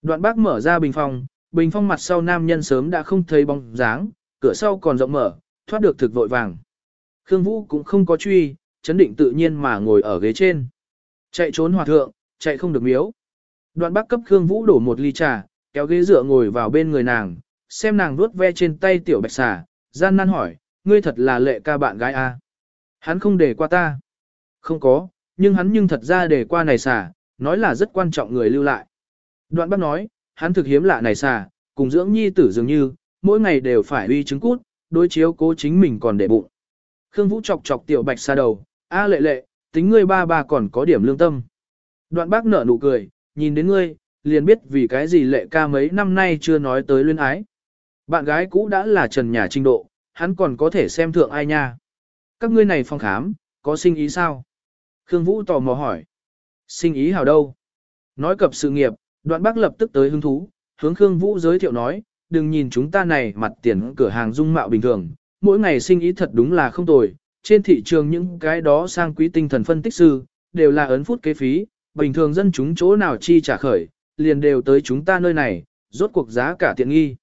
Đoạn bác mở ra bình phong, bình phong mặt sau nam nhân sớm đã không thấy bóng dáng, cửa sau còn rộng mở, thoát được thực vội vàng. Khương Vũ cũng không có truy, chấn định tự nhiên mà ngồi ở ghế trên. Chạy trốn hòa thượng, chạy không được miếu. Đoạn bác cấp Khương Vũ đổ một ly trà, kéo ghế dựa ngồi vào bên người nàng, xem nàng vuốt ve trên tay tiểu bạch xà, gian nan hỏi, ngươi thật là lệ ca bạn gái a? À? Hắn không để qua ta. Không có, nhưng hắn nhưng thật ra để qua này xà, nói là rất quan trọng người lưu lại. Đoạn bác nói, hắn thực hiếm lạ này xà, cùng dưỡng nhi tử dường như, mỗi ngày đều phải uy trứng cút, đối chiếu cố chính mình còn để bụng. Khương Vũ chọc chọc tiểu bạch xa đầu, a lệ lệ, tính ngươi ba ba còn có điểm lương tâm. Đoạn bác nở nụ cười, nhìn đến ngươi, liền biết vì cái gì lệ ca mấy năm nay chưa nói tới luyến ái. Bạn gái cũ đã là trần nhà trình độ, hắn còn có thể xem thượng ai nha. Các ngươi này phòng khám, có sinh ý sao? Khương Vũ tò mò hỏi. Sinh ý hào đâu? Nói cập sự nghiệp, đoạn bác lập tức tới hứng thú, hướng Khương Vũ giới thiệu nói, đừng nhìn chúng ta này mặt tiền cửa hàng dung mạo bình thường, mỗi ngày sinh ý thật đúng là không tồi, trên thị trường những cái đó sang quý tinh thần phân tích sư, đều là ấn phút kế phí, bình thường dân chúng chỗ nào chi trả khởi, liền đều tới chúng ta nơi này, rốt cuộc giá cả tiện nghi.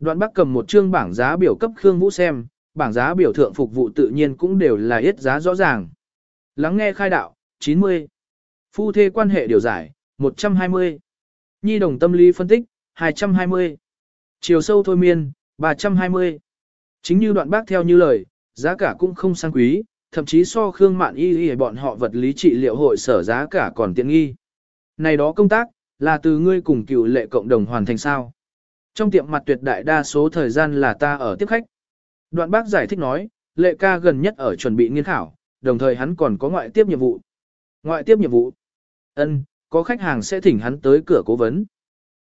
Đoạn bác cầm một chương bảng giá biểu cấp Khương Vũ xem, bảng giá biểu thượng phục vụ tự nhiên cũng đều là ít giá rõ ràng. Lắng nghe khai đạo, 90. Phu thê quan hệ điều giải, 120. Nhi đồng tâm lý phân tích, 220. Chiều sâu thôi miên, 320. Chính như đoạn bác theo như lời, giá cả cũng không sang quý, thậm chí so Khương Mạn Y Y bọn họ vật lý trị liệu hội sở giá cả còn tiện nghi. Này đó công tác, là từ ngươi cùng cựu lệ cộng đồng hoàn thành sao. Trong tiệm mặt tuyệt đại đa số thời gian là ta ở tiếp khách. Đoạn bác giải thích nói, lệ ca gần nhất ở chuẩn bị nghiên khảo, đồng thời hắn còn có ngoại tiếp nhiệm vụ. Ngoại tiếp nhiệm vụ? Ân, có khách hàng sẽ thỉnh hắn tới cửa cố vấn.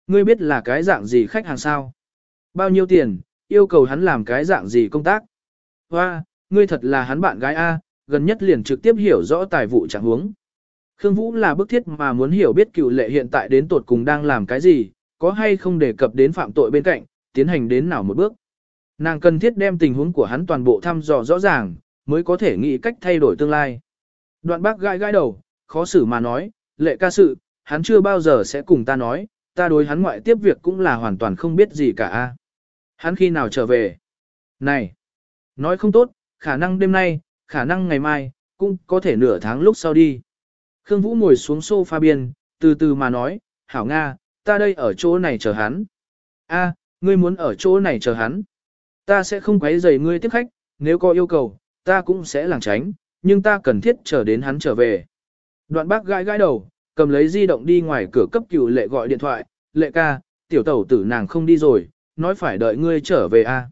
Ngươi biết là cái dạng gì khách hàng sao? Bao nhiêu tiền, yêu cầu hắn làm cái dạng gì công tác? Hoa, ngươi thật là hắn bạn gái A, gần nhất liền trực tiếp hiểu rõ tài vụ trạng huống. Khương Vũ là bức thiết mà muốn hiểu biết cựu lệ hiện tại đến tột cùng đang làm cái gì, có hay không đề cập đến phạm tội bên cạnh, tiến hành đến nào một bước. Nàng cần thiết đem tình huống của hắn toàn bộ thăm dò rõ ràng, mới có thể nghĩ cách thay đổi tương lai. Đoạn bác gãi gãi đầu, khó xử mà nói, lệ ca sự, hắn chưa bao giờ sẽ cùng ta nói, ta đối hắn ngoại tiếp việc cũng là hoàn toàn không biết gì cả. Hắn khi nào trở về? Này! Nói không tốt, khả năng đêm nay, khả năng ngày mai, cũng có thể nửa tháng lúc sau đi. Khương Vũ ngồi xuống sofa biên, từ từ mà nói, hảo Nga, ta đây ở chỗ này chờ hắn. A, ngươi muốn ở chỗ này chờ hắn. Ta sẽ không quấy rầy ngươi tiếp khách, nếu có yêu cầu, ta cũng sẽ lảng tránh, nhưng ta cần thiết chờ đến hắn trở về. Đoạn bác gãi gãi đầu, cầm lấy di động đi ngoài cửa cấp cựu lệ gọi điện thoại, lệ ca, tiểu tẩu tử nàng không đi rồi, nói phải đợi ngươi trở về a.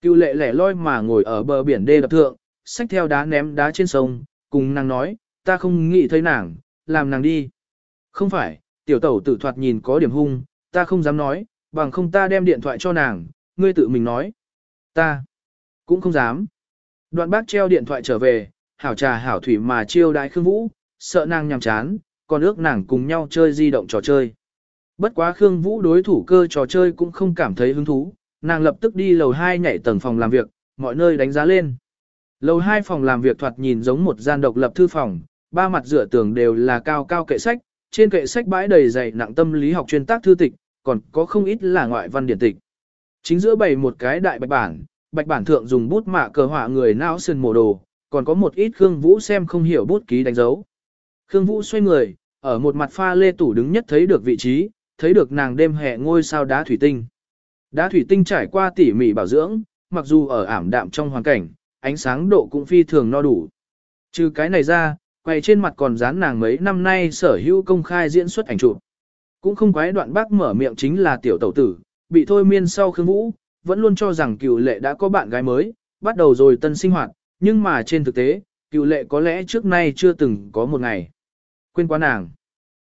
Cựu lệ lẻ loi mà ngồi ở bờ biển đê đập thượng, xách theo đá ném đá trên sông, cùng nàng nói, ta không nghĩ thấy nàng, làm nàng đi. Không phải, tiểu tẩu tử thoạt nhìn có điểm hung, ta không dám nói, bằng không ta đem điện thoại cho nàng, ngươi tự mình nói. Ta cũng không dám. Đoạn bác treo điện thoại trở về, hảo trà hảo thủy mà chiêu đại Khương Vũ, sợ nàng nhằm chán, còn ước nàng cùng nhau chơi di động trò chơi. Bất quá Khương Vũ đối thủ cơ trò chơi cũng không cảm thấy hứng thú, nàng lập tức đi lầu 2 nhảy tầng phòng làm việc, mọi nơi đánh giá lên. Lầu 2 phòng làm việc thoạt nhìn giống một gian độc lập thư phòng, ba mặt dựa tường đều là cao cao kệ sách, trên kệ sách bãi đầy dày nặng tâm lý học chuyên tác thư tịch, còn có không ít là ngoại văn điển tịch. Chính giữa bày một cái đại bạch bản, bạch bản thượng dùng bút mạ cờ họa người não sơn mổ đồ, còn có một ít Khương Vũ xem không hiểu bút ký đánh dấu. Khương Vũ xoay người, ở một mặt pha lê tủ đứng nhất thấy được vị trí, thấy được nàng đêm hè ngôi sao đá thủy tinh. Đá thủy tinh trải qua tỉ mỉ bảo dưỡng, mặc dù ở ảm đạm trong hoàn cảnh, ánh sáng độ cũng phi thường no đủ. Trừ cái này ra, quay trên mặt còn dán nàng mấy năm nay sở hữu công khai diễn xuất ảnh chụp. Cũng không quái đoạn bác mở miệng chính là tiểu tẩu tử, bị thôi miên sau Khương Vũ, vẫn luôn cho rằng cựu lệ đã có bạn gái mới, bắt đầu rồi tân sinh hoạt, nhưng mà trên thực tế, cựu lệ có lẽ trước nay chưa từng có một ngày. Quên quá nàng.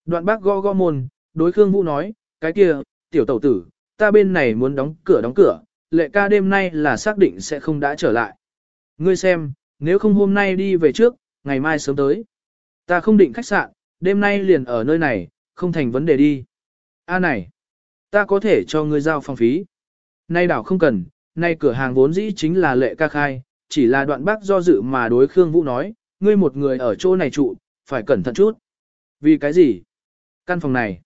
Đoạn bác gõ gõ môn, đối Khương Vũ nói, cái kia, tiểu tẩu tử, ta bên này muốn đóng cửa đóng cửa, lệ ca đêm nay là xác định sẽ không đã trở lại. Ngươi xem, nếu không hôm nay đi về trước, ngày mai sớm tới. Ta không định khách sạn, đêm nay liền ở nơi này, không thành vấn đề đi. A này, ta có thể cho ngươi giao phòng phí. Nay đảo không cần, nay cửa hàng vốn dĩ chính là lệ ca khai, chỉ là đoạn bác do dự mà đối Khương Vũ nói, ngươi một người ở chỗ này trụ, phải cẩn thận chút. Vì cái gì? Căn phòng này,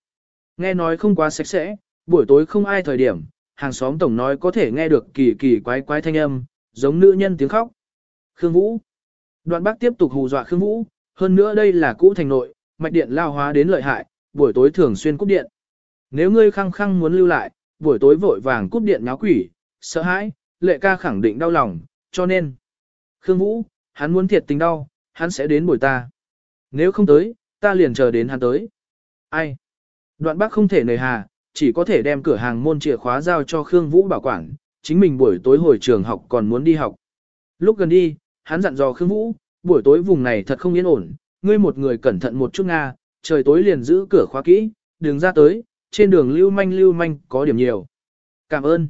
nghe nói không quá sạch sẽ, buổi tối không ai thời điểm, hàng xóm tổng nói có thể nghe được kỳ kỳ quái quái thanh âm, giống nữ nhân tiếng khóc. Khương Vũ. Đoạn bác tiếp tục hù dọa Khương Vũ, hơn nữa đây là cũ thành nội, mạch điện lao hóa đến lợi hại, buổi tối thường xuyên cúp điện. Nếu ngươi khăng khăng muốn lưu lại, buổi tối vội vàng cúp điện nháo quỷ, sợ hãi, lệ ca khẳng định đau lòng, cho nên. Khương Vũ, hắn muốn thiệt tình đau, hắn sẽ đến buổi ta. Nếu không tới, ta liền chờ đến hắn tới. Ai? Đoạn bác không thể nề hà, chỉ có thể đem cửa hàng môn chìa khóa giao cho Khương Vũ bảo quản, chính mình buổi tối hồi trường học còn muốn đi học. Lúc gần đi, hắn dặn dò Khương Vũ, buổi tối vùng này thật không yên ổn, ngươi một người cẩn thận một chút Nga, trời tối liền giữ cửa khóa kỹ, đừng ra tới, trên đường lưu manh lưu manh có điểm nhiều. Cảm ơn.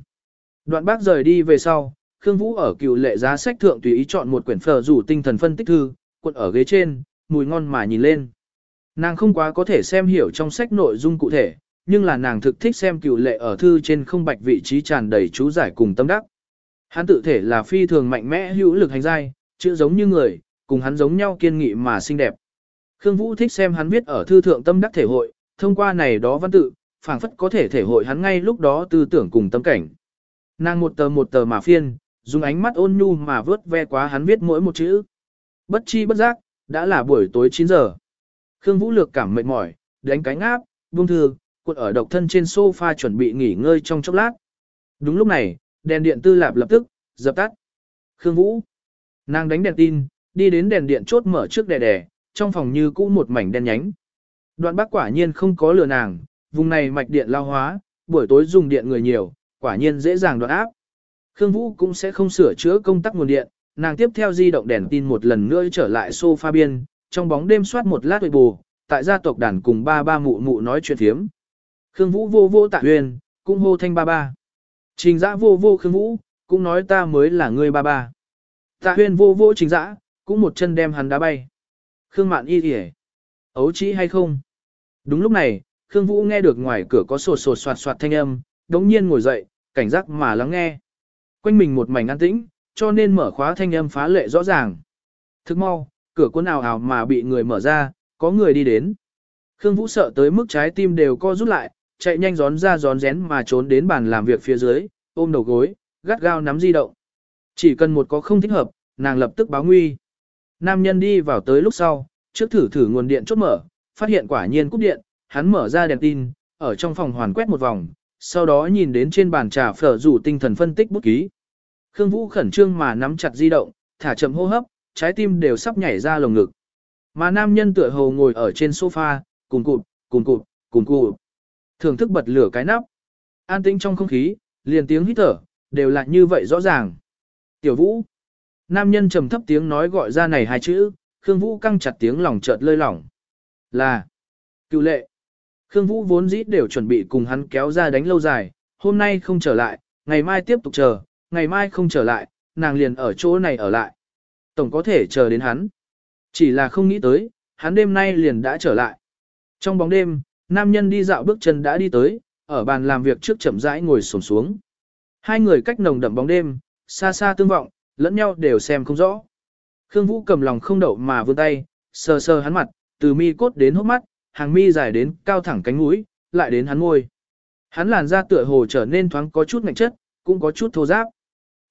Đoạn bác rời đi về sau, Khương Vũ ở cựu lệ giá sách thượng tùy ý chọn một quyển phở rủ tinh thần phân tích thư, cuộn ở ghế trên, mùi ngon mà nhìn lên. Nàng không quá có thể xem hiểu trong sách nội dung cụ thể, nhưng là nàng thực thích xem cựu lệ ở thư trên không bạch vị trí tràn đầy chú giải cùng tâm đắc. Hắn tự thể là phi thường mạnh mẽ hữu lực hành giai, chữ giống như người, cùng hắn giống nhau kiên nghị mà xinh đẹp. Khương Vũ thích xem hắn viết ở thư thượng tâm đắc thể hội, thông qua này đó văn tự, phảng phất có thể thể hội hắn ngay lúc đó tư tưởng cùng tâm cảnh. Nàng một tờ một tờ mà phiên, dùng ánh mắt ôn nhu mà vớt ve quá hắn viết mỗi một chữ. Bất chi bất giác, đã là buổi tối 9 giờ. Khương Vũ Lược cảm mệt mỏi, đánh cánh áp, buông thư, cuộn ở độc thân trên sofa chuẩn bị nghỉ ngơi trong chốc lát. Đúng lúc này, đèn điện tư lạp lập tức, dập tắt. Khương Vũ. Nàng đánh đèn tin, đi đến đèn điện chốt mở trước đè đè, trong phòng như cũ một mảnh đen nhánh. Đoạn bác quả nhiên không có lừa nàng, vùng này mạch điện lao hóa, buổi tối dùng điện người nhiều, quả nhiên dễ dàng đoạn áp. Khương Vũ cũng sẽ không sửa chữa công tắc nguồn điện, nàng tiếp theo di động đèn tin một lần nữa trở lại sofa biên, trong bóng đêm soát một lát bù, tại gia tộc đàn cùng ba ba mụ mụ nói chuyện thiếm. Khương Vũ vô vô tạ huyền, cũng hô thanh ba ba. Trình dã vô vô Khương Vũ, cũng nói ta mới là người ba ba. Tạ huyền vô vô trình dã, cũng một chân đem hắn đá bay. Khương mạn y kìa. Ấu trĩ hay không? Đúng lúc này, Khương Vũ nghe được ngoài cửa có sột sột soạt soạt thanh âm, đống nhiên ngồi dậy, cảnh giác mà lắng nghe. Quanh mình một mảnh an tĩnh, cho nên mở khóa thanh âm phá lệ rõ ràng. Thức mau, cửa cuốn ào ào mà bị người mở ra, có người đi đến. Khương Vũ sợ tới mức trái tim đều co rút lại, chạy nhanh gión ra gión rén mà trốn đến bàn làm việc phía dưới, ôm đầu gối, gắt gao nắm di động. Chỉ cần một có không thích hợp, nàng lập tức báo nguy. Nam nhân đi vào tới lúc sau, trước thử thử nguồn điện chốt mở, phát hiện quả nhiên cúp điện, hắn mở ra đèn tin, ở trong phòng hoàn quét một vòng, sau đó nhìn đến trên bàn trà phở rủ tinh thần phân tích bút ký. Khương Vũ khẩn trương mà nắm chặt di động, thả chậm hô hấp, trái tim đều sắp nhảy ra lồng ngực. Mà nam nhân tựa hồ ngồi ở trên sofa, cùng cụt, cùng cụt, cùng cụt. Thưởng thức bật lửa cái nắp. An tĩnh trong không khí, liền tiếng hít thở, đều là như vậy rõ ràng. Tiểu Vũ. Nam nhân trầm thấp tiếng nói gọi ra này hai chữ, Khương Vũ căng chặt tiếng lòng chợt lơi lỏng. Là. Cựu lệ. Khương Vũ vốn dĩ đều chuẩn bị cùng hắn kéo ra đánh lâu dài, hôm nay không trở lại, ngày mai tiếp tục chờ, ngày mai không trở lại, nàng liền ở chỗ này ở lại. Tổng có thể chờ đến hắn. Chỉ là không nghĩ tới, hắn đêm nay liền đã trở lại. Trong bóng đêm, nam nhân đi dạo bước chân đã đi tới, ở bàn làm việc trước chậm rãi ngồi xổm xuống. Hai người cách nồng đậm bóng đêm, xa xa tương vọng, lẫn nhau đều xem không rõ. Khương Vũ cầm lòng không đậu mà vươn tay, sờ sờ hắn mặt, từ mi cốt đến hốc mắt, hàng mi dài đến cao thẳng cánh mũi, lại đến hắn môi. Hắn làn da tựa hồ trở nên thoáng có chút ngạnh chất, cũng có chút thô ráp.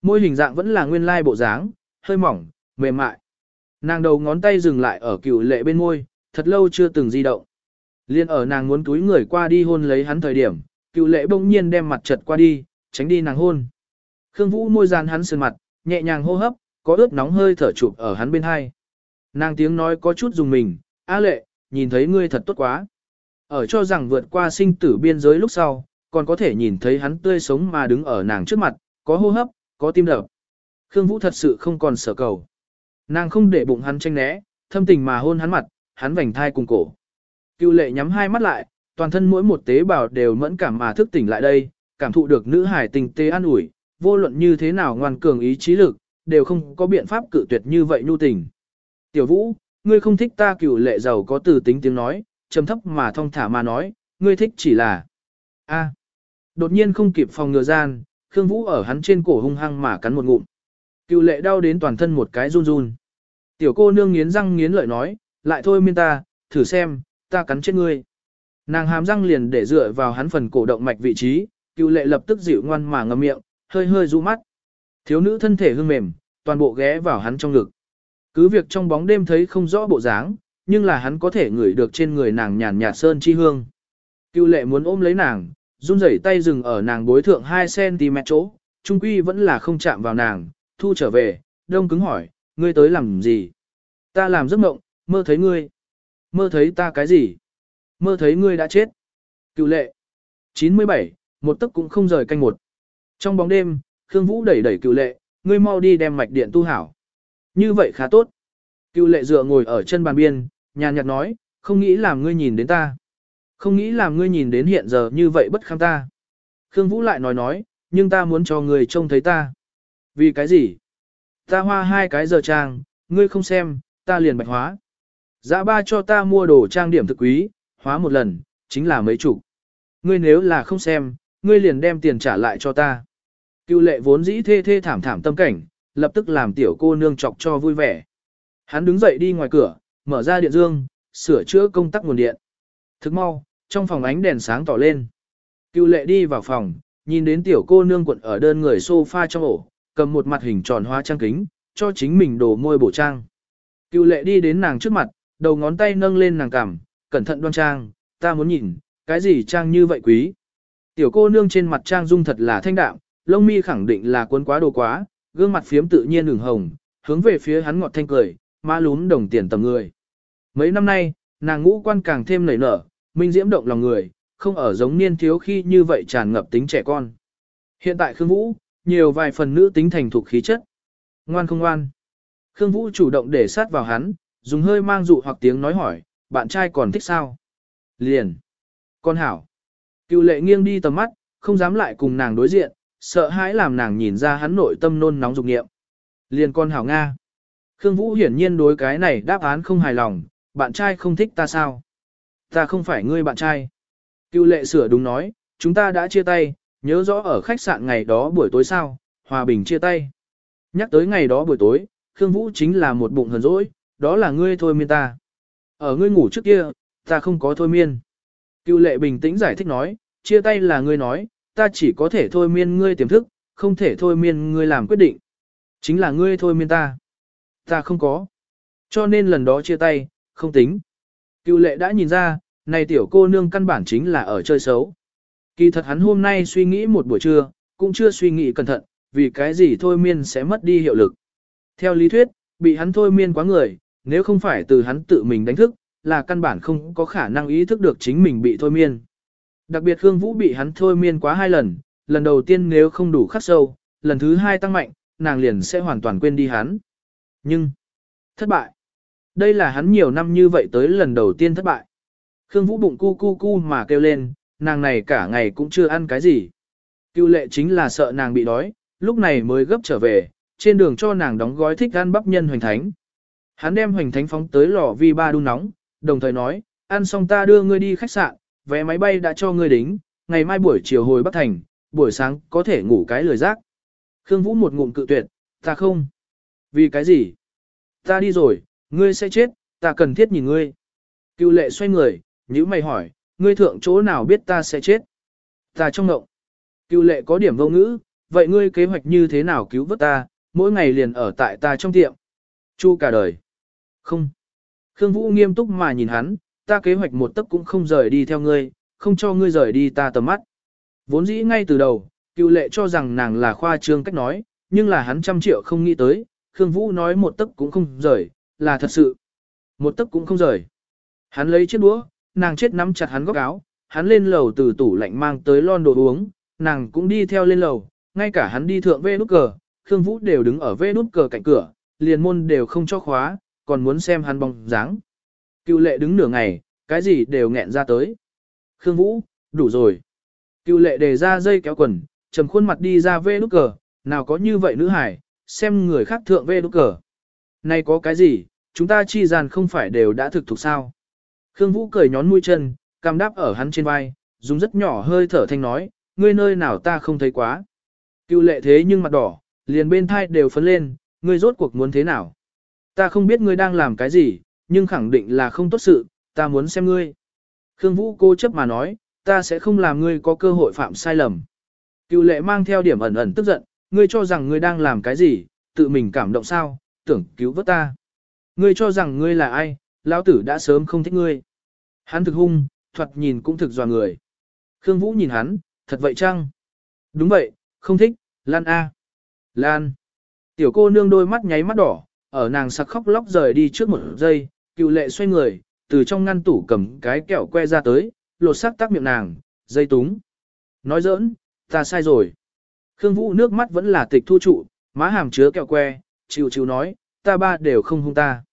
Môi hình dạng vẫn là nguyên lai bộ dáng, hơi mỏng, mềm mại. Nàng đầu ngón tay dừng lại ở cựu lệ bên môi, thật lâu chưa từng di động. Liên ở nàng muốn túi người qua đi hôn lấy hắn thời điểm, cựu lệ bỗng nhiên đem mặt chật qua đi, tránh đi nàng hôn. Khương Vũ môi gian hắn sườn mặt, nhẹ nhàng hô hấp, có ướt nóng hơi thở chụp ở hắn bên hai. Nàng tiếng nói có chút dùng mình, A lệ, nhìn thấy ngươi thật tốt quá. Ở cho rằng vượt qua sinh tử biên giới lúc sau, còn có thể nhìn thấy hắn tươi sống mà đứng ở nàng trước mặt, có hô hấp, có tim đập. Khương Vũ thật sự không còn sở cầu. Nàng không để bụng hắn tranh né, thâm tình mà hôn hắn mặt, hắn vành thai cùng cổ. Cưu lệ nhắm hai mắt lại, toàn thân mỗi một tế bào đều mẫn cảm mà thức tỉnh lại đây, cảm thụ được nữ hải tình tế an ủi, vô luận như thế nào ngoan cường ý chí lực, đều không có biện pháp cự tuyệt như vậy nhu tình. Tiểu Vũ, ngươi không thích ta cựu lệ giàu có từ tính tiếng nói, trầm thấp mà thong thả mà nói, ngươi thích chỉ là a. Đột nhiên không kịp phòng ngừa gian, Khương Vũ ở hắn trên cổ hung hăng mà cắn một ngụm. Cựu lệ đau đến toàn thân một cái run run. Tiểu cô nương nghiến răng nghiến lợi nói, lại thôi miên ta, thử xem, ta cắn chết ngươi. Nàng hàm răng liền để dựa vào hắn phần cổ động mạch vị trí, cựu lệ lập tức dịu ngoan mà ngậm miệng, hơi hơi du mắt. Thiếu nữ thân thể hương mềm, toàn bộ ghé vào hắn trong ngực. Cứ việc trong bóng đêm thấy không rõ bộ dáng, nhưng là hắn có thể ngửi được trên người nàng nhàn nhạt sơn chi hương. Cựu lệ muốn ôm lấy nàng, run rẩy tay dừng ở nàng bối thượng 2cm chỗ, trung quy vẫn là không chạm vào nàng, thu trở về, đông cứng hỏi, ngươi tới làm gì? Ta làm giấc mộng, mơ thấy ngươi. Mơ thấy ta cái gì? Mơ thấy ngươi đã chết. Cựu lệ. 97, một tấc cũng không rời canh một. Trong bóng đêm, Khương Vũ đẩy đẩy cựu lệ, ngươi mau đi đem mạch điện tu hảo. Như vậy khá tốt. Cựu lệ dựa ngồi ở chân bàn biên, nhàn nhạt nói, không nghĩ làm ngươi nhìn đến ta. Không nghĩ làm ngươi nhìn đến hiện giờ như vậy bất kham ta. Khương Vũ lại nói nói, nhưng ta muốn cho ngươi trông thấy ta. Vì cái gì? Ta hoa hai cái giờ trang, ngươi không xem, ta liền bạch hóa. Giá ba cho ta mua đồ trang điểm thực quý, hóa một lần, chính là mấy chục. Ngươi nếu là không xem, ngươi liền đem tiền trả lại cho ta. Cựu lệ vốn dĩ thê thê thảm thảm tâm cảnh, lập tức làm tiểu cô nương chọc cho vui vẻ. Hắn đứng dậy đi ngoài cửa, mở ra điện dương, sửa chữa công tắc nguồn điện. Thức mau, trong phòng ánh đèn sáng tỏ lên. Cựu lệ đi vào phòng, nhìn đến tiểu cô nương quận ở đơn người sofa trong ổ, cầm một mặt hình tròn hóa trang kính, cho chính mình đổ môi bổ trang. Cựu lệ đi đến nàng trước mặt, đầu ngón tay nâng lên nàng cằm, cẩn thận đoan trang, ta muốn nhìn, cái gì trang như vậy quý. Tiểu cô nương trên mặt trang dung thật là thanh đạm, lông mi khẳng định là cuốn quá đồ quá, gương mặt phiếm tự nhiên ửng hồng, hướng về phía hắn ngọt thanh cười, má lún đồng tiền tầm người. Mấy năm nay, nàng ngũ quan càng thêm nảy nở, minh diễm động lòng người, không ở giống niên thiếu khi như vậy tràn ngập tính trẻ con. Hiện tại Khương Vũ, nhiều vài phần nữ tính thành thục khí chất. Ngoan không ngoan. Khương Vũ chủ động để sát vào hắn, dùng hơi mang dụ hoặc tiếng nói hỏi, bạn trai còn thích sao? Liền. Con hảo. Cựu lệ nghiêng đi tầm mắt, không dám lại cùng nàng đối diện, sợ hãi làm nàng nhìn ra hắn nội tâm nôn nóng dục nghiệm. Liền con hảo Nga. Khương Vũ hiển nhiên đối cái này đáp án không hài lòng, bạn trai không thích ta sao? Ta không phải ngươi bạn trai. Cựu lệ sửa đúng nói, chúng ta đã chia tay, nhớ rõ ở khách sạn ngày đó buổi tối sao, hòa bình chia tay. Nhắc tới ngày đó buổi tối, Khương Vũ chính là một bụng hờn dỗi, đó là ngươi thôi miên ta. Ở ngươi ngủ trước kia, ta không có thôi miên. Cựu lệ bình tĩnh giải thích nói, chia tay là ngươi nói, ta chỉ có thể thôi miên ngươi tiềm thức, không thể thôi miên ngươi làm quyết định. Chính là ngươi thôi miên ta. Ta không có. Cho nên lần đó chia tay, không tính. Cựu lệ đã nhìn ra, này tiểu cô nương căn bản chính là ở chơi xấu. Kỳ thật hắn hôm nay suy nghĩ một buổi trưa, cũng chưa suy nghĩ cẩn thận, vì cái gì thôi miên sẽ mất đi hiệu lực. Theo lý thuyết, bị hắn thôi miên quá người, nếu không phải từ hắn tự mình đánh thức, là căn bản không có khả năng ý thức được chính mình bị thôi miên. Đặc biệt Khương Vũ bị hắn thôi miên quá hai lần, lần đầu tiên nếu không đủ khắc sâu, lần thứ hai tăng mạnh, nàng liền sẽ hoàn toàn quên đi hắn. Nhưng, thất bại. Đây là hắn nhiều năm như vậy tới lần đầu tiên thất bại. Khương Vũ bụng cu cu cu mà kêu lên, nàng này cả ngày cũng chưa ăn cái gì. Cựu lệ chính là sợ nàng bị đói, lúc này mới gấp trở về, trên đường cho nàng đóng gói thích ăn bắp nhân hoành thánh. Hắn đem hoành thánh phóng tới lò vi ba đun nóng, đồng thời nói, ăn xong ta đưa ngươi đi khách sạn, vé máy bay đã cho ngươi đính, ngày mai buổi chiều hồi Bắc Thành, buổi sáng có thể ngủ cái lười rác. Khương Vũ một ngụm cự tuyệt, ta không. Vì cái gì? Ta đi rồi, ngươi sẽ chết, ta cần thiết nhìn ngươi. Cựu lệ xoay người, nhữ mày hỏi, ngươi thượng chỗ nào biết ta sẽ chết? Ta trong ngộng. Cựu lệ có điểm vô ngữ, vậy ngươi kế hoạch như thế nào cứu vớt ta, mỗi ngày liền ở tại ta trong tiệm. Chu cả đời. Không. Khương Vũ nghiêm túc mà nhìn hắn, ta kế hoạch một tấc cũng không rời đi theo ngươi, không cho ngươi rời đi ta tầm mắt. Vốn dĩ ngay từ đầu, cựu lệ cho rằng nàng là khoa trương cách nói, nhưng là hắn trăm triệu không nghĩ tới, Khương Vũ nói một tấc cũng không rời, là thật sự. Một tấc cũng không rời. Hắn lấy chiếc đũa, nàng chết nắm chặt hắn góc áo, hắn lên lầu từ tủ lạnh mang tới lon đồ uống, nàng cũng đi theo lên lầu, ngay cả hắn đi thượng vê nút cờ, Khương Vũ đều đứng ở vê nút cờ cạnh cửa, liền môn đều không cho khóa, còn muốn xem hắn bóng dáng. Cựu lệ đứng nửa ngày, cái gì đều nghẹn ra tới. Khương Vũ, đủ rồi. Cựu lệ đề ra dây kéo quần, trầm khuôn mặt đi ra vê nút cờ, nào có như vậy nữ hải, xem người khác thượng vê nút cờ. Này có cái gì, chúng ta chi gian không phải đều đã thực thuộc sao. Khương Vũ cười nhón mũi chân, cam đáp ở hắn trên vai, dùng rất nhỏ hơi thở thanh nói, ngươi nơi nào ta không thấy quá. Cựu lệ thế nhưng mặt đỏ, liền bên thai đều phấn lên, ngươi rốt cuộc muốn thế nào. Ta không biết ngươi đang làm cái gì, nhưng khẳng định là không tốt sự, ta muốn xem ngươi. Khương Vũ cô chấp mà nói, ta sẽ không làm ngươi có cơ hội phạm sai lầm. Cựu lệ mang theo điểm ẩn ẩn tức giận, ngươi cho rằng ngươi đang làm cái gì, tự mình cảm động sao, tưởng cứu vớt ta. Ngươi cho rằng ngươi là ai, lão tử đã sớm không thích ngươi. Hắn thực hung, thuật nhìn cũng thực dò người. Khương Vũ nhìn hắn, thật vậy chăng? Đúng vậy, không thích, Lan A. Lan. Tiểu cô nương đôi mắt nháy mắt đỏ, ở nàng sặc khóc lóc rời đi trước một giây, cựu lệ xoay người, từ trong ngăn tủ cầm cái kẹo que ra tới, lột sắc tắc miệng nàng, dây túng. Nói giỡn, ta sai rồi. Khương Vũ nước mắt vẫn là tịch thu trụ, má hàm chứa kẹo que, chịu chịu nói, ta ba đều không hung ta.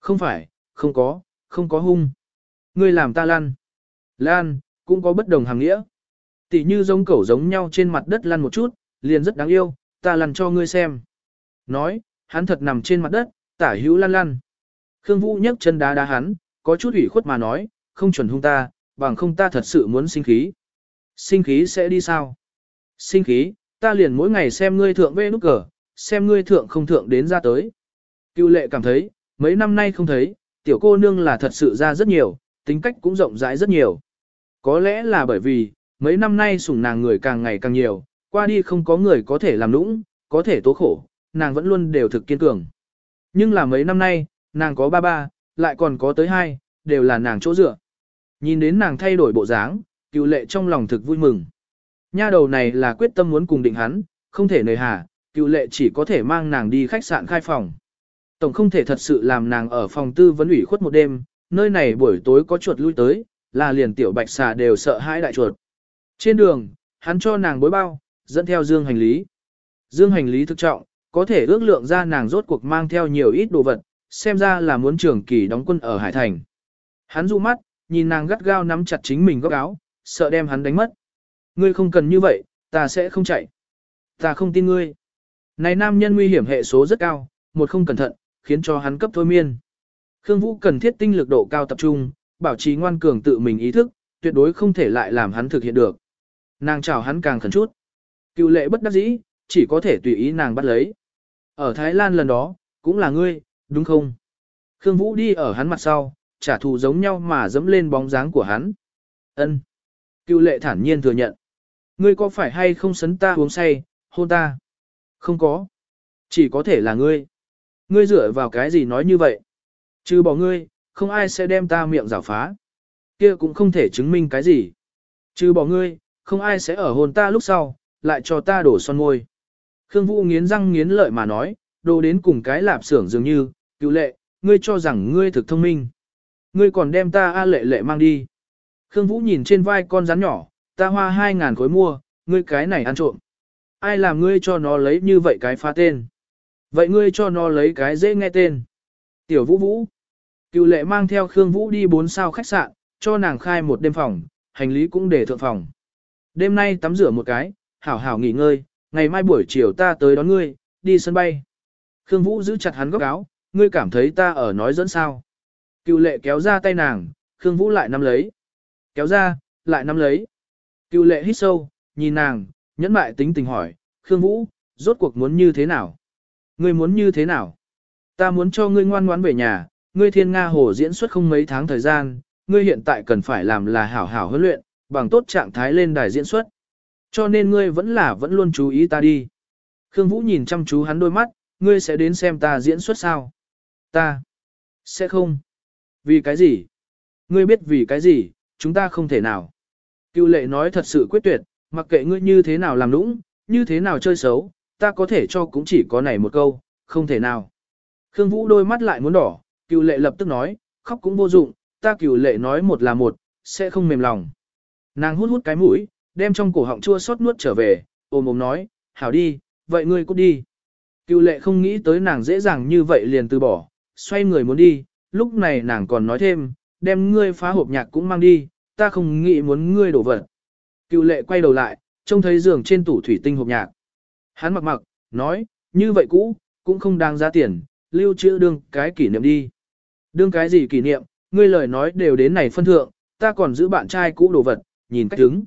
Không phải, không có, không có hung. Ngươi làm ta lăn. Lan, cũng có bất đồng hàng nghĩa. Tỷ như giống cẩu giống nhau trên mặt đất lăn một chút, liền rất đáng yêu, ta lăn cho ngươi xem. Nói, hắn thật nằm trên mặt đất, tả hữu lăn lăn. Khương Vũ nhấc chân đá đá hắn, có chút ủy khuất mà nói, không chuẩn hung ta, bằng không ta thật sự muốn sinh khí. Sinh khí sẽ đi sao? Sinh khí, ta liền mỗi ngày xem ngươi thượng vê nút cờ, xem ngươi thượng không thượng đến ra tới. Cựu lệ cảm thấy, mấy năm nay không thấy, tiểu cô nương là thật sự ra rất nhiều, tính cách cũng rộng rãi rất nhiều. Có lẽ là bởi vì, mấy năm nay sủng nàng người càng ngày càng nhiều, qua đi không có người có thể làm nũng, có thể tố khổ, nàng vẫn luôn đều thực kiên cường. Nhưng là mấy năm nay, nàng có ba ba, lại còn có tới hai, đều là nàng chỗ dựa. Nhìn đến nàng thay đổi bộ dáng, cựu lệ trong lòng thực vui mừng. Nha đầu này là quyết tâm muốn cùng định hắn, không thể nời hà, cựu lệ chỉ có thể mang nàng đi khách sạn khai phòng. Tổng không thể thật sự làm nàng ở phòng tư vấn ủy khuất một đêm, nơi này buổi tối có chuột lui tới, là liền tiểu bạch xà đều sợ hãi đại chuột. Trên đường, hắn cho nàng bối bao, dẫn theo dương hành lý. Dương hành lý thực trọng, có thể ước lượng ra nàng rốt cuộc mang theo nhiều ít đồ vật, xem ra là muốn trường kỳ đóng quân ở Hải Thành. Hắn du mắt, nhìn nàng gắt gao nắm chặt chính mình góc áo, sợ đem hắn đánh mất. Ngươi không cần như vậy, ta sẽ không chạy. Ta không tin ngươi. Này nam nhân nguy hiểm hệ số rất cao, một không cẩn thận, khiến cho hắn cấp thôi miên. Khương Vũ cần thiết tinh lực độ cao tập trung, bảo trì ngoan cường tự mình ý thức, tuyệt đối không thể lại làm hắn thực hiện được. Nàng chào hắn càng khẩn chút. Cựu lệ bất đắc dĩ, chỉ có thể tùy ý nàng bắt lấy. Ở Thái Lan lần đó, cũng là ngươi, đúng không? Khương Vũ đi ở hắn mặt sau, trả thù giống nhau mà dẫm lên bóng dáng của hắn. Ân. Cựu lệ thản nhiên thừa nhận. Ngươi có phải hay không sấn ta uống say, hôn ta? Không có. Chỉ có thể là ngươi. Ngươi dựa vào cái gì nói như vậy? Trừ bỏ ngươi, không ai sẽ đem ta miệng rào phá. Kia cũng không thể chứng minh cái gì. Trừ bỏ ngươi, không ai sẽ ở hôn ta lúc sau, lại cho ta đổ son môi. Khương Vũ nghiến răng nghiến lợi mà nói, đồ đến cùng cái lạp xưởng dường như, cựu lệ, ngươi cho rằng ngươi thực thông minh. Ngươi còn đem ta A lệ lệ mang đi. Khương Vũ nhìn trên vai con rắn nhỏ, ta hoa hai ngàn khối mua, ngươi cái này ăn trộm. Ai làm ngươi cho nó lấy như vậy cái phá tên? Vậy ngươi cho nó lấy cái dễ nghe tên. Tiểu Vũ Vũ. Cựu lệ mang theo Khương Vũ đi bốn sao khách sạn, cho nàng khai một đêm phòng, hành lý cũng để thượng phòng. Đêm nay tắm rửa một cái, hảo hảo nghỉ ngơi, ngày mai buổi chiều ta tới đón ngươi, đi sân bay. Khương Vũ giữ chặt hắn góc áo, ngươi cảm thấy ta ở nói dẫn sao. Cựu lệ kéo ra tay nàng, Khương Vũ lại nắm lấy. Kéo ra, lại nắm lấy. Cựu lệ hít sâu, nhìn nàng, nhẫn mại tính tình hỏi, Khương Vũ, rốt cuộc muốn như thế nào? Ngươi muốn như thế nào? Ta muốn cho ngươi ngoan ngoãn về nhà, ngươi thiên Nga hồ diễn xuất không mấy tháng thời gian, ngươi hiện tại cần phải làm là hảo hảo huấn luyện, bằng tốt trạng thái lên đài diễn xuất. Cho nên ngươi vẫn là vẫn luôn chú ý ta đi. Khương Vũ nhìn chăm chú hắn đôi mắt, ngươi sẽ đến xem ta diễn xuất sao? Ta. Sẽ không. Vì cái gì? Ngươi biết vì cái gì, chúng ta không thể nào. Cựu lệ nói thật sự quyết tuyệt, mặc kệ ngươi như thế nào làm nũng, như thế nào chơi xấu, ta có thể cho cũng chỉ có này một câu, không thể nào. Khương Vũ đôi mắt lại muốn đỏ, cựu lệ lập tức nói, khóc cũng vô dụng, ta cựu lệ nói một là một, sẽ không mềm lòng. Nàng hút hút cái mũi, đem trong cổ họng chua xót nuốt trở về, ôm ôm nói, hảo đi, vậy ngươi cút đi. Cựu lệ không nghĩ tới nàng dễ dàng như vậy liền từ bỏ, xoay người muốn đi, lúc này nàng còn nói thêm, đem ngươi phá hộp nhạc cũng mang đi, ta không nghĩ muốn ngươi đổ vật. Cựu lệ quay đầu lại, trông thấy giường trên tủ thủy tinh hộp nhạc. Hắn mặc mặc, nói, như vậy cũ, cũng không đáng giá tiền, lưu trữ đương cái kỷ niệm đi. Đương cái gì kỷ niệm, ngươi lời nói đều đến này phân thượng, ta còn giữ bạn trai cũ đồ vật, nhìn cách đứng.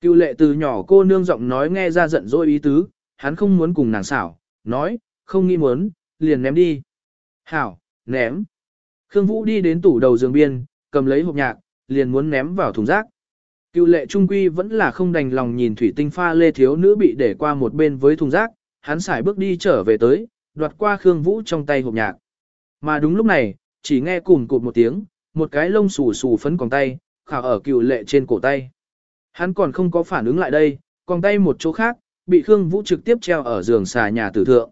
Cựu lệ từ nhỏ cô nương giọng nói nghe ra giận dỗi ý tứ, hắn không muốn cùng nàng xảo, nói, không nghĩ muốn, liền ném đi. Hảo, ném. Khương Vũ đi đến tủ đầu giường biên, cầm lấy hộp nhạc, liền muốn ném vào thùng rác. Cựu lệ trung quy vẫn là không đành lòng nhìn thủy tinh pha lê thiếu nữ bị để qua một bên với thùng rác, hắn xài bước đi trở về tới, đoạt qua Khương Vũ trong tay hộp nhạc. Mà đúng lúc này, chỉ nghe cùn cụt một tiếng, một cái lông xù xù phấn còn tay, khảo ở cựu lệ trên cổ tay. Hắn còn không có phản ứng lại đây, còn tay một chỗ khác, bị Khương Vũ trực tiếp treo ở giường xà nhà tử thượng.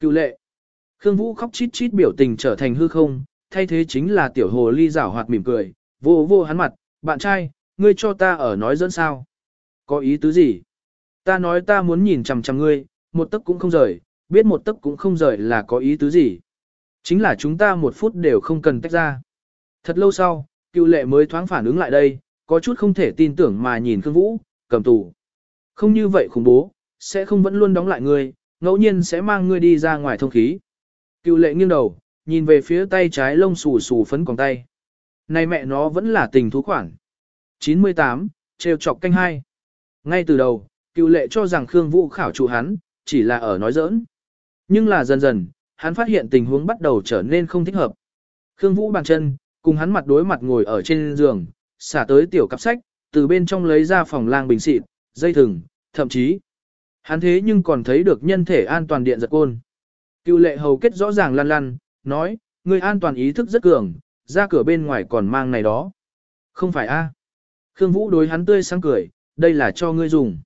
Cựu lệ. Khương Vũ khóc chít chít biểu tình trở thành hư không, thay thế chính là tiểu hồ ly rảo hoạt mỉm cười, vô vô hắn mặt, bạn trai, ngươi cho ta ở nói dẫn sao. Có ý tứ gì? Ta nói ta muốn nhìn chằm chằm ngươi, một tấc cũng không rời, biết một tấc cũng không rời là có ý tứ gì. Chính là chúng ta một phút đều không cần tách ra. Thật lâu sau, cựu lệ mới thoáng phản ứng lại đây, có chút không thể tin tưởng mà nhìn Khương Vũ, cầm tù. Không như vậy khủng bố, sẽ không vẫn luôn đóng lại ngươi, ngẫu nhiên sẽ mang ngươi đi ra ngoài thông khí. Cựu lệ nghiêng đầu, nhìn về phía tay trái lông xù xù phấn còn tay. Này mẹ nó vẫn là tình thú khoản. 98, trêu chọc canh hai. Ngay từ đầu, cựu lệ cho rằng Khương Vũ khảo trụ hắn, chỉ là ở nói giỡn. Nhưng là dần dần, hắn phát hiện tình huống bắt đầu trở nên không thích hợp. Khương Vũ bàn chân, cùng hắn mặt đối mặt ngồi ở trên giường, xả tới tiểu cặp sách, từ bên trong lấy ra phòng lang bình xịt, dây thừng, thậm chí Hắn thế nhưng còn thấy được nhân thể an toàn điện giật côn. Cựu lệ hầu kết rõ ràng lăn lăn, nói, người an toàn ý thức rất cường, ra cửa bên ngoài còn mang này đó. Không phải a? Khương Vũ đối hắn tươi sáng cười, đây là cho ngươi dùng.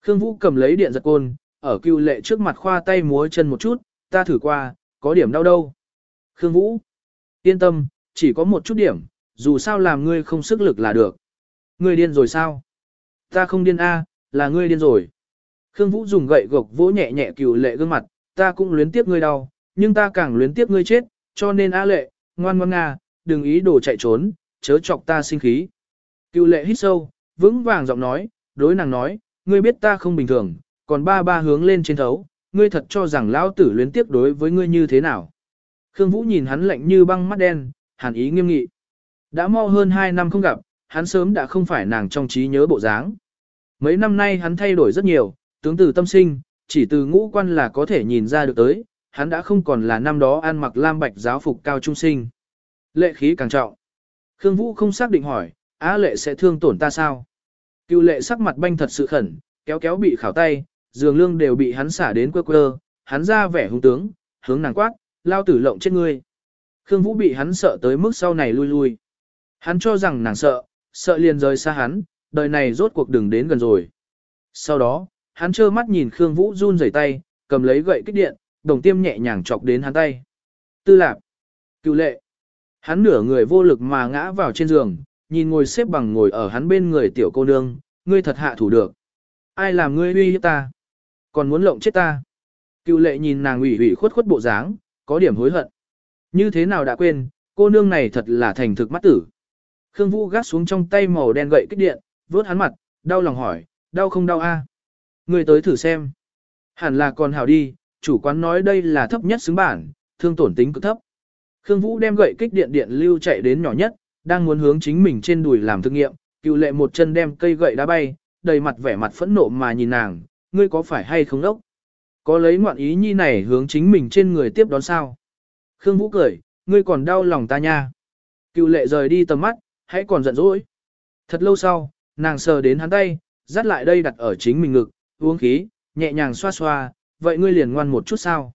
Khương Vũ cầm lấy điện giật côn, ở cựu lệ trước mặt khoa tay múa chân một chút, ta thử qua, có điểm đau đâu. Khương Vũ, yên tâm, chỉ có một chút điểm, dù sao làm ngươi không sức lực là được. Ngươi điên rồi sao? Ta không điên a, là ngươi điên rồi. Khương Vũ dùng gậy gộc vỗ nhẹ nhẹ cựu lệ gương mặt, ta cũng luyến tiếc ngươi đau, nhưng ta càng luyến tiếc ngươi chết, cho nên a lệ, ngoan ngoan nga, đừng ý đồ chạy trốn, chớ chọc ta sinh khí. Cựu lệ hít sâu, vững vàng giọng nói, đối nàng nói, ngươi biết ta không bình thường, còn ba ba hướng lên trên thấu, ngươi thật cho rằng lão tử luyến tiếc đối với ngươi như thế nào. Khương Vũ nhìn hắn lạnh như băng mắt đen, hàn ý nghiêm nghị. Đã mau hơn 2 năm không gặp, hắn sớm đã không phải nàng trong trí nhớ bộ dáng. Mấy năm nay hắn thay đổi rất nhiều, tướng từ tâm sinh, chỉ từ ngũ quan là có thể nhìn ra được tới, hắn đã không còn là năm đó ăn mặc lam bạch giáo phục cao trung sinh. Lệ khí càng trọng. Khương Vũ không xác định hỏi, á lệ sẽ thương tổn ta sao? Cựu lệ sắc mặt banh thật sự khẩn, kéo kéo bị khảo tay, giường lương đều bị hắn xả đến quơ quơ, hắn ra vẻ hung tướng, hướng nàng quát, lao tử lộng chết ngươi. Khương Vũ bị hắn sợ tới mức sau này lui lui. Hắn cho rằng nàng sợ, sợ liền rời xa hắn, đời này rốt cuộc đừng đến gần rồi. Sau đó, hắn trơ mắt nhìn Khương Vũ run rẩy tay, cầm lấy gậy kích điện, đồng tiêm nhẹ nhàng chọc đến hắn tay. Tư lạc, cựu lệ. Hắn nửa người vô lực mà ngã vào trên giường, nhìn ngồi xếp bằng ngồi ở hắn bên người tiểu cô nương, ngươi thật hạ thủ được. Ai làm ngươi uy hiếp ta? Còn muốn lộng chết ta? Cựu lệ nhìn nàng ủy ủy khuất khuất bộ dáng, có điểm hối hận. Như thế nào đã quên, cô nương này thật là thành thực mắt tử. Khương Vũ gác xuống trong tay màu đen gậy kích điện, vớt hắn mặt, đau lòng hỏi, đau không đau a? Ngươi tới thử xem. Hẳn là còn hảo đi, chủ quán nói đây là thấp nhất xứng bản, thương tổn tính cực thấp. Khương Vũ đem gậy kích điện điện lưu chạy đến nhỏ nhất, đang muốn hướng chính mình trên đùi làm thực nghiệm, cựu lệ một chân đem cây gậy đá bay, đầy mặt vẻ mặt phẫn nộ mà nhìn nàng, ngươi có phải hay không đốc? Có lấy ngoạn ý nhi này hướng chính mình trên người tiếp đón sao? Khương Vũ cười, ngươi còn đau lòng ta nha. Cựu lệ rời đi tầm mắt, hãy còn giận dỗi. Thật lâu sau, nàng sờ đến hắn tay, dắt lại đây đặt ở chính mình ngực, uống khí, nhẹ nhàng xoa xoa, vậy ngươi liền ngoan một chút sao?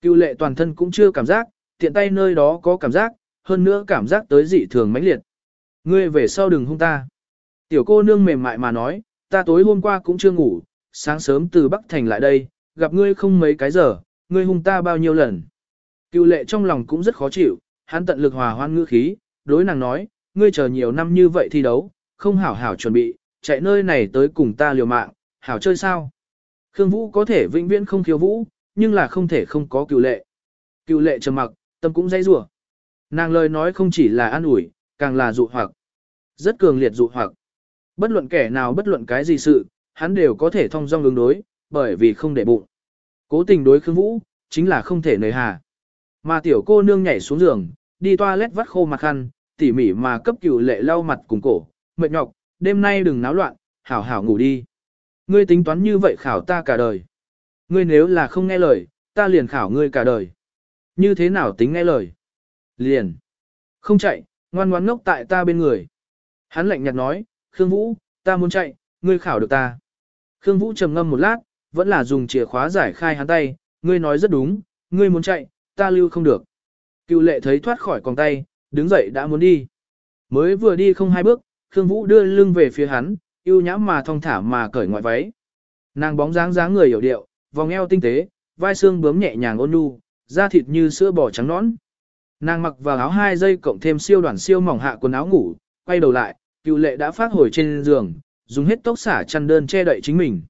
Cựu lệ toàn thân cũng chưa cảm giác, tiện tay nơi đó có cảm giác, hơn nữa cảm giác tới dị thường mãnh liệt. Ngươi về sau đừng hung ta. Tiểu cô nương mềm mại mà nói, ta tối hôm qua cũng chưa ngủ, sáng sớm từ Bắc Thành lại đây, gặp ngươi không mấy cái giờ, ngươi hung ta bao nhiêu lần. Cựu lệ trong lòng cũng rất khó chịu, hắn tận lực hòa hoan ngữ khí, đối nàng nói, ngươi chờ nhiều năm như vậy thi đấu, không hảo hảo chuẩn bị, chạy nơi này tới cùng ta liều mạng, hảo chơi sao. Khương Vũ có thể vĩnh viễn không khiêu vũ, nhưng là không thể không có cựu lệ. Cựu lệ trầm mặc, tâm cũng dây rủa. Nàng lời nói không chỉ là an ủi, càng là dụ hoặc. Rất cường liệt dụ hoặc. Bất luận kẻ nào bất luận cái gì sự, hắn đều có thể thông dong ứng đối, bởi vì không để bụng. Cố tình đối Khương Vũ, chính là không thể nời hà. Mà tiểu cô nương nhảy xuống giường, đi toilet vắt khô mặt khăn, tỉ mỉ mà cấp cựu lệ lau mặt cùng cổ, mệt nhọc, đêm nay đừng náo loạn, hảo hảo ngủ đi. Ngươi tính toán như vậy khảo ta cả đời. Ngươi nếu là không nghe lời, ta liền khảo ngươi cả đời. Như thế nào tính nghe lời? Liền. Không chạy, ngoan ngoãn ngốc tại ta bên người. Hắn lạnh nhạt nói, Khương Vũ, ta muốn chạy, ngươi khảo được ta. Khương Vũ trầm ngâm một lát, vẫn là dùng chìa khóa giải khai hắn tay, ngươi nói rất đúng, ngươi muốn chạy, ta lưu không được. Cựu lệ thấy thoát khỏi con tay, đứng dậy đã muốn đi. Mới vừa đi không hai bước, Khương Vũ đưa lưng về phía hắn, yêu nhãm mà thong thả mà cởi ngoại váy. Nàng bóng dáng dáng người hiểu điệu, vòng eo tinh tế, vai xương bướm nhẹ nhàng ôn nhu, da thịt như sữa bò trắng nõn. Nàng mặc vào áo hai dây cộng thêm siêu đoàn siêu mỏng hạ quần áo ngủ, quay đầu lại, cựu lệ đã phát hồi trên giường, dùng hết tốc xả chăn đơn che đậy chính mình.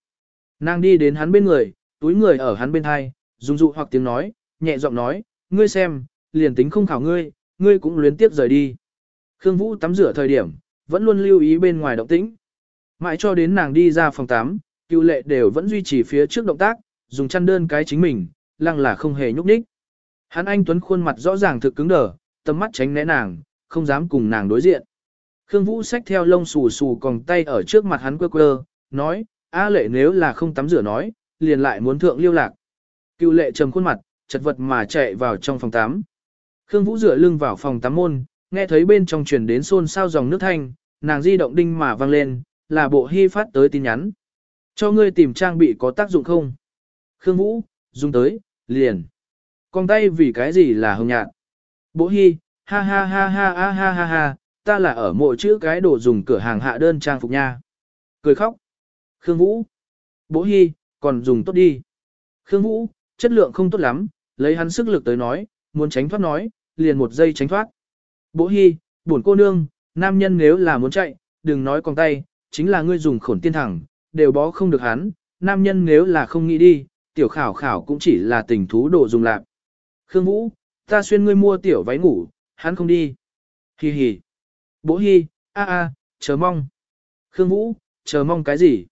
Nàng đi đến hắn bên người, túi người ở hắn bên hai, dùng dụ hoặc tiếng nói, nhẹ giọng nói, ngươi xem, liền tính không khảo ngươi, ngươi cũng luyến tiếp rời đi. Khương Vũ tắm rửa thời điểm, vẫn luôn lưu ý bên ngoài động tĩnh. Mãi cho đến nàng đi ra phòng tắm, cựu lệ đều vẫn duy trì phía trước động tác, dùng chăn đơn cái chính mình, lăng là không hề nhúc nhích. Hắn anh Tuấn khuôn mặt rõ ràng thực cứng đờ, tầm mắt tránh né nàng, không dám cùng nàng đối diện. Khương Vũ xách theo lông xù xù còn tay ở trước mặt hắn quơ quơ, nói, A lệ nếu là không tắm rửa nói, liền lại muốn thượng liêu lạc. Cựu lệ trầm khuôn mặt, chật vật mà chạy vào trong phòng tắm. Khương Vũ rửa lưng vào phòng tắm môn, nghe thấy bên trong truyền đến xôn xao dòng nước thanh, nàng di động đinh mà vang lên, là bộ hy phát tới tin nhắn. Cho ngươi tìm trang bị có tác dụng không? Khương Vũ, dùng tới, liền. Con tay vì cái gì là hồng nhạt? Bộ Hy ha ha ha ha ha ha ha ha, ta là ở mộ chữ cái đồ dùng cửa hàng hạ đơn trang phục nha. Cười khóc. Khương Vũ. Bộ Hy còn dùng tốt đi. Khương Vũ, chất lượng không tốt lắm, lấy hắn sức lực tới nói, muốn tránh thoát nói, liền một giây tránh thoát. Bộ Hy buồn cô nương, nam nhân nếu là muốn chạy, đừng nói con tay, chính là ngươi dùng khổn tiên thẳng, đều bó không được hắn, nam nhân nếu là không nghĩ đi, tiểu khảo khảo cũng chỉ là tình thú đồ dùng lạc. Khương Vũ, ta xuyên ngươi mua tiểu váy ngủ, hắn không đi. Hi hi. Bố Hi, a a, chờ mong. Khương Vũ, chờ mong cái gì?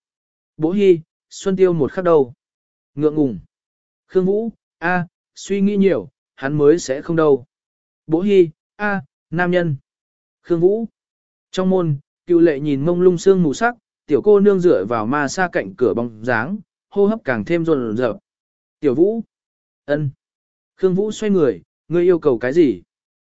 Bố Hi, Xuân Tiêu một khắc đầu. Ngượng ngùng. Khương Vũ, a, suy nghĩ nhiều, hắn mới sẽ không đâu. Bố Hi, a, nam nhân. Khương Vũ. Trong môn, cựu lệ nhìn mông lung sương mù sắc, tiểu cô nương dựa vào ma xa cạnh cửa bóng dáng, hô hấp càng thêm rồn rợp. Tiểu Vũ. ân. Khương Vũ xoay người, ngươi yêu cầu cái gì?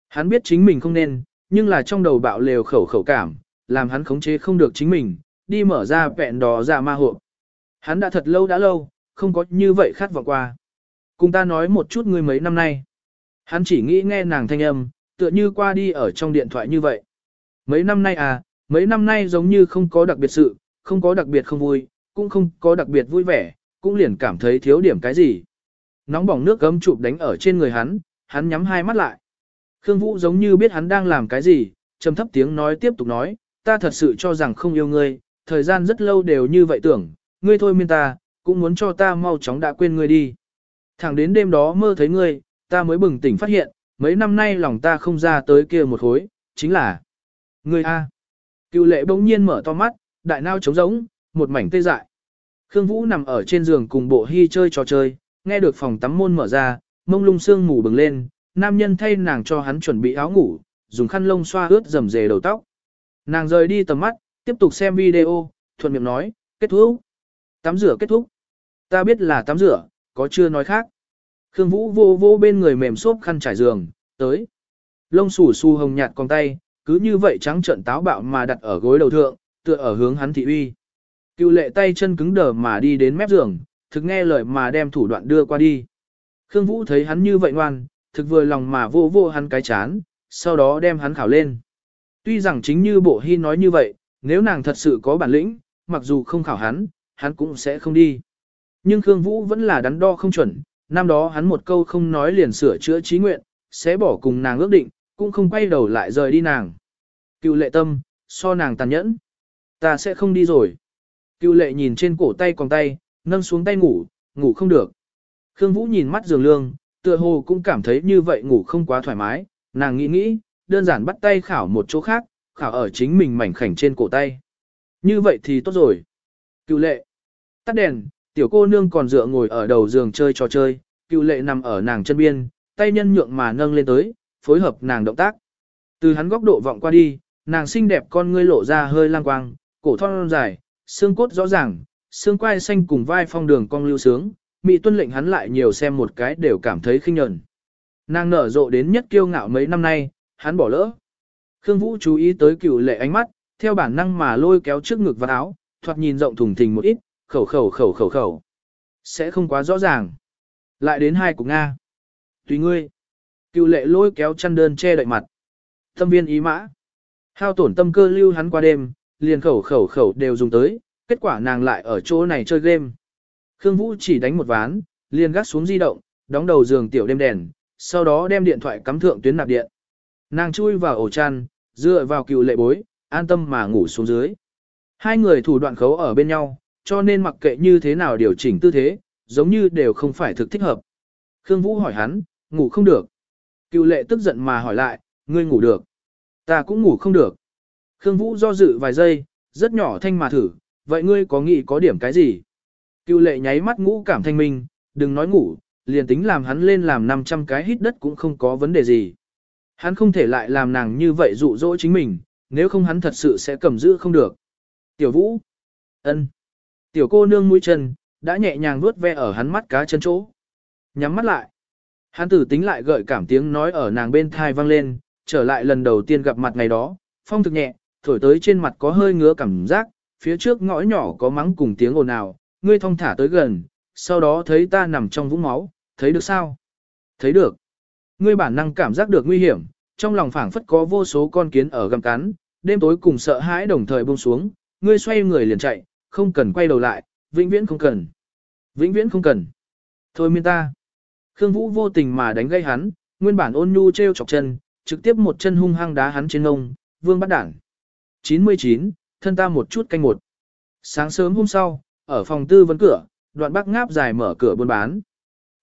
Hắn biết chính mình không nên, nhưng là trong đầu bạo lều khẩu khẩu cảm, làm hắn khống chế không được chính mình, đi mở ra vẹn đỏ ra ma hộp. Hắn đã thật lâu đã lâu, không có như vậy khát vọng qua. Cùng ta nói một chút ngươi mấy năm nay. Hắn chỉ nghĩ nghe nàng thanh âm, tựa như qua đi ở trong điện thoại như vậy. Mấy năm nay à, mấy năm nay giống như không có đặc biệt sự, không có đặc biệt không vui, cũng không có đặc biệt vui vẻ, cũng liền cảm thấy thiếu điểm cái gì. Nóng bỏng nước gấm chụp đánh ở trên người hắn, hắn nhắm hai mắt lại. Khương Vũ giống như biết hắn đang làm cái gì, trầm thấp tiếng nói tiếp tục nói, ta thật sự cho rằng không yêu ngươi, thời gian rất lâu đều như vậy tưởng, ngươi thôi miên ta, cũng muốn cho ta mau chóng đã quên ngươi đi. Thẳng đến đêm đó mơ thấy ngươi, ta mới bừng tỉnh phát hiện, mấy năm nay lòng ta không ra tới kia một hối, chính là ngươi A. Cựu lệ bỗng nhiên mở to mắt, đại nao trống rỗng, một mảnh tê dại. Khương Vũ nằm ở trên giường cùng bộ hy chơi trò chơi, nghe được phòng tắm môn mở ra, mông lung sương ngủ bừng lên, nam nhân thay nàng cho hắn chuẩn bị áo ngủ, dùng khăn lông xoa ướt rầm rề đầu tóc. Nàng rời đi tầm mắt, tiếp tục xem video, thuận miệng nói, kết thúc. Tắm rửa kết thúc. Ta biết là tắm rửa, có chưa nói khác. Khương Vũ vô vô bên người mềm xốp khăn trải giường, tới. Lông xù xù hồng nhạt con tay, cứ như vậy trắng trợn táo bạo mà đặt ở gối đầu thượng, tựa ở hướng hắn thị uy. Cựu lệ tay chân cứng đờ mà đi đến mép giường, thực nghe lời mà đem thủ đoạn đưa qua đi. Khương Vũ thấy hắn như vậy ngoan, thực vừa lòng mà vô vô hắn cái chán, sau đó đem hắn khảo lên. Tuy rằng chính như bộ hy nói như vậy, nếu nàng thật sự có bản lĩnh, mặc dù không khảo hắn, hắn cũng sẽ không đi. Nhưng Khương Vũ vẫn là đắn đo không chuẩn, năm đó hắn một câu không nói liền sửa chữa trí nguyện, sẽ bỏ cùng nàng ước định, cũng không quay đầu lại rời đi nàng. Cựu lệ tâm, so nàng tàn nhẫn. Ta sẽ không đi rồi. Cựu lệ nhìn trên cổ tay còn tay, nâng xuống tay ngủ, ngủ không được. Khương Vũ nhìn mắt giường lương, tựa hồ cũng cảm thấy như vậy ngủ không quá thoải mái, nàng nghĩ nghĩ, đơn giản bắt tay khảo một chỗ khác, khảo ở chính mình mảnh khảnh trên cổ tay. Như vậy thì tốt rồi. Cựu lệ. Tắt đèn, tiểu cô nương còn dựa ngồi ở đầu giường chơi trò chơi, cựu lệ nằm ở nàng chân biên, tay nhân nhượng mà nâng lên tới, phối hợp nàng động tác. Từ hắn góc độ vọng qua đi, nàng xinh đẹp con ngươi lộ ra hơi lang quang, cổ thon dài, xương cốt rõ ràng, xương quai xanh cùng vai phong đường cong lưu sướng, Mị tuân lệnh hắn lại nhiều xem một cái đều cảm thấy khinh nhẫn. Nàng nở rộ đến nhất kiêu ngạo mấy năm nay, hắn bỏ lỡ. Khương Vũ chú ý tới cựu lệ ánh mắt, theo bản năng mà lôi kéo trước ngực và áo, thoạt nhìn rộng thùng thình một ít, khẩu khẩu khẩu khẩu khẩu. Sẽ không quá rõ ràng. Lại đến hai cục Nga. Tùy ngươi. Cựu lệ lôi kéo chăn đơn che đậy mặt. Tâm viên ý mã. Hao tổn tâm cơ lưu hắn qua đêm, liền khẩu khẩu khẩu đều dùng tới, kết quả nàng lại ở chỗ này chơi game. Khương Vũ chỉ đánh một ván, liền gác xuống di động, đóng đầu giường tiểu đêm đèn, sau đó đem điện thoại cắm thượng tuyến nạp điện. Nàng chui vào ổ chăn, dựa vào cựu lệ bối, an tâm mà ngủ xuống dưới. Hai người thủ đoạn khấu ở bên nhau, cho nên mặc kệ như thế nào điều chỉnh tư thế, giống như đều không phải thực thích hợp. Khương Vũ hỏi hắn, ngủ không được. Cựu lệ tức giận mà hỏi lại, ngươi ngủ được. Ta cũng ngủ không được. Khương Vũ do dự vài giây, rất nhỏ thanh mà thử, vậy ngươi có nghĩ có điểm cái gì? Cựu lệ nháy mắt ngũ cảm thanh minh, đừng nói ngủ, liền tính làm hắn lên làm 500 cái hít đất cũng không có vấn đề gì. Hắn không thể lại làm nàng như vậy dụ dỗ chính mình, nếu không hắn thật sự sẽ cầm giữ không được. Tiểu vũ. ân, Tiểu cô nương mũi chân, đã nhẹ nhàng vuốt ve ở hắn mắt cá chân chỗ. Nhắm mắt lại. Hắn tử tính lại gợi cảm tiếng nói ở nàng bên thai vang lên, trở lại lần đầu tiên gặp mặt ngày đó, phong thực nhẹ, thổi tới trên mặt có hơi ngứa cảm giác, phía trước ngõ nhỏ có mắng cùng tiếng ồn ào, ngươi thong thả tới gần, sau đó thấy ta nằm trong vũng máu, thấy được sao? Thấy được. Ngươi bản năng cảm giác được nguy hiểm, trong lòng phảng phất có vô số con kiến ở gầm cắn, đêm tối cùng sợ hãi đồng thời buông xuống, ngươi xoay người liền chạy, không cần quay đầu lại, vĩnh viễn không cần. Vĩnh viễn không cần. Thôi miên ta. Khương Vũ vô tình mà đánh gây hắn, nguyên bản ôn nhu treo chọc chân, trực tiếp một chân hung hăng đá hắn trên ngông, vương bắt đảng. 99, thân ta một chút canh một. Sáng sớm hôm sau, ở phòng tư vấn cửa, đoạn bác ngáp dài mở cửa buôn bán.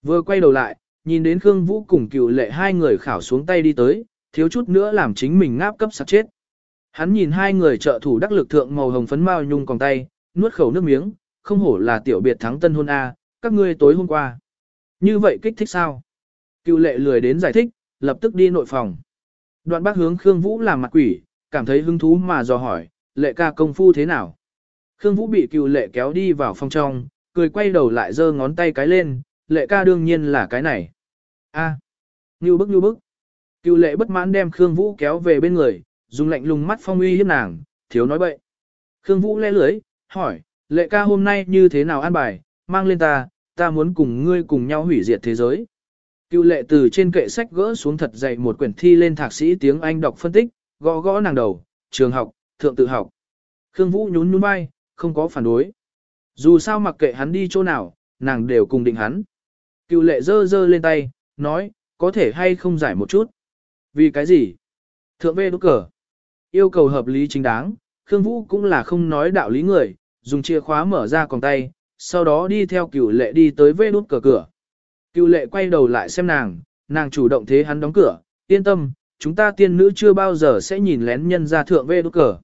Vừa quay đầu lại, nhìn đến Khương Vũ cùng cựu lệ hai người khảo xuống tay đi tới, thiếu chút nữa làm chính mình ngáp cấp sạc chết. Hắn nhìn hai người trợ thủ đắc lực thượng màu hồng phấn mao nhung còn tay, nuốt khẩu nước miếng, không hổ là tiểu biệt thắng tân hôn A, các ngươi tối hôm qua. Như vậy kích thích sao? Cựu lệ lười đến giải thích, lập tức đi nội phòng. Đoạn bác hướng Khương Vũ làm mặt quỷ, cảm thấy hứng thú mà dò hỏi, lệ ca công phu thế nào? Khương Vũ bị cựu lệ kéo đi vào phòng trong, cười quay đầu lại giơ ngón tay cái lên, lệ ca đương nhiên là cái này. A, à, như bức như bức. Cựu lệ bất mãn đem Khương Vũ kéo về bên người, dùng lạnh lùng mắt phong uy hiếp nàng, thiếu nói bậy. Khương Vũ le lưới, hỏi, lệ ca hôm nay như thế nào an bài, mang lên ta, ta muốn cùng ngươi cùng nhau hủy diệt thế giới. Cựu lệ từ trên kệ sách gỡ xuống thật dày một quyển thi lên thạc sĩ tiếng Anh đọc phân tích, gõ gõ nàng đầu, trường học, thượng tự học. Khương Vũ nhún nhún vai, không có phản đối. Dù sao mặc kệ hắn đi chỗ nào, nàng đều cùng định hắn. Cựu lệ giơ giơ lên tay, nói, có thể hay không giải một chút. Vì cái gì? Thượng vê đốt cờ. Yêu cầu hợp lý chính đáng, Khương Vũ cũng là không nói đạo lý người, dùng chìa khóa mở ra còn tay, sau đó đi theo cựu lệ đi tới vê đút cửa cửa. Cựu lệ quay đầu lại xem nàng, nàng chủ động thế hắn đóng cửa, yên tâm, chúng ta tiên nữ chưa bao giờ sẽ nhìn lén nhân ra thượng vê đút cờ.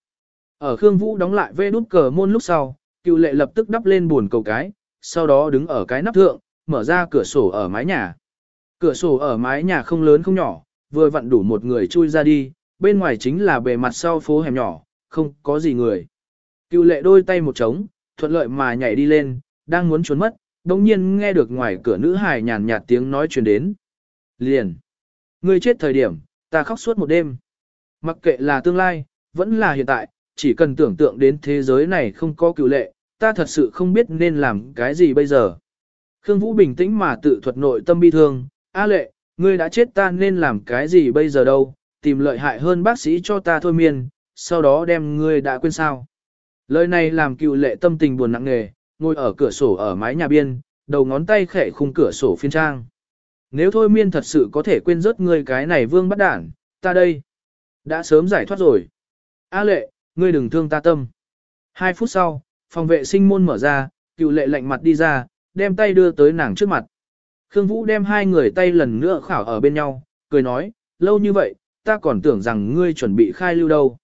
Ở Khương Vũ đóng lại vê đút cờ môn lúc sau, cựu lệ lập tức đắp lên buồn cầu cái, sau đó đứng ở cái nắp thượng, mở ra cửa sổ ở mái nhà. Cửa sổ ở mái nhà không lớn không nhỏ, vừa vặn đủ một người chui ra đi, bên ngoài chính là bề mặt sau phố hẻm nhỏ, không có gì người. Cựu lệ đôi tay một trống, thuận lợi mà nhảy đi lên, đang muốn trốn mất, đồng nhiên nghe được ngoài cửa nữ hài nhàn nhạt tiếng nói truyền đến. Liền! Ngươi chết thời điểm, ta khóc suốt một đêm. Mặc kệ là tương lai, vẫn là hiện tại, chỉ cần tưởng tượng đến thế giới này không có cựu lệ, ta thật sự không biết nên làm cái gì bây giờ. Khương Vũ bình tĩnh mà tự thuật nội tâm bi thương, A lệ, ngươi đã chết ta nên làm cái gì bây giờ đâu, tìm lợi hại hơn bác sĩ cho ta thôi miên, sau đó đem ngươi đã quên sao. Lời này làm cựu lệ tâm tình buồn nặng nề, ngồi ở cửa sổ ở mái nhà biên, đầu ngón tay khẽ khung cửa sổ phiên trang. Nếu thôi miên thật sự có thể quên rớt ngươi cái này vương bắt đản, ta đây. Đã sớm giải thoát rồi. A lệ, ngươi đừng thương ta tâm. Hai phút sau, phòng vệ sinh môn mở ra, cựu lệ lạnh mặt đi ra, đem tay đưa tới nàng trước mặt. Khương Vũ đem hai người tay lần nữa khảo ở bên nhau, cười nói, lâu như vậy, ta còn tưởng rằng ngươi chuẩn bị khai lưu đâu.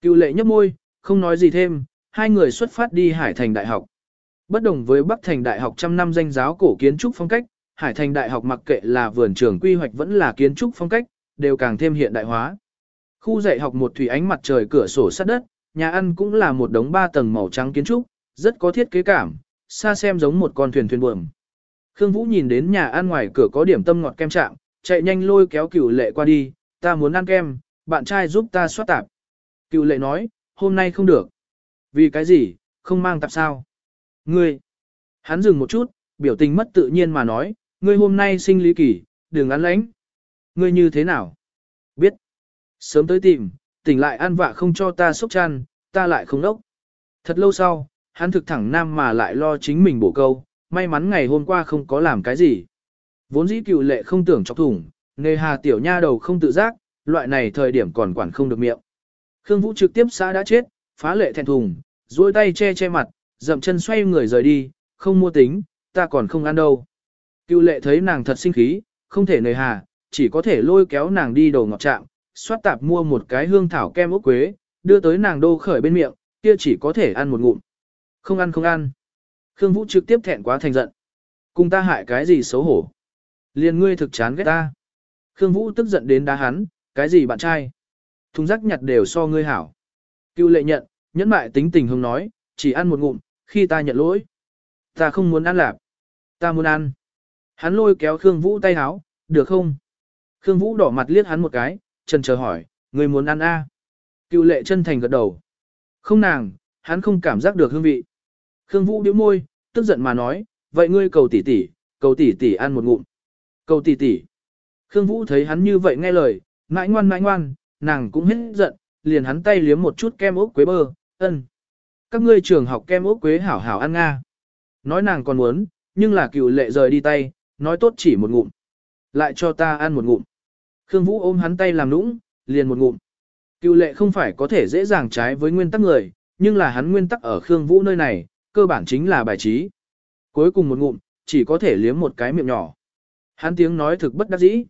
Cựu lệ nhấp môi, không nói gì thêm, hai người xuất phát đi Hải Thành Đại học. Bất đồng với Bắc Thành Đại học trăm năm danh giáo cổ kiến trúc phong cách, Hải Thành Đại học mặc kệ là vườn trường quy hoạch vẫn là kiến trúc phong cách, đều càng thêm hiện đại hóa. Khu dạy học một thủy ánh mặt trời cửa sổ sát đất, nhà ăn cũng là một đống ba tầng màu trắng kiến trúc, rất có thiết kế cảm, xa xem giống một con thuyền thuyền buồm. Khương Vũ nhìn đến nhà ăn ngoài cửa có điểm tâm ngọt kem trạng, chạy nhanh lôi kéo cửu lệ qua đi, ta muốn ăn kem, bạn trai giúp ta soát tạp. Cửu lệ nói, hôm nay không được. Vì cái gì, không mang tạp sao? Ngươi. Hắn dừng một chút, biểu tình mất tự nhiên mà nói, ngươi hôm nay sinh lý kỳ, đừng ăn lánh. Ngươi như thế nào? Biết. Sớm tới tìm, tỉnh lại ăn vạ không cho ta sốc chăn, ta lại không đốc. Thật lâu sau, hắn thực thẳng nam mà lại lo chính mình bổ câu, may mắn ngày hôm qua không có làm cái gì. Vốn dĩ cựu lệ không tưởng chọc thủng, nề hà tiểu nha đầu không tự giác, loại này thời điểm còn quản không được miệng. Khương Vũ trực tiếp xã đã chết, phá lệ thẹn thùng, duỗi tay che che mặt, dậm chân xoay người rời đi, không mua tính, ta còn không ăn đâu. Cựu lệ thấy nàng thật sinh khí, không thể nề hà, chỉ có thể lôi kéo nàng đi đầu ngọt trạm, xoát tạp mua một cái hương thảo kem ốc quế, đưa tới nàng đô khởi bên miệng, kia chỉ có thể ăn một ngụm. Không ăn không ăn. Khương Vũ trực tiếp thẹn quá thành giận. Cùng ta hại cái gì xấu hổ. Liền ngươi thực chán ghét ta. Khương Vũ tức giận đến đá hắn, cái gì bạn trai. Thùng rác nhặt đều so ngươi hảo. Cưu lệ nhận, nhẫn mại tính tình hứng nói, chỉ ăn một ngụm, khi ta nhận lỗi. Ta không muốn ăn lạp. Ta muốn ăn. Hắn lôi kéo Khương Vũ tay háo, được không? Khương Vũ đỏ mặt liếc hắn một cái, chân chờ hỏi, ngươi muốn ăn a? À? Cựu lệ chân thành gật đầu. Không nàng, hắn không cảm giác được hương vị. Khương Vũ điếu môi, tức giận mà nói, vậy ngươi cầu tỷ tỷ, cầu tỷ tỷ ăn một ngụm. Cầu tỷ tỷ. Khương Vũ thấy hắn như vậy nghe lời, mãi ngoan mãi ngoan, nàng cũng hết giận, liền hắn tay liếm một chút kem ốc quế bơ, ân. Các ngươi trường học kem ốc quế hảo hảo ăn nga. Nói nàng còn muốn, nhưng là cựu lệ rời đi tay, nói tốt chỉ một ngụm. Lại cho ta ăn một ngụm. Khương Vũ ôm hắn tay làm nũng, liền một ngụm. Cựu lệ không phải có thể dễ dàng trái với nguyên tắc người, nhưng là hắn nguyên tắc ở Khương Vũ nơi này, cơ bản chính là bài trí. Cuối cùng một ngụm, chỉ có thể liếm một cái miệng nhỏ. Hắn tiếng nói thực bất đắc dĩ.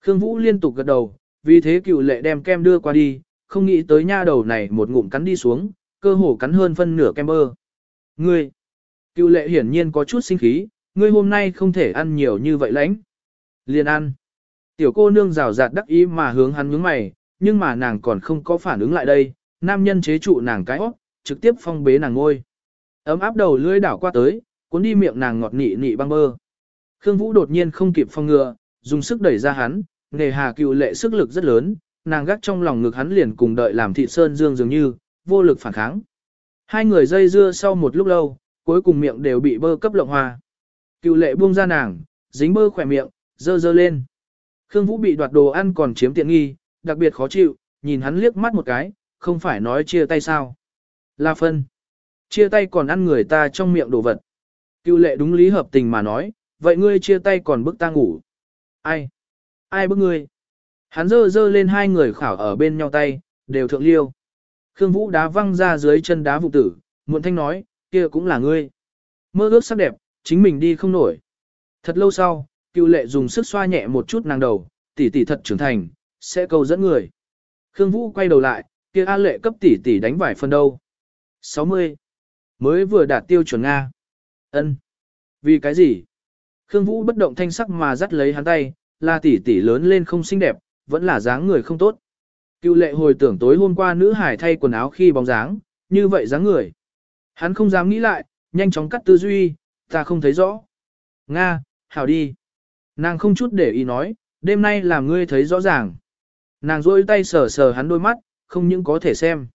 Khương Vũ liên tục gật đầu, vì thế cựu lệ đem kem đưa qua đi, không nghĩ tới nha đầu này một ngụm cắn đi xuống, cơ hồ cắn hơn phân nửa kem bơ. Ngươi, cựu lệ hiển nhiên có chút sinh khí, ngươi hôm nay không thể ăn nhiều như vậy lãnh. Liền ăn. Tiểu cô nương rào rạt đắc ý mà hướng hắn nhướng mày, nhưng mà nàng còn không có phản ứng lại đây, nam nhân chế trụ nàng cái óc, trực tiếp phong bế nàng ngôi. Ấm áp đầu lưỡi đảo qua tới, cuốn đi miệng nàng ngọt nị nị băng bơ. Khương Vũ đột nhiên không kịp phong ngừa, dùng sức đẩy ra hắn, nghề hà cựu lệ sức lực rất lớn, nàng gác trong lòng ngực hắn liền cùng đợi làm thị sơn dương dường như, vô lực phản kháng. Hai người dây dưa sau một lúc lâu, cuối cùng miệng đều bị bơ cấp lộng hoa. Cựu lệ buông ra nàng, dính bơ khỏe miệng, dơ dơ lên. Khương Vũ bị đoạt đồ ăn còn chiếm tiện nghi, đặc biệt khó chịu, nhìn hắn liếc mắt một cái, không phải nói chia tay sao. La phân. Chia tay còn ăn người ta trong miệng đồ vật. Cựu lệ đúng lý hợp tình mà nói, vậy ngươi chia tay còn bức ta ngủ. Ai? Ai bức ngươi? Hắn dơ dơ lên hai người khảo ở bên nhau tay, đều thượng liêu. Khương Vũ đá văng ra dưới chân đá vụ tử, muộn thanh nói, kia cũng là ngươi. Mơ ước sắc đẹp, chính mình đi không nổi. Thật lâu sau, cựu lệ dùng sức xoa nhẹ một chút nàng đầu, tỷ tỷ thật trưởng thành, sẽ câu dẫn người. Khương Vũ quay đầu lại, kia A lệ cấp tỷ tỷ đánh vải phân đâu. 60. Mới vừa đạt tiêu chuẩn Nga. ân Vì cái gì? Khương Vũ bất động thanh sắc mà dắt lấy hắn tay, là tỷ tỷ lớn lên không xinh đẹp, vẫn là dáng người không tốt. Cựu lệ hồi tưởng tối hôm qua nữ hải thay quần áo khi bóng dáng, như vậy dáng người. Hắn không dám nghĩ lại, nhanh chóng cắt tư duy, ta không thấy rõ. Nga, hảo đi. Nàng không chút để ý nói, đêm nay làm ngươi thấy rõ ràng. Nàng rôi tay sờ sờ hắn đôi mắt, không những có thể xem.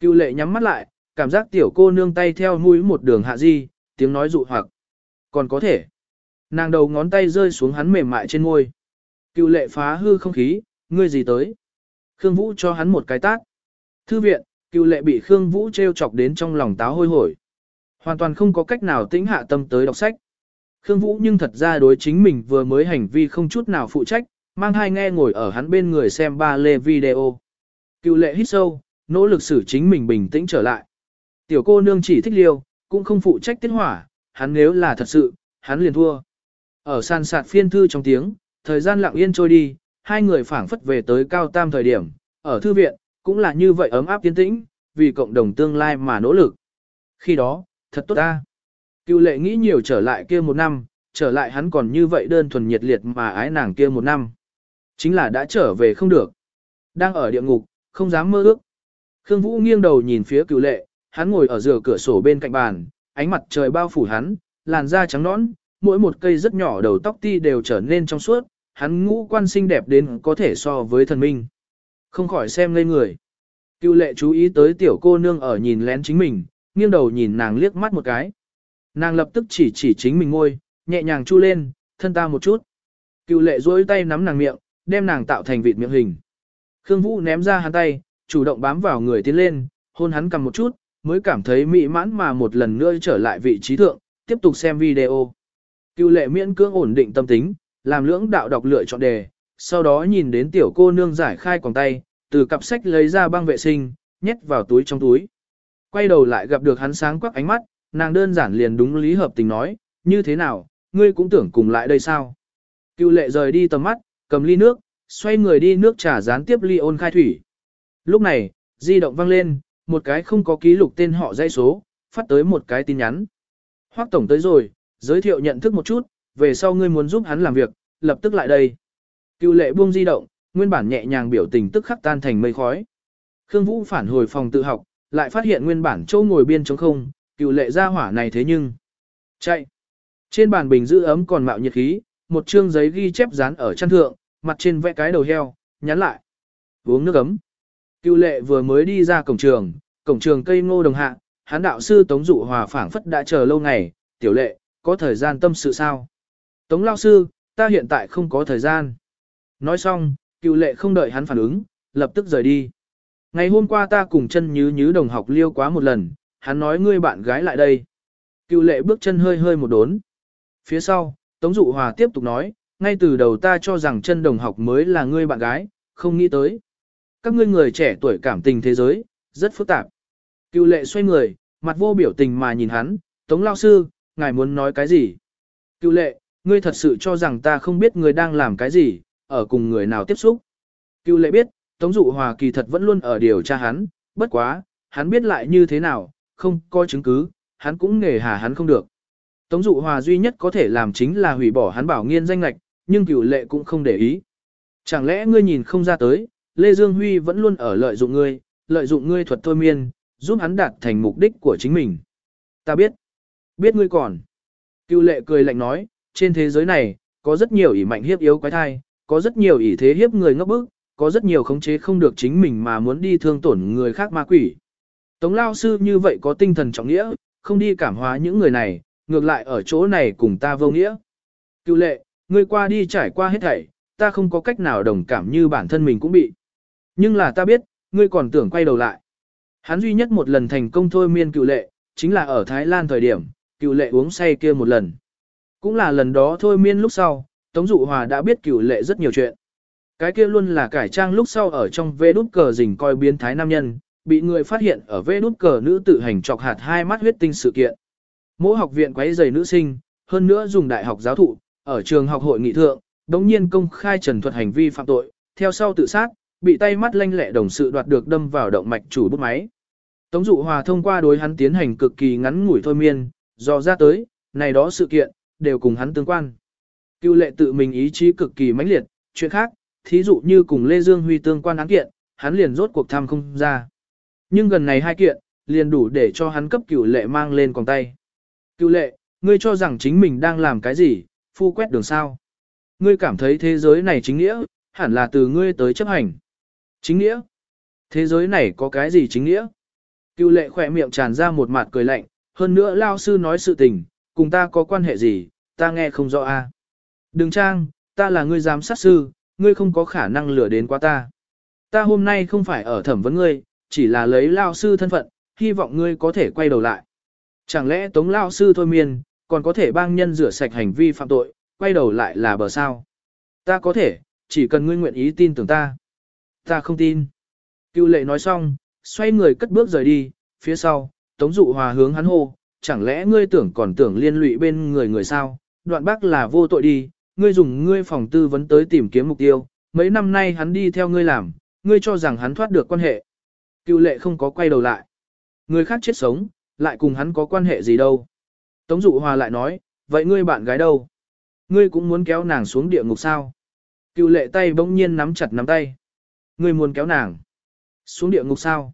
Cựu lệ nhắm mắt lại, cảm giác tiểu cô nương tay theo mũi một đường hạ di, tiếng nói dụ hoặc. Còn có thể. Nàng đầu ngón tay rơi xuống hắn mềm mại trên môi. Cựu lệ phá hư không khí, ngươi gì tới. Khương Vũ cho hắn một cái tát. Thư viện, cựu lệ bị Khương Vũ treo chọc đến trong lòng táo hôi hổi. Hoàn toàn không có cách nào tĩnh hạ tâm tới đọc sách. Khương Vũ nhưng thật ra đối chính mình vừa mới hành vi không chút nào phụ trách, mang hai nghe ngồi ở hắn bên người xem ba lê video. Cựu lệ hít sâu, nỗ lực xử chính mình bình tĩnh trở lại. Tiểu cô nương chỉ thích liêu, cũng không phụ trách tiết hỏa, hắn nếu là thật sự, hắn liền thua. Ở sàn sạt phiên thư trong tiếng, thời gian lặng yên trôi đi, hai người phảng phất về tới cao tam thời điểm, ở thư viện, cũng là như vậy ấm áp tiến tĩnh, vì cộng đồng tương lai mà nỗ lực. Khi đó, thật tốt ta. Cựu lệ nghĩ nhiều trở lại kia một năm, trở lại hắn còn như vậy đơn thuần nhiệt liệt mà ái nàng kia một năm. Chính là đã trở về không được. Đang ở địa ngục, không dám mơ ước. Khương Vũ nghiêng đầu nhìn phía cựu lệ, hắn ngồi ở giữa cửa sổ bên cạnh bàn, ánh mặt trời bao phủ hắn, làn da trắng nõn, mỗi một cây rất nhỏ đầu tóc ti đều trở nên trong suốt, hắn ngũ quan xinh đẹp đến có thể so với thần minh. Không khỏi xem ngây người. Cựu lệ chú ý tới tiểu cô nương ở nhìn lén chính mình, nghiêng đầu nhìn nàng liếc mắt một cái. Nàng lập tức chỉ chỉ chính mình ngôi, nhẹ nhàng chu lên, thân ta một chút. Cựu lệ duỗi tay nắm nàng miệng, đem nàng tạo thành vịt miệng hình. Khương Vũ ném ra hắn tay, chủ động bám vào người tiến lên, hôn hắn cầm một chút, mới cảm thấy mỹ mãn mà một lần nữa trở lại vị trí thượng, tiếp tục xem video. Cựu lệ miễn cưỡng ổn định tâm tính, làm lưỡng đạo đọc lựa chọn đề, sau đó nhìn đến tiểu cô nương giải khai quòng tay, từ cặp sách lấy ra băng vệ sinh, nhét vào túi trong túi. Quay đầu lại gặp được hắn sáng quắc ánh mắt, nàng đơn giản liền đúng lý hợp tình nói, như thế nào, ngươi cũng tưởng cùng lại đây sao. Cựu lệ rời đi tầm mắt, cầm ly nước, xoay người đi nước trà gián tiếp ly ôn khai thủy. Lúc này, di động vang lên, một cái không có ký lục tên họ dây số, phát tới một cái tin nhắn. Hoắc tổng tới rồi, giới thiệu nhận thức một chút, về sau ngươi muốn giúp hắn làm việc, lập tức lại đây. Cựu lệ buông di động, nguyên bản nhẹ nhàng biểu tình tức khắc tan thành mây khói. Khương Vũ phản hồi phòng tự học, lại phát hiện nguyên bản châu ngồi biên trống không, cựu lệ ra hỏa này thế nhưng. Chạy. Trên bàn bình giữ ấm còn mạo nhiệt khí, một chương giấy ghi chép dán ở chân thượng, mặt trên vẽ cái đầu heo, nhắn lại. Uống nước ấm. Cựu lệ vừa mới đi ra cổng trường, cổng trường cây ngô đồng hạ, hán đạo sư Tống Dụ Hòa phảng phất đã chờ lâu ngày, tiểu lệ, có thời gian tâm sự sao? Tống lao sư, ta hiện tại không có thời gian. Nói xong, cựu lệ không đợi hắn phản ứng, lập tức rời đi. Ngày hôm qua ta cùng chân nhứ nhứ đồng học liêu quá một lần, hắn nói ngươi bạn gái lại đây. Cựu lệ bước chân hơi hơi một đốn. Phía sau, Tống Dụ Hòa tiếp tục nói, ngay từ đầu ta cho rằng chân đồng học mới là ngươi bạn gái, không nghĩ tới. Các ngươi người trẻ tuổi cảm tình thế giới, rất phức tạp. Cựu lệ xoay người, mặt vô biểu tình mà nhìn hắn, Tống Lao Sư, ngài muốn nói cái gì? Cựu lệ, ngươi thật sự cho rằng ta không biết ngươi đang làm cái gì, ở cùng người nào tiếp xúc. Cưu lệ biết, Tống Dụ Hòa kỳ thật vẫn luôn ở điều tra hắn, bất quá, hắn biết lại như thế nào, không có chứng cứ, hắn cũng nghề hà hắn không được. Tống Dụ Hòa duy nhất có thể làm chính là hủy bỏ hắn bảo nghiên danh lạch, nhưng cựu lệ cũng không để ý. Chẳng lẽ ngươi nhìn không ra tới, Lê Dương Huy vẫn luôn ở lợi dụng ngươi, lợi dụng ngươi thuật thôi miên, giúp hắn đạt thành mục đích của chính mình. Ta biết. Biết ngươi còn. Cựu lệ cười lạnh nói, trên thế giới này, có rất nhiều ỷ mạnh hiếp yếu quái thai, có rất nhiều ỷ thế hiếp người ngốc bức, có rất nhiều khống chế không được chính mình mà muốn đi thương tổn người khác ma quỷ. Tống lao sư như vậy có tinh thần trọng nghĩa, không đi cảm hóa những người này, ngược lại ở chỗ này cùng ta vô nghĩa. Cựu lệ, ngươi qua đi trải qua hết thảy, ta không có cách nào đồng cảm như bản thân mình cũng bị. Nhưng là ta biết, ngươi còn tưởng quay đầu lại. Hắn duy nhất một lần thành công thôi miên cựu lệ, chính là ở Thái Lan thời điểm, cựu lệ uống say kia một lần. Cũng là lần đó thôi miên lúc sau, Tống Dụ Hòa đã biết cửu lệ rất nhiều chuyện. Cái kia luôn là cải trang lúc sau ở trong vê đút cờ rình coi biến thái nam nhân, bị người phát hiện ở vê đút cờ nữ tự hành chọc hạt hai mắt huyết tinh sự kiện. Mỗi học viện quấy giày nữ sinh, hơn nữa dùng đại học giáo thụ, ở trường học hội nghị thượng, đống nhiên công khai trần thuật hành vi phạm tội, theo sau tự sát, bị tay mắt lanh lẹ đồng sự đoạt được đâm vào động mạch chủ bút máy. Tống dụ hòa thông qua đối hắn tiến hành cực kỳ ngắn ngủi thôi miên, do ra tới, này đó sự kiện, đều cùng hắn tương quan. Cưu lệ tự mình ý chí cực kỳ mãnh liệt, chuyện khác, thí dụ như cùng Lê Dương Huy tương quan án kiện, hắn liền rốt cuộc tham không ra. Nhưng gần này hai kiện, liền đủ để cho hắn cấp Cửu lệ mang lên còng tay. Cửu lệ, ngươi cho rằng chính mình đang làm cái gì, phu quét đường sao. Ngươi cảm thấy thế giới này chính nghĩa, hẳn là từ ngươi tới chấp hành. Chính nghĩa? Thế giới này có cái gì chính nghĩa? Cửu lệ khỏe miệng tràn ra một mặt cười lạnh, hơn nữa lao sư nói sự tình, cùng ta có quan hệ gì, ta nghe không rõ a. Đừng trang, ta là ngươi giám sát sư, ngươi không có khả năng lừa đến qua ta. Ta hôm nay không phải ở thẩm vấn ngươi, chỉ là lấy lao sư thân phận, hy vọng ngươi có thể quay đầu lại. Chẳng lẽ tống lao sư thôi miên, còn có thể bang nhân rửa sạch hành vi phạm tội, quay đầu lại là bờ sao? Ta có thể, chỉ cần ngươi nguyện ý tin tưởng ta. Ta không tin. Cựu lệ nói xong, xoay người cất bước rời đi, phía sau, tống dụ hòa hướng hắn hô, chẳng lẽ ngươi tưởng còn tưởng liên lụy bên người người sao? Đoạn bác là vô tội đi, ngươi dùng ngươi phòng tư vấn tới tìm kiếm mục tiêu, mấy năm nay hắn đi theo ngươi làm, ngươi cho rằng hắn thoát được quan hệ. Cựu lệ không có quay đầu lại. Người khác chết sống, lại cùng hắn có quan hệ gì đâu. Tống dụ hòa lại nói, vậy ngươi bạn gái đâu? Ngươi cũng muốn kéo nàng xuống địa ngục sao? Cựu lệ tay bỗng nhiên nắm chặt nắm tay. Ngươi muốn kéo nàng. Xuống địa ngục sao?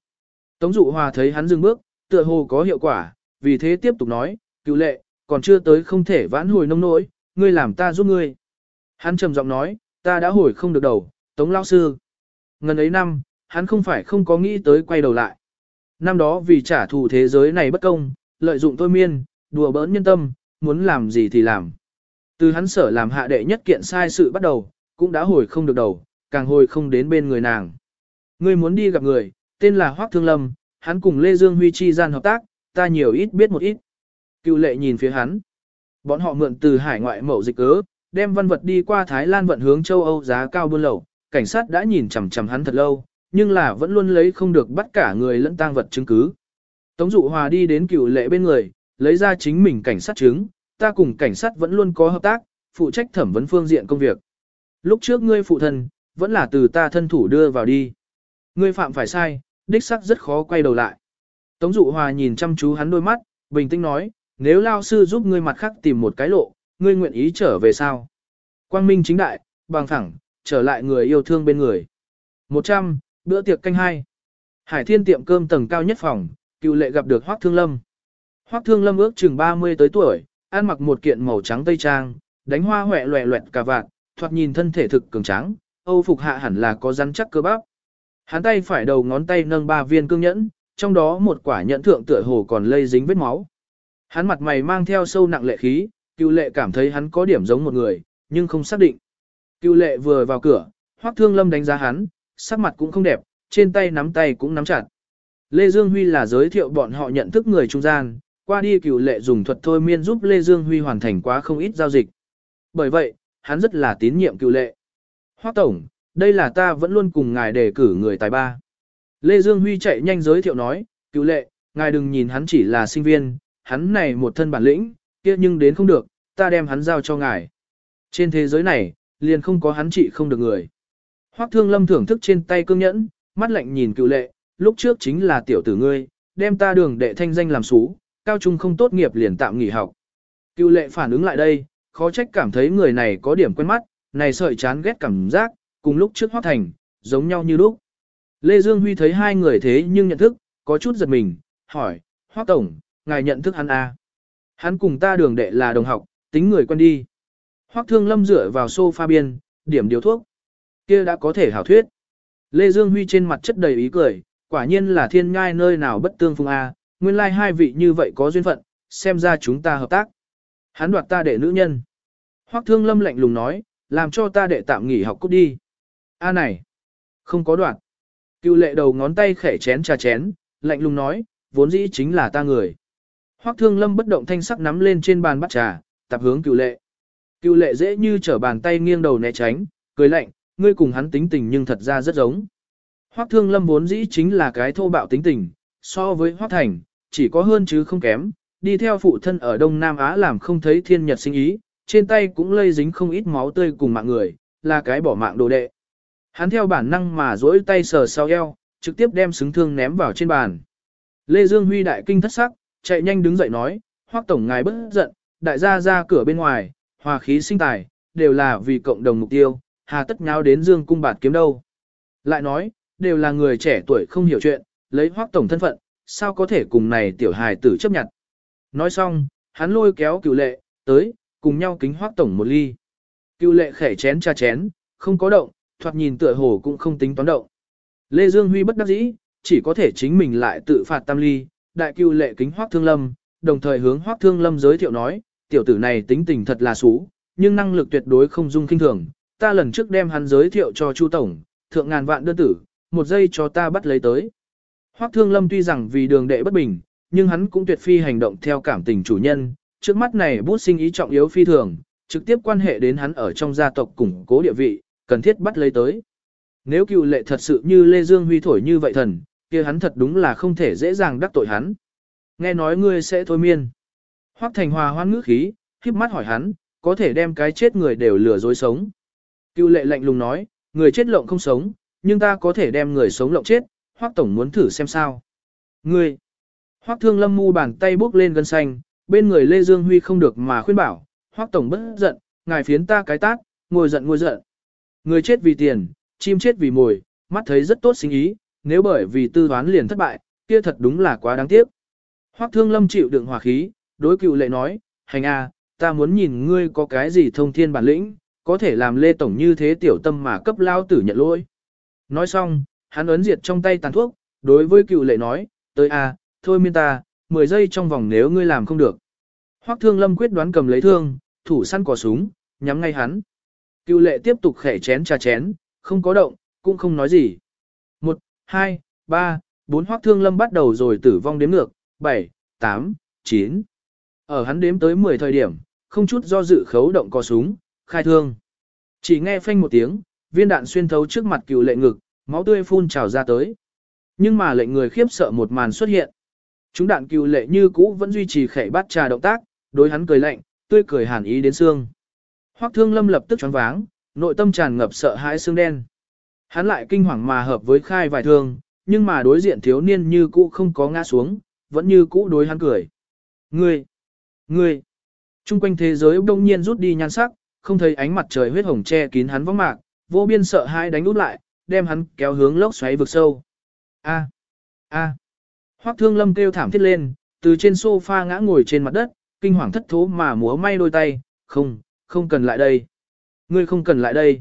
Tống dụ hòa thấy hắn dừng bước, tựa hồ có hiệu quả, vì thế tiếp tục nói, cựu lệ, còn chưa tới không thể vãn hồi nông nỗi, ngươi làm ta giúp ngươi. Hắn trầm giọng nói, ta đã hồi không được đầu, tống lao sư. Ngần ấy năm, hắn không phải không có nghĩ tới quay đầu lại. Năm đó vì trả thù thế giới này bất công, lợi dụng tôi miên, đùa bỡn nhân tâm, muốn làm gì thì làm. Từ hắn sở làm hạ đệ nhất kiện sai sự bắt đầu, cũng đã hồi không được đầu, càng hồi không đến bên người nàng. Ngươi muốn đi gặp người, tên là Hoác Thương Lâm, hắn cùng Lê Dương Huy chi gian hợp tác, ta nhiều ít biết một ít. Cựu lệ nhìn phía hắn. Bọn họ mượn từ hải ngoại mẫu dịch cớ, đem văn vật đi qua Thái Lan vận hướng châu Âu giá cao buôn lậu, cảnh sát đã nhìn chằm chằm hắn thật lâu, nhưng là vẫn luôn lấy không được bắt cả người lẫn tang vật chứng cứ. Tống dụ hòa đi đến cựu lệ bên người, lấy ra chính mình cảnh sát chứng, ta cùng cảnh sát vẫn luôn có hợp tác, phụ trách thẩm vấn phương diện công việc. Lúc trước ngươi phụ thân, vẫn là từ ta thân thủ đưa vào đi. Ngươi phạm phải sai, đích xác rất khó quay đầu lại. Tống dụ hòa nhìn chăm chú hắn đôi mắt, bình tĩnh nói, nếu lao sư giúp ngươi mặt khác tìm một cái lộ, ngươi nguyện ý trở về sao? Quang minh chính đại, bằng thẳng, trở lại người yêu thương bên người. 100, bữa tiệc canh hai. Hải thiên tiệm cơm tầng cao nhất phòng, cựu lệ gặp được Hoắc Thương Lâm. Hoắc Thương Lâm ước chừng 30 tới tuổi, ăn mặc một kiện màu trắng tây trang, đánh hoa hoẹ loẹ loẹt cả vạt, thoạt nhìn thân thể thực cường tráng, Âu phục hạ hẳn là có rắn chắc cơ bắp. Hắn tay phải đầu ngón tay nâng ba viên cương nhẫn, trong đó một quả nhẫn thượng tựa hồ còn lây dính vết máu. Hắn mặt mày mang theo sâu nặng lệ khí, cựu lệ cảm thấy hắn có điểm giống một người, nhưng không xác định. Cựu lệ vừa vào cửa, hoác thương lâm đánh giá hắn, sắc mặt cũng không đẹp, trên tay nắm tay cũng nắm chặt. Lê Dương Huy là giới thiệu bọn họ nhận thức người trung gian, qua đi cựu lệ dùng thuật thôi miên giúp Lê Dương Huy hoàn thành quá không ít giao dịch. Bởi vậy, hắn rất là tín nhiệm cựu lệ. Hoác Tổng, đây là ta vẫn luôn cùng ngài đề cử người tài ba. Lê Dương Huy chạy nhanh giới thiệu nói, cựu lệ, ngài đừng nhìn hắn chỉ là sinh viên, hắn này một thân bản lĩnh, kia nhưng đến không được, ta đem hắn giao cho ngài. Trên thế giới này, liền không có hắn trị không được người. Hoắc Thương Lâm thưởng thức trên tay cương nhẫn, mắt lạnh nhìn cựu lệ, lúc trước chính là tiểu tử ngươi, đem ta đường đệ thanh danh làm xú, cao trung không tốt nghiệp liền tạm nghỉ học. Cựu lệ phản ứng lại đây, khó trách cảm thấy người này có điểm quen mắt, này sợi chán ghét cảm giác, cùng lúc trước Hoắc Thành, giống nhau như lúc. Lê Dương Huy thấy hai người thế nhưng nhận thức, có chút giật mình, hỏi, Hoắc Tổng, ngài nhận thức hắn à? Hắn cùng ta đường đệ là đồng học, tính người quen đi. Hoắc Thương Lâm dựa vào sofa biên, điểm điều thuốc. Kia đã có thể hảo thuyết. Lê Dương Huy trên mặt chất đầy ý cười, quả nhiên là thiên ngai nơi nào bất tương phung a, à, nguyên lai like hai vị như vậy có duyên phận, xem ra chúng ta hợp tác. Hắn đoạt ta đệ nữ nhân. Hoắc Thương Lâm lạnh lùng nói, làm cho ta đệ tạm nghỉ học cút đi. A này, không có đoạt. Cựu lệ đầu ngón tay khẽ chén trà chén, lạnh lùng nói, vốn dĩ chính là ta người. Hoắc Thương Lâm bất động thanh sắc nắm lên trên bàn bắt trà, tập hướng cựu lệ. Cựu lệ dễ như trở bàn tay nghiêng đầu né tránh, cười lạnh, ngươi cùng hắn tính tình nhưng thật ra rất giống. Hoắc Thương Lâm vốn dĩ chính là cái thô bạo tính tình, so với Hoắc Thành, chỉ có hơn chứ không kém, đi theo phụ thân ở Đông Nam Á làm không thấy thiên nhật sinh ý, trên tay cũng lây dính không ít máu tươi cùng mạng người, là cái bỏ mạng đồ đệ. Hắn theo bản năng mà duỗi tay sờ sau eo, trực tiếp đem xứng thương ném vào trên bàn. Lê Dương Huy đại kinh thất sắc, chạy nhanh đứng dậy nói, Hoắc tổng ngài bất giận, đại gia ra cửa bên ngoài, hòa khí sinh tài, đều là vì cộng đồng mục tiêu, hà tất nháo đến Dương cung bạt kiếm đâu. Lại nói, đều là người trẻ tuổi không hiểu chuyện, lấy Hoắc tổng thân phận, sao có thể cùng này tiểu hài tử chấp nhận. Nói xong, hắn lôi kéo cựu lệ, tới, cùng nhau kính Hoắc tổng một ly. Cựu lệ khẽ chén trà chén, không có động, thoạt nhìn tựa hồ cũng không tính toán động. Lê Dương Huy bất đắc dĩ, chỉ có thể chính mình lại tự phạt tam ly, đại cưu lệ kính Hoắc Thương Lâm, đồng thời hướng Hoắc Thương Lâm giới thiệu nói, tiểu tử này tính tình thật là xú, nhưng năng lực tuyệt đối không dung kinh thường, ta lần trước đem hắn giới thiệu cho Chu tổng, thượng ngàn vạn đơn tử, một giây cho ta bắt lấy tới. Hoắc Thương Lâm tuy rằng vì đường đệ bất bình, nhưng hắn cũng tuyệt phi hành động theo cảm tình chủ nhân, trước mắt này bút sinh ý trọng yếu phi thường, trực tiếp quan hệ đến hắn ở trong gia tộc củng cố địa vị, cần thiết bắt lấy tới. Nếu cựu lệ thật sự như Lê Dương Huy thổi như vậy thần, kia hắn thật đúng là không thể dễ dàng đắc tội hắn. Nghe nói ngươi sẽ thôi miên. Hoắc Thành Hòa hoan ngữ khí, khiếp mắt hỏi hắn, có thể đem cái chết người đều lừa dối sống. Cựu lệ lạnh lùng nói, người chết lộng không sống, nhưng ta có thể đem người sống lộng chết, Hoắc Tổng muốn thử xem sao. Ngươi! Hoắc Thương Lâm mu bàn tay bước lên gân xanh, bên người Lê Dương Huy không được mà khuyên bảo, Hoắc Tổng bất giận, ngài phiến ta cái tát, ngồi giận ngồi giận. Người chết vì tiền, chim chết vì mồi, mắt thấy rất tốt sinh ý, nếu bởi vì tư toán liền thất bại, kia thật đúng là quá đáng tiếc. Hoắc Thương Lâm chịu đựng hòa khí, đối cựu lệ nói, hành a, ta muốn nhìn ngươi có cái gì thông thiên bản lĩnh, có thể làm Lê Tổng như thế tiểu tâm mà cấp lao tử nhận lỗi. Nói xong, hắn ấn diệt trong tay tàn thuốc, đối với cựu lệ nói, tới a, thôi miên ta, 10 giây trong vòng nếu ngươi làm không được. Hoắc Thương Lâm quyết đoán cầm lấy thương, thủ săn cò súng, nhắm ngay hắn. Cựu lệ tiếp tục khẻ chén trà chén, không có động, cũng không nói gì. Một, hai, ba, bốn hoác thương lâm bắt đầu rồi tử vong đếm ngược, bảy, tám, chín. Ở hắn đếm tới 10 thời điểm, không chút do dự khấu động co súng, khai thương. Chỉ nghe phanh một tiếng, viên đạn xuyên thấu trước mặt cựu lệ ngực, máu tươi phun trào ra tới. Nhưng mà lệnh người khiếp sợ một màn xuất hiện. Chúng đạn cựu lệ như cũ vẫn duy trì khẩy bắt trà động tác, đối hắn cười lạnh, tươi cười hàn ý đến xương. Hoắc Thương Lâm lập tức choáng váng, nội tâm tràn ngập sợ hãi xương đen. Hắn lại kinh hoàng mà hợp với khai vài thương, nhưng mà đối diện thiếu niên như cũ không có ngã xuống, vẫn như cũ đối hắn cười. Ngươi! Ngươi! Trung quanh thế giới đông nhiên rút đi nhan sắc, không thấy ánh mặt trời huyết hồng che kín hắn vắng mạc, vô biên sợ hãi đánh út lại, đem hắn kéo hướng lốc xoáy vực sâu. A! A! Hoắc Thương Lâm kêu thảm thiết lên, từ trên sofa ngã ngồi trên mặt đất, kinh hoàng thất thố mà múa may đôi tay, không, không cần lại đây. Ngươi không cần lại đây.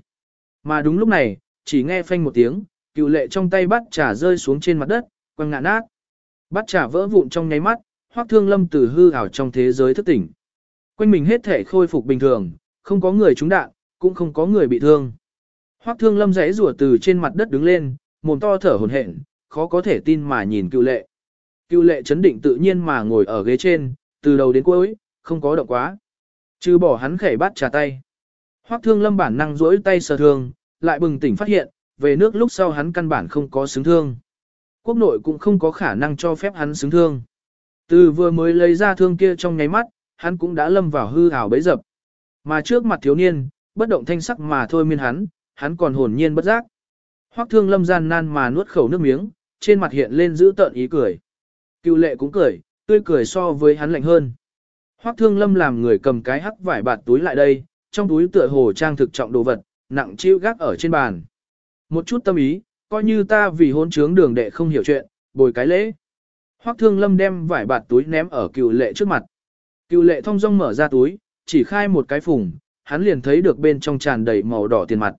Mà đúng lúc này, chỉ nghe phanh một tiếng, cựu lệ trong tay bắt trà rơi xuống trên mặt đất, quăng ngã nát. Bắt trà vỡ vụn trong nháy mắt, Hoắc Thương Lâm từ hư ảo trong thế giới thức tỉnh. Quanh mình hết thể khôi phục bình thường, không có người trúng đạn, cũng không có người bị thương. Hoắc Thương Lâm rẽ rủa từ trên mặt đất đứng lên, mồm to thở hổn hển, khó có thể tin mà nhìn Cựu Lệ. Cựu Lệ chấn định tự nhiên mà ngồi ở ghế trên, từ đầu đến cuối, không có động quá. Trừ bỏ hắn khẩy bắt trà tay. Hoắc Thương Lâm bản năng duỗi tay sờ thương, lại bừng tỉnh phát hiện, về nước lúc sau hắn căn bản không có xứng thương. Quốc nội cũng không có khả năng cho phép hắn xứng thương. Từ vừa mới lấy ra thương kia trong nháy mắt, hắn cũng đã lâm vào hư ảo bấy dập. Mà trước mặt thiếu niên, bất động thanh sắc mà thôi miên hắn, hắn còn hồn nhiên bất giác. Hoắc thương lâm gian nan mà nuốt khẩu nước miếng, trên mặt hiện lên giữ tợn ý cười. Cựu lệ cũng cười, tươi cười so với hắn lạnh hơn. Hoắc thương lâm làm người cầm cái hắc vải bạt túi lại đây, trong túi tựa hồ trang thực trọng đồ vật, nặng chịu gác ở trên bàn. Một chút tâm ý, coi như ta vì hôn trướng đường đệ không hiểu chuyện, bồi cái lễ. Hoắc thương lâm đem vải bạt túi ném ở cựu lệ trước mặt. Cựu lệ thông dong mở ra túi, chỉ khai một cái phùng, hắn liền thấy được bên trong tràn đầy màu đỏ tiền mặt.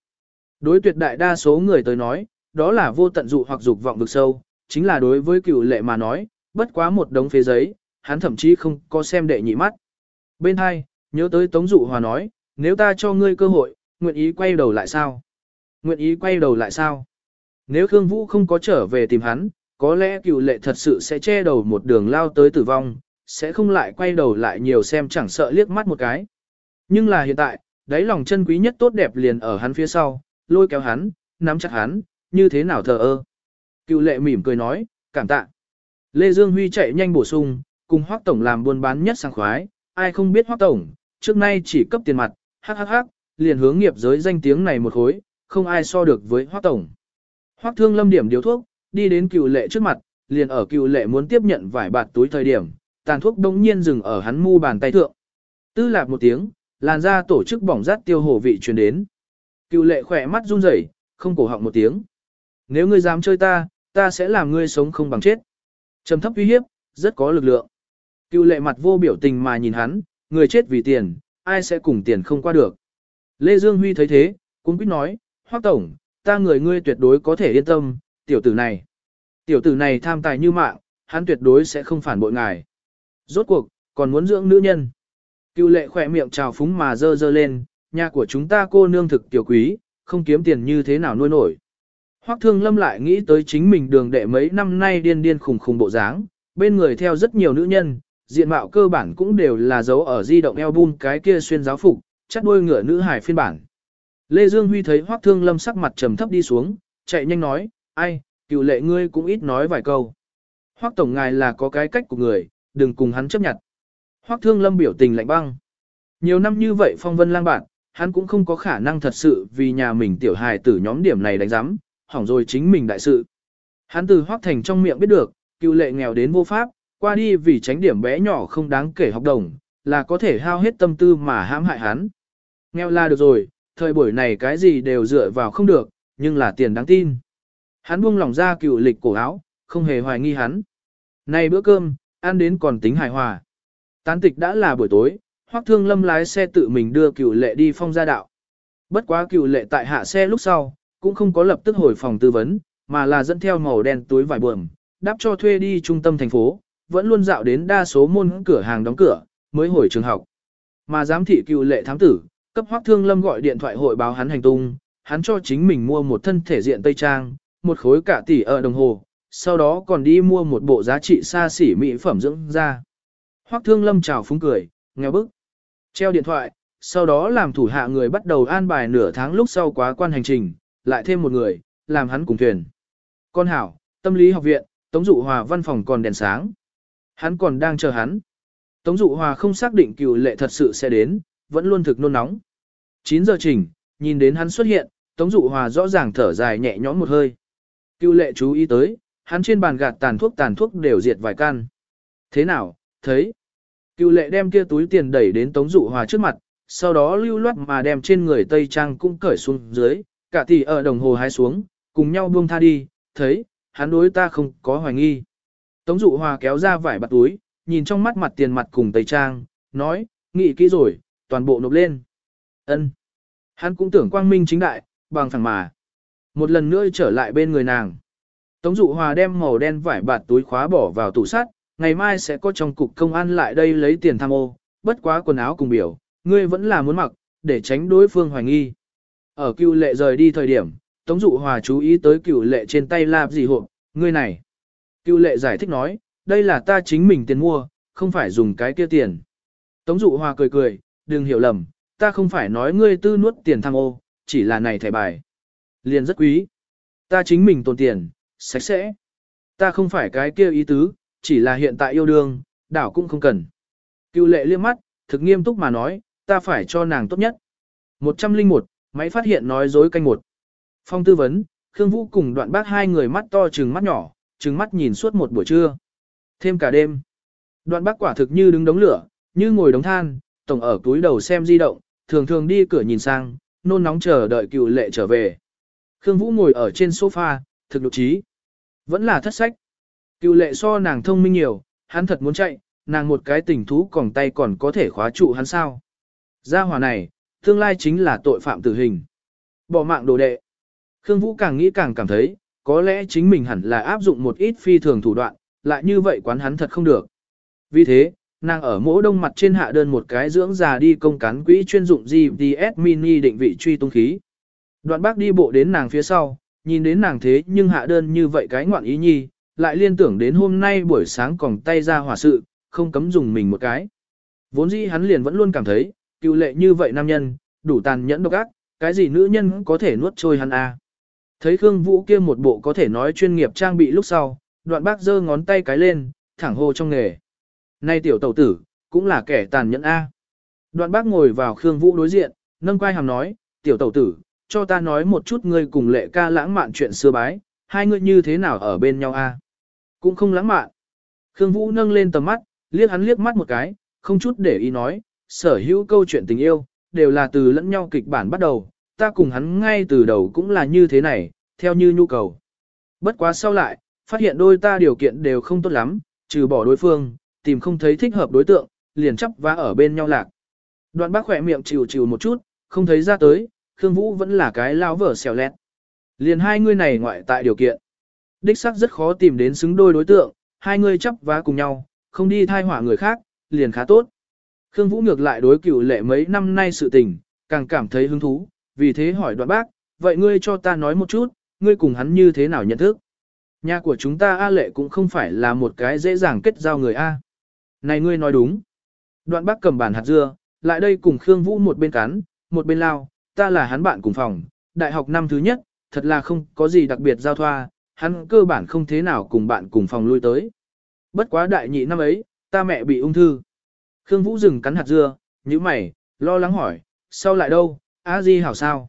Đối tuyệt đại đa số người tới nói, đó là vô tận dụ hoặc dục vọng vực sâu, chính là đối với cựu lệ mà nói, bất quá một đống phế giấy, hắn thậm chí không có xem đệ nhị mắt. Bên hai, nhớ tới Tống Dụ Hòa nói, nếu ta cho ngươi cơ hội, nguyện ý quay đầu lại sao? Nguyện ý quay đầu lại sao? Nếu Khương Vũ không có trở về tìm hắn, có lẽ cựu lệ thật sự sẽ che đầu một đường lao tới tử vong, sẽ không lại quay đầu lại nhiều xem chẳng sợ liếc mắt một cái. Nhưng là hiện tại, đáy lòng chân quý nhất tốt đẹp liền ở hắn phía sau, lôi kéo hắn, nắm chặt hắn, như thế nào thờ ơ. Cựu lệ mỉm cười nói, cảm tạ. Lê Dương Huy chạy nhanh bổ sung, cùng Hoắc Tổng làm buôn bán nhất sang khoái, ai không biết Hoắc Tổng, trước nay chỉ cấp tiền mặt, hắc hắc hắc, liền hướng nghiệp giới danh tiếng này một khối, không ai so được với Hoắc Tổng. Hoắc Thương Lâm điểm điều thuốc, đi đến cựu lệ trước mặt, liền ở cựu lệ muốn tiếp nhận vải bạt túi thời điểm, tàn thuốc đống nhiên dừng ở hắn mu bàn tay thượng. Tư lạc một tiếng, làn da tổ chức bỏng rát tiêu hổ vị truyền đến. Cựu lệ khỏe mắt run rẩy, không cổ họng một tiếng. Nếu ngươi dám chơi ta, ta sẽ làm ngươi sống không bằng chết. Trầm thấp uy hiếp, rất có lực lượng. Cựu lệ mặt vô biểu tình mà nhìn hắn, người chết vì tiền, ai sẽ cùng tiền không qua được. Lê Dương Huy thấy thế, cũng biết nói, Hoác Tổng, ta người ngươi tuyệt đối có thể yên tâm, tiểu tử này. Tiểu tử này tham tài như mạng, hắn tuyệt đối sẽ không phản bội ngài. Rốt cuộc, còn muốn dưỡng nữ nhân. Cựu lệ khỏe miệng trào phúng mà dơ dơ lên, nhà của chúng ta cô nương thực tiểu quý, không kiếm tiền như thế nào nuôi nổi. Hoắc thương lâm lại nghĩ tới chính mình đường đệ mấy năm nay điên điên khùng khùng bộ dáng, bên người theo rất nhiều nữ nhân, diện mạo cơ bản cũng đều là dấu ở di động album cái kia xuyên giáo phục, chắc đuôi ngựa nữ hải phiên bản. Lê Dương Huy thấy Hoắc thương lâm sắc mặt trầm thấp đi xuống, chạy nhanh nói, ai, cựu lệ ngươi cũng ít nói vài câu. Hoắc tổng ngài là có cái cách của người, đừng cùng hắn chấp nhận. Hoắc thương lâm biểu tình lạnh băng. Nhiều năm như vậy phong vân lang bạn, hắn cũng không có khả năng thật sự vì nhà mình tiểu hài tử nhóm điểm này đánh giám, hỏng rồi chính mình đại sự. Hắn từ Hoắc Thành trong miệng biết được, cựu lệ nghèo đến vô pháp, qua đi vì tránh điểm bé nhỏ không đáng kể học đồng, là có thể hao hết tâm tư mà hãm hại hắn. Nghèo là được rồi, thời buổi này cái gì đều dựa vào không được, nhưng là tiền đáng tin. Hắn buông lòng ra cựu lịch cổ áo, không hề hoài nghi hắn. Này bữa cơm, ăn đến còn tính hài hòa. Tán tịch đã là buổi tối, Hoắc Thương Lâm lái xe tự mình đưa cựu lệ đi phong gia đạo. Bất quá cựu lệ tại hạ xe lúc sau, cũng không có lập tức hồi phòng tư vấn, mà là dẫn theo màu đen túi vải buồm, đáp cho thuê đi trung tâm thành phố, vẫn luôn dạo đến đa số môn cửa hàng đóng cửa, mới hồi trường học. Mà giám thị cựu lệ thám tử, cấp Hoắc Thương Lâm gọi điện thoại hội báo hắn hành tung, hắn cho chính mình mua một thân thể diện tây trang, một khối cả tỷ ở đồng hồ, sau đó còn đi mua một bộ giá trị xa xỉ mỹ phẩm dưỡng da. Hoắc Thương Lâm chào phúng cười, nghèo bức. Treo điện thoại, sau đó làm thủ hạ người bắt đầu an bài nửa tháng lúc sau quá quan hành trình, lại thêm một người, làm hắn cùng thuyền. Con hảo, tâm lý học viện, Tống Dụ Hòa văn phòng còn đèn sáng. Hắn còn đang chờ hắn. Tống Dụ Hòa không xác định cựu lệ thật sự sẽ đến, vẫn luôn thực nôn nóng. 9 giờ chỉnh, nhìn đến hắn xuất hiện, Tống Dụ Hòa rõ ràng thở dài nhẹ nhõm một hơi. Cựu lệ chú ý tới, hắn trên bàn gạt tàn thuốc tàn thuốc đều diệt vài can. Thế nào, thấy? Cựu lệ đem kia túi tiền đẩy đến Tống Dụ Hòa trước mặt, sau đó lưu loát mà đem trên người Tây Trang cũng cởi xuống dưới, cả tỷ ở đồng hồ hái xuống, cùng nhau buông tha đi, thấy, hắn đối ta không có hoài nghi. Tống Dụ Hòa kéo ra vải bạt túi, nhìn trong mắt mặt tiền mặt cùng Tây Trang, nói, nghĩ kỹ rồi, toàn bộ nộp lên. ân Hắn cũng tưởng quang minh chính đại, bằng phẳng mà. Một lần nữa trở lại bên người nàng. Tống dụ hòa đem màu đen vải bạt túi khóa bỏ vào tủ sắt, ngày mai sẽ có trong cục công an lại đây lấy tiền tham ô, bất quá quần áo cùng biểu, ngươi vẫn là muốn mặc, để tránh đối phương hoài nghi. Ở cựu lệ rời đi thời điểm, Tống dụ hòa chú ý tới cựu lệ trên tay lạp gì hộp, ngươi này. Cựu lệ giải thích nói, đây là ta chính mình tiền mua, không phải dùng cái kia tiền. Tống dụ hòa cười cười, đừng hiểu lầm, ta không phải nói ngươi tư nuốt tiền tham ô, chỉ là này thẻ bài. Liền rất quý. Ta chính mình tồn tiền, sạch sẽ. Ta không phải cái kia ý tứ, chỉ là hiện tại yêu đương, đảo cũng không cần. Cựu lệ liếc mắt, thực nghiêm túc mà nói, ta phải cho nàng tốt nhất. 101, máy phát hiện nói dối canh một. Phong tư vấn, Khương Vũ cùng đoạn bác hai người mắt to trừng mắt nhỏ, trừng mắt nhìn suốt một buổi trưa. Thêm cả đêm. Đoạn bác quả thực như đứng đống lửa, như ngồi đống than, tổng ở túi đầu xem di động, thường thường đi cửa nhìn sang, nôn nóng chờ đợi cựu lệ trở về. Khương Vũ ngồi ở trên sofa, thực đột trí. Vẫn là thất sách. Cựu lệ so nàng thông minh nhiều, hắn thật muốn chạy, nàng một cái tình thú còn tay còn có thể khóa trụ hắn sao. Gia hỏa này, tương lai chính là tội phạm tử hình. Bỏ mạng đồ đệ. Khương Vũ càng nghĩ càng cảm thấy, có lẽ chính mình hẳn là áp dụng một ít phi thường thủ đoạn, lại như vậy quán hắn thật không được. Vì thế, nàng ở mỗi đông mặt trên hạ đơn một cái dưỡng già đi công cán quỹ chuyên dụng GPS mini định vị truy tung khí. Đoạn bác đi bộ đến nàng phía sau, nhìn đến nàng thế nhưng hạ đơn như vậy cái ngoạn ý nhi, lại liên tưởng đến hôm nay buổi sáng còn tay ra hỏa sự, không cấm dùng mình một cái. Vốn dĩ hắn liền vẫn luôn cảm thấy, cựu lệ như vậy nam nhân, đủ tàn nhẫn độc ác, cái gì nữ nhân có thể nuốt trôi hắn a? Thấy Khương Vũ kia một bộ có thể nói chuyên nghiệp trang bị lúc sau, đoạn bác giơ ngón tay cái lên, thẳng hô trong nghề. Nay tiểu tẩu tử, cũng là kẻ tàn nhẫn a. Đoạn bác ngồi vào Khương Vũ đối diện, nâng quai hàm nói, tiểu tẩu tử, cho ta nói một chút ngươi cùng lệ ca lãng mạn chuyện xưa bái, hai ngươi như thế nào ở bên nhau a? Cũng không lãng mạn. Khương Vũ nâng lên tầm mắt, liếc hắn liếc mắt một cái, không chút để ý nói, sở hữu câu chuyện tình yêu, đều là từ lẫn nhau kịch bản bắt đầu, ta cùng hắn ngay từ đầu cũng là như thế này, theo như nhu cầu. Bất quá sau lại, phát hiện đôi ta điều kiện đều không tốt lắm, trừ bỏ đối phương, tìm không thấy thích hợp đối tượng, liền chấp vá ở bên nhau lạc. Đoạn bác khỏe miệng chịu chịu một chút, không thấy ra tới, Khương Vũ vẫn là cái lao vở xèo lẹt. Liền hai người này ngoại tại điều kiện. Đích xác rất khó tìm đến xứng đôi đối tượng, hai người chấp vá cùng nhau, không đi thai hỏa người khác, liền khá tốt. Khương Vũ ngược lại đối cựu lệ mấy năm nay sự tình, càng cảm thấy hứng thú, vì thế hỏi đoạn bác, vậy ngươi cho ta nói một chút, ngươi cùng hắn như thế nào nhận thức? Nhà của chúng ta A lệ cũng không phải là một cái dễ dàng kết giao người A. Này ngươi nói đúng. Đoạn bác cầm bản hạt dưa, lại đây cùng Khương Vũ một bên cắn, một bên lao, ta là hắn bạn cùng phòng, đại học năm thứ nhất, thật là không có gì đặc biệt giao thoa, hắn cơ bản không thế nào cùng bạn cùng phòng lui tới. Bất quá đại nhị năm ấy, ta mẹ bị ung thư. Khương Vũ dừng cắn hạt dưa, như mày, lo lắng hỏi, sau lại đâu, a di hảo sao?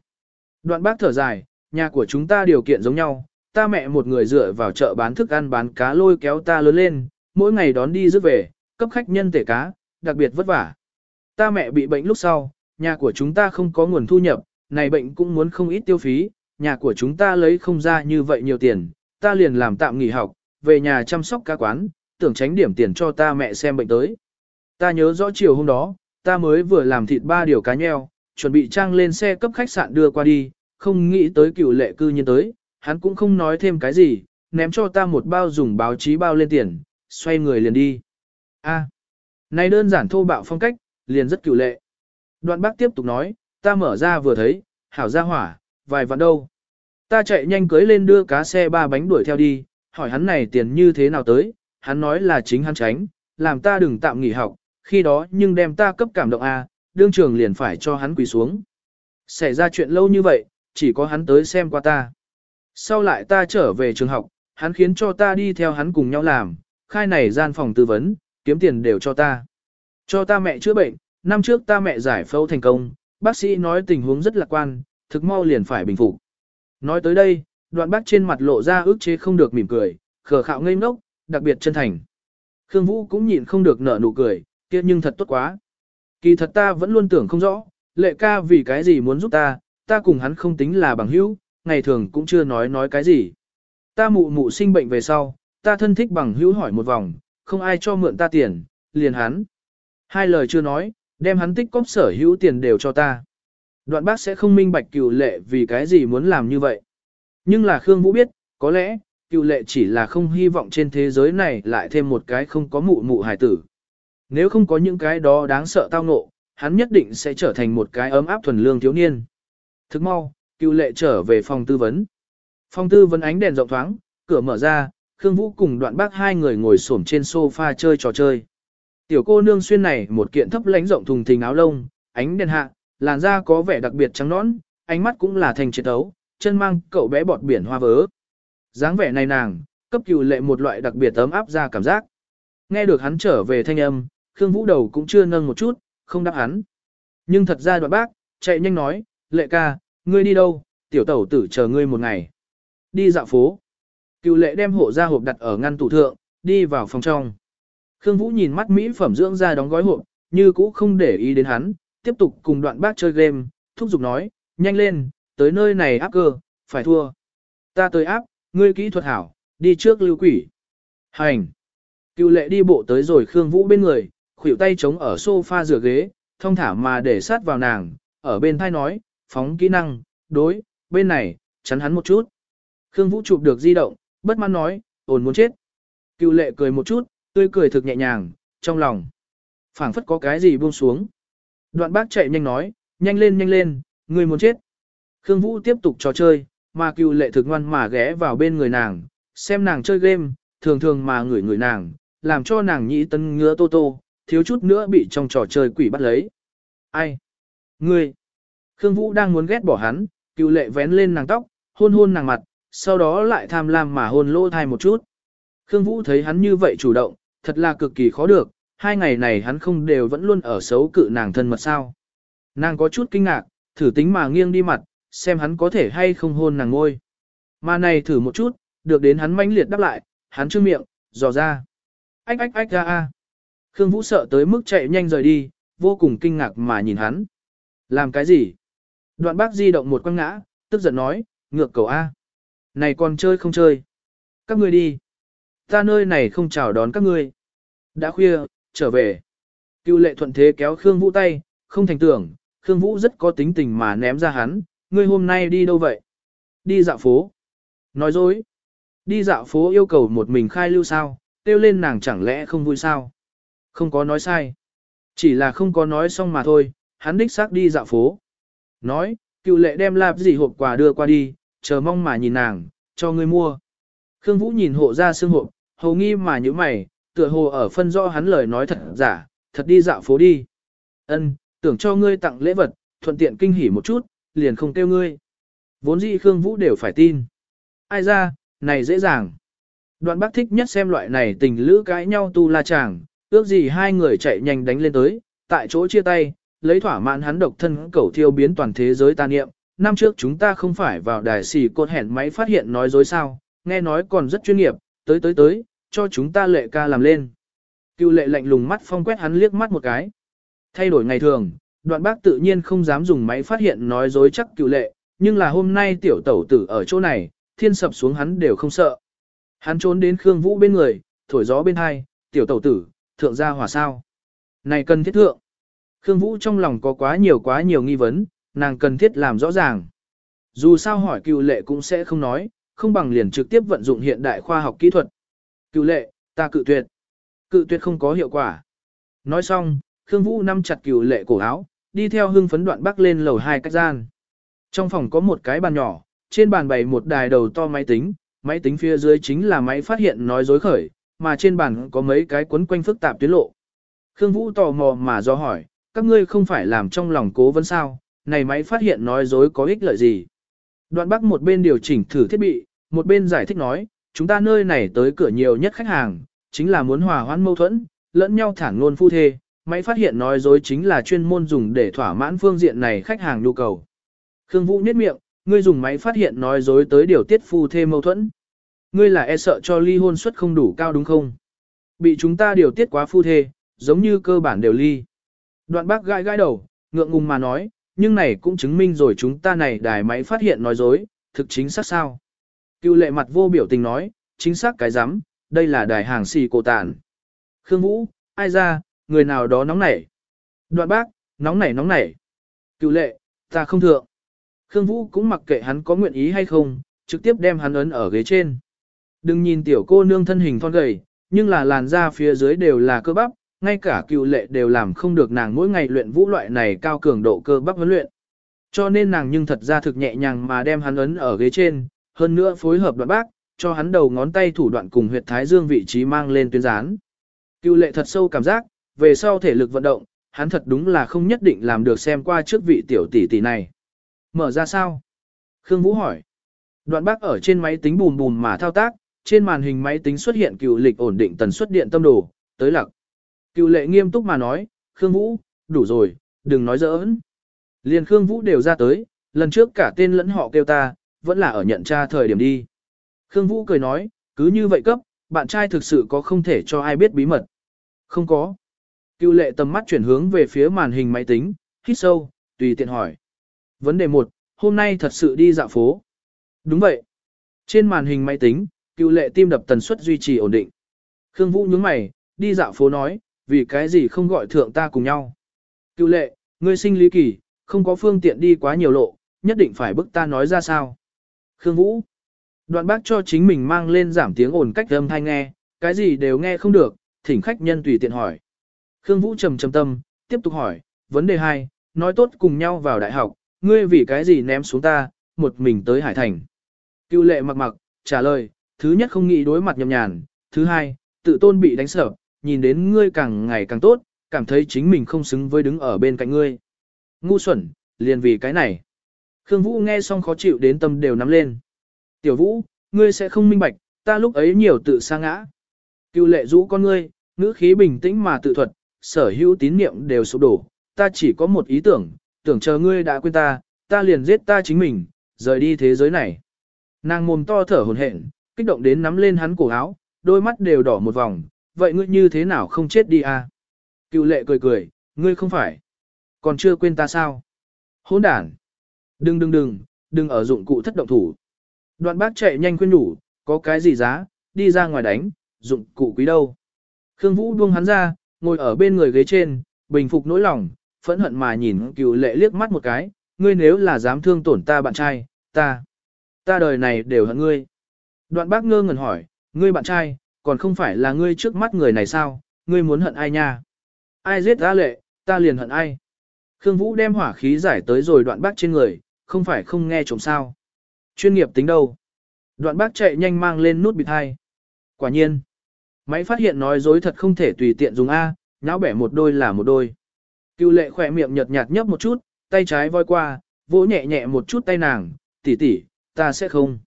Đoạn bác thở dài, nhà của chúng ta điều kiện giống nhau, ta mẹ một người dựa vào chợ bán thức ăn bán cá lôi kéo ta lớn lên, mỗi ngày đón đi rước về, cấp khách nhân tể cá, đặc biệt vất vả. Ta mẹ bị bệnh lúc sau, nhà của chúng ta không có nguồn thu nhập, này bệnh cũng muốn không ít tiêu phí, nhà của chúng ta lấy không ra như vậy nhiều tiền, ta liền làm tạm nghỉ học, về nhà chăm sóc cá quán, tưởng tránh điểm tiền cho ta mẹ xem bệnh tới. Ta nhớ rõ chiều hôm đó, ta mới vừa làm thịt ba điều cá nheo, chuẩn bị trang lên xe cấp khách sạn đưa qua đi, không nghĩ tới cựu lệ cư nhiên tới, hắn cũng không nói thêm cái gì, ném cho ta một bao dùng báo chí bao lên tiền, xoay người liền đi. A, này đơn giản thô bạo phong cách, liền rất cựu lệ. Đoạn bác tiếp tục nói, ta mở ra vừa thấy, hảo ra hỏa, vài vạn đâu. Ta chạy nhanh cưới lên đưa cá xe ba bánh đuổi theo đi, hỏi hắn này tiền như thế nào tới, hắn nói là chính hắn tránh, làm ta đừng tạm nghỉ học, khi đó nhưng đem ta cấp cảm động A, đương trường liền phải cho hắn quỳ xuống. Xảy ra chuyện lâu như vậy, chỉ có hắn tới xem qua ta. Sau lại ta trở về trường học, hắn khiến cho ta đi theo hắn cùng nhau làm, khai này gian phòng tư vấn, kiếm tiền đều cho ta. Cho ta mẹ chữa bệnh, năm trước ta mẹ giải phẫu thành công, bác sĩ nói tình huống rất lạc quan, thực mau liền phải bình phục. Nói tới đây, đoạn bác trên mặt lộ ra ước chế không được mỉm cười, khờ khạo ngây ngốc, đặc biệt chân thành. Khương Vũ cũng nhịn không được nở nụ cười, kia nhưng thật tốt quá. Kỳ thật ta vẫn luôn tưởng không rõ, lệ ca vì cái gì muốn giúp ta, ta cùng hắn không tính là bằng hữu, ngày thường cũng chưa nói nói cái gì. Ta mụ mụ sinh bệnh về sau, ta thân thích bằng hữu hỏi một vòng, không ai cho mượn ta tiền, liền hắn. Hai lời chưa nói, đem hắn tích cóp sở hữu tiền đều cho ta. Đoạn bác sẽ không minh bạch cựu lệ vì cái gì muốn làm như vậy. Nhưng là Khương Vũ biết, có lẽ, cựu lệ chỉ là không hy vọng trên thế giới này lại thêm một cái không có mụ mụ hài tử. Nếu không có những cái đó đáng sợ tao ngộ, hắn nhất định sẽ trở thành một cái ấm áp thuần lương thiếu niên. Thức mau, cựu lệ trở về phòng tư vấn. Phòng tư vấn ánh đèn rộng thoáng, cửa mở ra, Khương Vũ cùng đoạn bác hai người ngồi xổm trên sofa chơi trò chơi. Tiểu cô nương xuyên này một kiện thấp lánh rộng thùng thình áo lông, ánh đèn hạ, làn da có vẻ đặc biệt trắng nõn, ánh mắt cũng là thành triệt ấu, chân mang cậu bé bọt biển hoa vớ. dáng vẻ này nàng, cấp cựu lệ một loại đặc biệt ấm áp ra cảm giác. Nghe được hắn trở về thanh âm, Khương Vũ đầu cũng chưa nâng một chút, không đáp hắn. Nhưng thật ra đoạn bác, chạy nhanh nói, lệ ca, ngươi đi đâu, tiểu tẩu tử chờ ngươi một ngày. Đi dạo phố. Cựu lệ đem hộ ra hộp đặt ở ngăn tủ thượng, đi vào phòng trong. Khương Vũ nhìn mắt mỹ phẩm dưỡng da đóng gói hộp, như cũ không để ý đến hắn, tiếp tục cùng đoạn bác chơi game, thúc giục nói, nhanh lên, tới nơi này áp cơ, phải thua. Ta tới áp, ngươi kỹ thuật hảo, đi trước lưu quỷ. Hành. Cựu lệ đi bộ tới rồi Khương Vũ bên người, khuỷu tay chống ở sofa rửa ghế, thông thả mà để sát vào nàng, ở bên thai nói, phóng kỹ năng, đối, bên này, chắn hắn một chút. Khương Vũ chụp được di động, bất mãn nói, ổn muốn chết. Cựu lệ cười một chút, tươi cười thực nhẹ nhàng, trong lòng. phảng phất có cái gì buông xuống. Đoạn bác chạy nhanh nói, nhanh lên nhanh lên, người muốn chết. Khương Vũ tiếp tục trò chơi, mà cựu lệ thực ngoan mà ghé vào bên người nàng, xem nàng chơi game, thường thường mà ngửi người nàng, làm cho nàng nhĩ tân ngứa tô tô, thiếu chút nữa bị trong trò chơi quỷ bắt lấy. Ai? Ngươi? Khương Vũ đang muốn ghét bỏ hắn, cựu lệ vén lên nàng tóc, hôn hôn nàng mặt, sau đó lại tham lam mà hôn lỗ thai một chút. Khương Vũ thấy hắn như vậy chủ động, thật là cực kỳ khó được, hai ngày này hắn không đều vẫn luôn ở xấu cự nàng thân mật sao. Nàng có chút kinh ngạc, thử tính mà nghiêng đi mặt, xem hắn có thể hay không hôn nàng ngôi. Mà này thử một chút, được đến hắn mãnh liệt đáp lại, hắn chưa miệng, dò ra. Ách ách ách ra a. Khương Vũ sợ tới mức chạy nhanh rời đi, vô cùng kinh ngạc mà nhìn hắn. Làm cái gì? Đoạn bác di động một quăng ngã, tức giận nói, ngược cầu A. Này còn chơi không chơi? Các ngươi đi. Ta nơi này không chào đón các ngươi. Đã khuya, trở về. Cựu lệ thuận thế kéo Khương Vũ tay, không thành tưởng, Khương Vũ rất có tính tình mà ném ra hắn, ngươi hôm nay đi đâu vậy? Đi dạo phố. Nói dối. Đi dạo phố yêu cầu một mình khai lưu sao, tiêu lên nàng chẳng lẽ không vui sao? Không có nói sai. Chỉ là không có nói xong mà thôi, hắn đích xác đi dạo phố. Nói, cựu lệ đem lạp gì hộp quà đưa qua đi, chờ mong mà nhìn nàng, cho ngươi mua. Khương Vũ nhìn hộ ra xương hộp, hầu nghi mà như mày, tựa hồ ở phân rõ hắn lời nói thật giả, thật đi dạo phố đi. Ân, tưởng cho ngươi tặng lễ vật, thuận tiện kinh hỉ một chút, liền không kêu ngươi. Vốn dĩ Khương Vũ đều phải tin. Ai ra, này dễ dàng. Đoạn bác thích nhất xem loại này tình lữ cãi nhau tu la chàng, ước gì hai người chạy nhanh đánh lên tới, tại chỗ chia tay, lấy thỏa mãn hắn độc thân cẩu thiêu biến toàn thế giới ta niệm. Năm trước chúng ta không phải vào đài xì cột hẹn máy phát hiện nói dối sao, nghe nói còn rất chuyên nghiệp, tới tới tới, cho chúng ta lệ ca làm lên. Cựu lệ lạnh lùng mắt phong quét hắn liếc mắt một cái. Thay đổi ngày thường, đoạn bác tự nhiên không dám dùng máy phát hiện nói dối chắc cựu lệ, nhưng là hôm nay tiểu tẩu tử ở chỗ này, thiên sập xuống hắn đều không sợ. Hắn trốn đến Khương Vũ bên người, thổi gió bên hai, tiểu tẩu tử, thượng gia hỏa sao. Này cần thiết thượng. Khương Vũ trong lòng có quá nhiều quá nhiều nghi vấn, nàng cần thiết làm rõ ràng. Dù sao hỏi cựu lệ cũng sẽ không nói, không bằng liền trực tiếp vận dụng hiện đại khoa học kỹ thuật. Cựu lệ, ta cự tuyệt. Cự tuyệt không có hiệu quả. Nói xong, Khương Vũ nắm chặt cựu lệ cổ áo, đi theo hưng phấn đoạn bắc lên lầu hai cách gian. Trong phòng có một cái bàn nhỏ, trên bàn bày một đài đầu to máy tính, máy tính phía dưới chính là máy phát hiện nói dối khởi, mà trên bàn có mấy cái quấn quanh phức tạp tuyến lộ. Khương Vũ tò mò mà do hỏi, các ngươi không phải làm trong lòng cố vấn sao, này máy phát hiện nói dối có ích lợi gì. Đoạn bắc một bên điều chỉnh thử thiết bị, một bên giải thích nói, chúng ta nơi này tới cửa nhiều nhất khách hàng, chính là muốn hòa hoãn mâu thuẫn, lẫn nhau thản ngôn phu thê, máy phát hiện nói dối chính là chuyên môn dùng để thỏa mãn phương diện này khách hàng nhu cầu. Khương Vũ nhếch miệng, ngươi dùng máy phát hiện nói dối tới điều tiết phu thê mâu thuẫn. Ngươi là e sợ cho ly hôn suất không đủ cao đúng không? Bị chúng ta điều tiết quá phu thê, giống như cơ bản đều ly. Đoạn bác gãi gãi đầu, ngượng ngùng mà nói, nhưng này cũng chứng minh rồi chúng ta này đài máy phát hiện nói dối, thực chính xác sao. Cựu lệ mặt vô biểu tình nói, chính xác cái rắm đây là đài hàng xì cổ tàn. Khương Vũ, ai ra, người nào đó nóng nảy. Đoạn bác, nóng nảy nóng nảy. Cựu lệ, ta không thượng. Khương Vũ cũng mặc kệ hắn có nguyện ý hay không, trực tiếp đem hắn ấn ở ghế trên. Đừng nhìn tiểu cô nương thân hình thon gầy, nhưng là làn da phía dưới đều là cơ bắp, ngay cả cựu lệ đều làm không được nàng mỗi ngày luyện vũ loại này cao cường độ cơ bắp huấn luyện. Cho nên nàng nhưng thật ra thực nhẹ nhàng mà đem hắn ấn ở ghế trên, hơn nữa phối hợp đoạn bác, cho hắn đầu ngón tay thủ đoạn cùng huyệt thái dương vị trí mang lên tuyến rán. Cựu lệ thật sâu cảm giác, về sau thể lực vận động, hắn thật đúng là không nhất định làm được xem qua trước vị tiểu tỷ tỷ này. Mở ra sao? Khương Vũ hỏi. Đoạn bác ở trên máy tính bùm bùm mà thao tác, trên màn hình máy tính xuất hiện cựu lịch ổn định tần suất điện tâm đồ, tới lặc. Cựu lệ nghiêm túc mà nói, Khương Vũ, đủ rồi, đừng nói giỡn. Liền Khương Vũ đều ra tới, lần trước cả tên lẫn họ kêu ta, vẫn là ở nhận tra thời điểm đi. Khương Vũ cười nói, cứ như vậy cấp, bạn trai thực sự có không thể cho ai biết bí mật. Không có. Cựu lệ tầm mắt chuyển hướng về phía màn hình máy tính, hít sâu, tùy tiện hỏi. Vấn đề 1, hôm nay thật sự đi dạo phố. Đúng vậy. Trên màn hình máy tính, cựu lệ tim đập tần suất duy trì ổn định. Khương Vũ nhướng mày, đi dạo phố nói, vì cái gì không gọi thượng ta cùng nhau. Cựu lệ, ngươi sinh lý kỳ, không có phương tiện đi quá nhiều lộ, nhất định phải bức ta nói ra sao. Khương Vũ. Đoạn bác cho chính mình mang lên giảm tiếng ồn cách âm thanh nghe, cái gì đều nghe không được, thỉnh khách nhân tùy tiện hỏi. Khương Vũ trầm trầm tâm, tiếp tục hỏi, vấn đề 2, nói tốt cùng nhau vào đại học, ngươi vì cái gì ném xuống ta, một mình tới Hải Thành. Cựu lệ mặc mặc, trả lời, thứ nhất không nghĩ đối mặt nhầm nhàn, thứ hai, tự tôn bị đánh sợ, nhìn đến ngươi càng ngày càng tốt, cảm thấy chính mình không xứng với đứng ở bên cạnh ngươi. Ngu xuẩn, liền vì cái này. Khương Vũ nghe xong khó chịu đến tâm đều nắm lên. Tiểu Vũ, ngươi sẽ không minh bạch, ta lúc ấy nhiều tự sa ngã. Cựu lệ rũ con ngươi, ngữ khí bình tĩnh mà tự thuật, sở hữu tín niệm đều sụp đổ, ta chỉ có một ý tưởng, tưởng chờ ngươi đã quên ta, ta liền giết ta chính mình, rời đi thế giới này. Nàng mồm to thở hổn hển, kích động đến nắm lên hắn cổ áo, đôi mắt đều đỏ một vòng, vậy ngươi như thế nào không chết đi à? Cựu lệ cười cười, ngươi không phải. Còn chưa quên ta sao? Hỗn đản. Đừng đừng đừng, đừng ở dụng cụ thất động thủ. Đoạn bác chạy nhanh khuyên nhủ, có cái gì giá, đi ra ngoài đánh, dụng cụ quý đâu. Khương Vũ buông hắn ra, ngồi ở bên người ghế trên, bình phục nỗi lòng, phẫn hận mà nhìn cựu lệ liếc mắt một cái, ngươi nếu là dám thương tổn ta bạn trai, ta, ta đời này đều hận ngươi. Đoạn bác ngơ ngẩn hỏi, ngươi bạn trai, còn không phải là ngươi trước mắt người này sao, ngươi muốn hận ai nha? Ai giết ta lệ, ta liền hận ai? Khương Vũ đem hỏa khí giải tới rồi đoạn bác trên người, không phải không nghe trộm sao. Chuyên nghiệp tính đâu? Đoạn bác chạy nhanh mang lên nút bịt hai. Quả nhiên. Máy phát hiện nói dối thật không thể tùy tiện dùng A, nháo bẻ một đôi là một đôi. Cựu lệ khỏe miệng nhợt nhạt nhấp một chút, tay trái voi qua, vỗ nhẹ nhẹ một chút tay nàng, tỷ tỷ, ta sẽ không.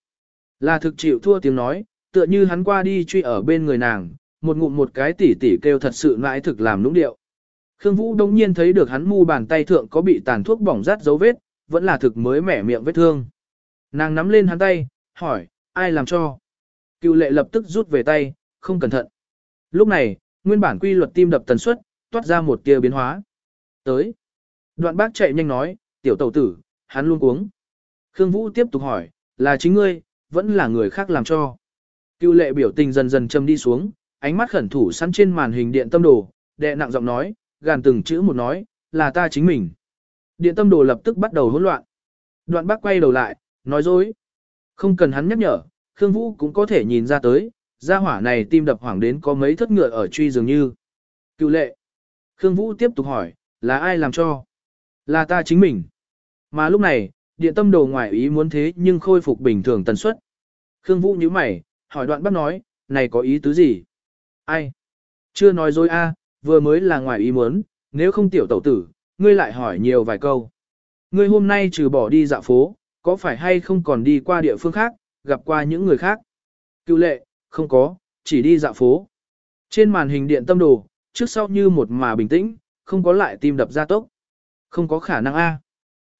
Là thực chịu thua tiếng nói, tựa như hắn qua đi truy ở bên người nàng, một ngụm một cái tỉ tỉ kêu thật sự mãi thực làm nũng điệu. Khương Vũ đông nhiên thấy được hắn mu bàn tay thượng có bị tàn thuốc bỏng rát dấu vết, vẫn là thực mới mẻ miệng vết thương. Nàng nắm lên hắn tay, hỏi, ai làm cho? Cựu lệ lập tức rút về tay, không cẩn thận. Lúc này, nguyên bản quy luật tim đập tần suất, toát ra một tia biến hóa. Tới. Đoạn bác chạy nhanh nói, tiểu tẩu tử, hắn luôn uống. Khương Vũ tiếp tục hỏi, là chính ngươi, vẫn là người khác làm cho. Cưu lệ biểu tình dần dần châm đi xuống, ánh mắt khẩn thủ sẵn trên màn hình điện tâm đồ, đệ nặng giọng nói, gàn từng chữ một nói, là ta chính mình. Điện tâm đồ lập tức bắt đầu hỗn loạn. Đoạn bác quay đầu lại, nói dối. Không cần hắn nhắc nhở, Khương Vũ cũng có thể nhìn ra tới, gia hỏa này tim đập hoảng đến có mấy thất ngựa ở truy dường như. Cựu lệ. Khương Vũ tiếp tục hỏi, là ai làm cho? Là ta chính mình. Mà lúc này, điện tâm đồ ngoại ý muốn thế nhưng khôi phục bình thường tần suất. Khương Vũ nhíu mày, hỏi đoạn bác nói, này có ý tứ gì? Ai? Chưa nói dối a, vừa mới là ngoài ý muốn, nếu không tiểu tẩu tử, ngươi lại hỏi nhiều vài câu. Ngươi hôm nay trừ bỏ đi dạo phố, có phải hay không còn đi qua địa phương khác, gặp qua những người khác? Cựu lệ, không có, chỉ đi dạo phố. Trên màn hình điện tâm đồ, trước sau như một mà bình tĩnh, không có lại tim đập ra tốc. Không có khả năng A.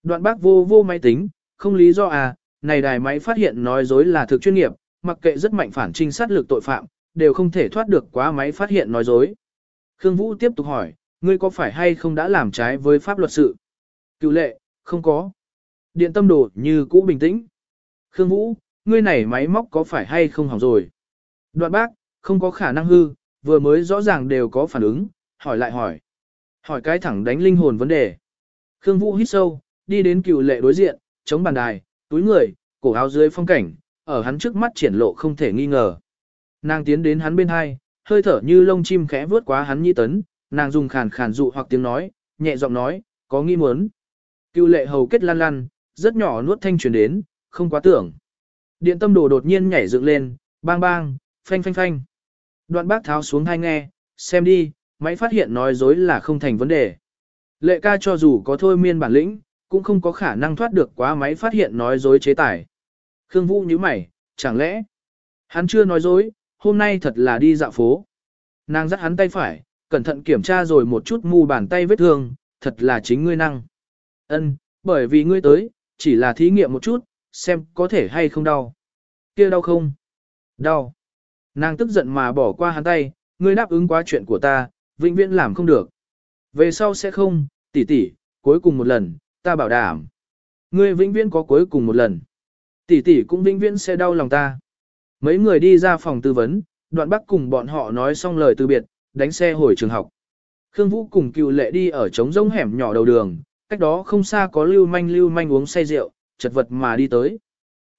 Đoạn bác vô vô máy tính, không lý do à? này đài máy phát hiện nói dối là thực chuyên nghiệp, mặc kệ rất mạnh phản trinh sát lực tội phạm, đều không thể thoát được quá máy phát hiện nói dối. Khương Vũ tiếp tục hỏi, ngươi có phải hay không đã làm trái với pháp luật sự? Cựu lệ, không có. Điện tâm đồ như cũ bình tĩnh. Khương Vũ, ngươi này máy móc có phải hay không hỏng rồi? Đoạn bác, không có khả năng hư, vừa mới rõ ràng đều có phản ứng, hỏi lại hỏi. Hỏi cái thẳng đánh linh hồn vấn đề. Khương Vũ hít sâu, đi đến cựu lệ đối diện, chống bàn đài, túi người, cổ áo dưới phong cảnh, ở hắn trước mắt triển lộ không thể nghi ngờ. Nàng tiến đến hắn bên hai, hơi thở như lông chim khẽ vướt quá hắn nhi tấn, nàng dùng khàn khàn dụ hoặc tiếng nói, nhẹ giọng nói, có nghi muốn. Cựu lệ hầu kết lan lan, rất nhỏ nuốt thanh truyền đến, không quá tưởng. Điện tâm đồ đột nhiên nhảy dựng lên, bang bang, phanh phanh phanh. Đoạn bác tháo xuống hai nghe, xem đi, máy phát hiện nói dối là không thành vấn đề. Lệ ca cho dù có thôi miên bản lĩnh, cũng không có khả năng thoát được quá máy phát hiện nói dối chế tải. Khương Vũ nhíu mày, chẳng lẽ hắn chưa nói dối, hôm nay thật là đi dạo phố. Nàng dắt hắn tay phải, cẩn thận kiểm tra rồi một chút mu bàn tay vết thương, thật là chính ngươi năng. Ân, bởi vì ngươi tới, chỉ là thí nghiệm một chút, xem có thể hay không đau. Kia đau không? Đau. Nàng tức giận mà bỏ qua hắn tay, ngươi đáp ứng quá chuyện của ta, vĩnh viễn làm không được. Về sau sẽ không, tỷ tỷ, cuối cùng một lần, ta bảo đảm. Ngươi vĩnh viễn có cuối cùng một lần. Tỷ tỷ cũng vĩnh viễn sẽ đau lòng ta. Mấy người đi ra phòng tư vấn, đoạn bắc cùng bọn họ nói xong lời từ biệt, đánh xe hồi trường học. Khương Vũ cùng cựu lệ đi ở trống rông hẻm nhỏ đầu đường, cách đó không xa có lưu manh lưu manh uống say rượu, chật vật mà đi tới.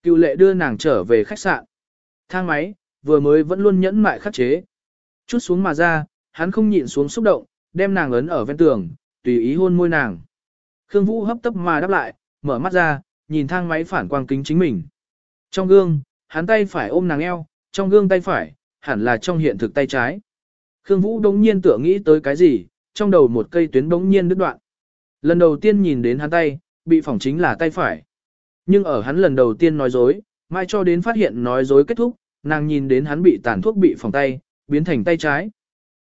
Cựu lệ đưa nàng trở về khách sạn. Thang máy, vừa mới vẫn luôn nhẫn mại khắc chế. Chút xuống mà ra, hắn không nhịn xuống xúc động, đem nàng ấn ở ven tường, tùy ý hôn môi nàng. Khương Vũ hấp tấp mà đáp lại, mở mắt ra, nhìn thang máy phản quang kính chính mình. Trong gương, hắn tay phải ôm nàng eo, trong gương tay phải, hẳn là trong hiện thực tay trái. Khương Vũ đống nhiên tựa nghĩ tới cái gì, trong đầu một cây tuyến đống nhiên đứt đoạn. Lần đầu tiên nhìn đến hắn tay, bị phỏng chính là tay phải. Nhưng ở hắn lần đầu tiên nói dối, mai cho đến phát hiện nói dối kết thúc, nàng nhìn đến hắn bị tàn thuốc bị phỏng tay, biến thành tay trái.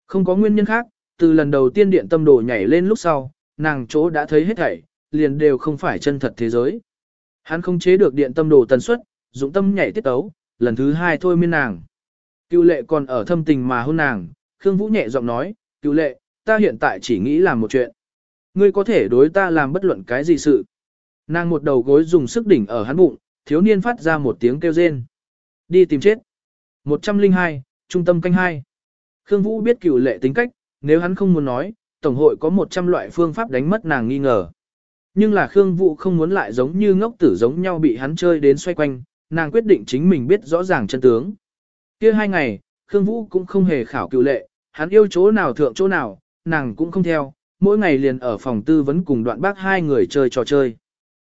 Không có nguyên nhân khác, từ lần đầu tiên điện tâm đồ nhảy lên lúc sau, nàng chỗ đã thấy hết thảy, liền đều không phải chân thật thế giới. Hắn không chế được điện tâm đồ tần suất, dụng tâm nhảy tiết tấu, lần thứ hai thôi miên nàng. Cựu lệ còn ở thâm tình mà hôn nàng, Khương Vũ nhẹ giọng nói, cựu lệ, ta hiện tại chỉ nghĩ làm một chuyện. Ngươi có thể đối ta làm bất luận cái gì sự. Nàng một đầu gối dùng sức đỉnh ở hắn bụng, thiếu niên phát ra một tiếng kêu rên. Đi tìm chết. 102, trung tâm canh hai. Khương Vũ biết cựu lệ tính cách, nếu hắn không muốn nói, Tổng hội có 100 loại phương pháp đánh mất nàng nghi ngờ. Nhưng là Khương Vũ không muốn lại giống như ngốc tử giống nhau bị hắn chơi đến xoay quanh, nàng quyết định chính mình biết rõ ràng chân tướng. kia hai ngày, Khương Vũ cũng không hề khảo cựu lệ, hắn yêu chỗ nào thượng chỗ nào, nàng cũng không theo, mỗi ngày liền ở phòng tư vấn cùng đoạn bác hai người chơi trò chơi.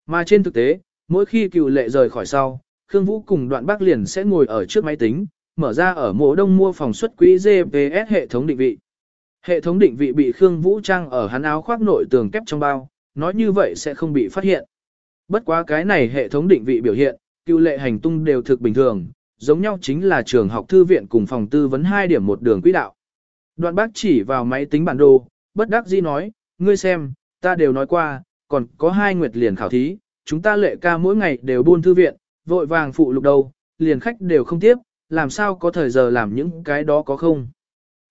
Mà trên thực tế, mỗi khi cựu lệ rời khỏi sau, Khương Vũ cùng đoạn bác liền sẽ ngồi ở trước máy tính, mở ra ở mộ đông mua phòng xuất quỹ GPS hệ thống định vị. Hệ thống định vị bị Khương Vũ trang ở hắn áo khoác nội tường kép trong bao, nói như vậy sẽ không bị phát hiện. Bất quá cái này hệ thống định vị biểu hiện, cựu lệ hành tung đều thực bình thường, giống nhau chính là trường học thư viện cùng phòng tư vấn hai điểm một đường quỹ đạo. Đoạn bác chỉ vào máy tính bản đồ, bất đắc dĩ nói, ngươi xem, ta đều nói qua, còn có hai nguyệt liền khảo thí, chúng ta lệ ca mỗi ngày đều buôn thư viện, vội vàng phụ lục đầu, liền khách đều không tiếp, làm sao có thời giờ làm những cái đó có không.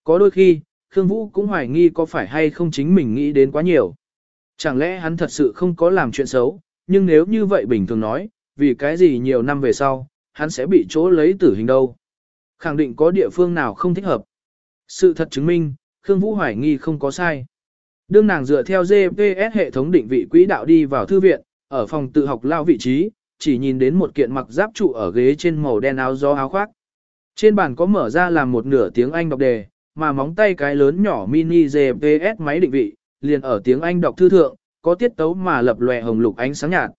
Có đôi khi, Khương Vũ cũng hoài nghi có phải hay không chính mình nghĩ đến quá nhiều. Chẳng lẽ hắn thật sự không có làm chuyện xấu, nhưng nếu như vậy bình thường nói, vì cái gì nhiều năm về sau, hắn sẽ bị chỗ lấy tử hình đâu. Khẳng định có địa phương nào không thích hợp. Sự thật chứng minh, Khương Vũ hoài nghi không có sai. Đương nàng dựa theo GPS hệ thống định vị quỹ đạo đi vào thư viện, ở phòng tự học lao vị trí, chỉ nhìn đến một kiện mặc giáp trụ ở ghế trên màu đen áo gió áo khoác. Trên bàn có mở ra làm một nửa tiếng Anh đọc đề, mà móng tay cái lớn nhỏ mini GPS máy định vị, liền ở tiếng Anh đọc thư thượng, có tiết tấu mà lập lòe hồng lục ánh sáng nhạt.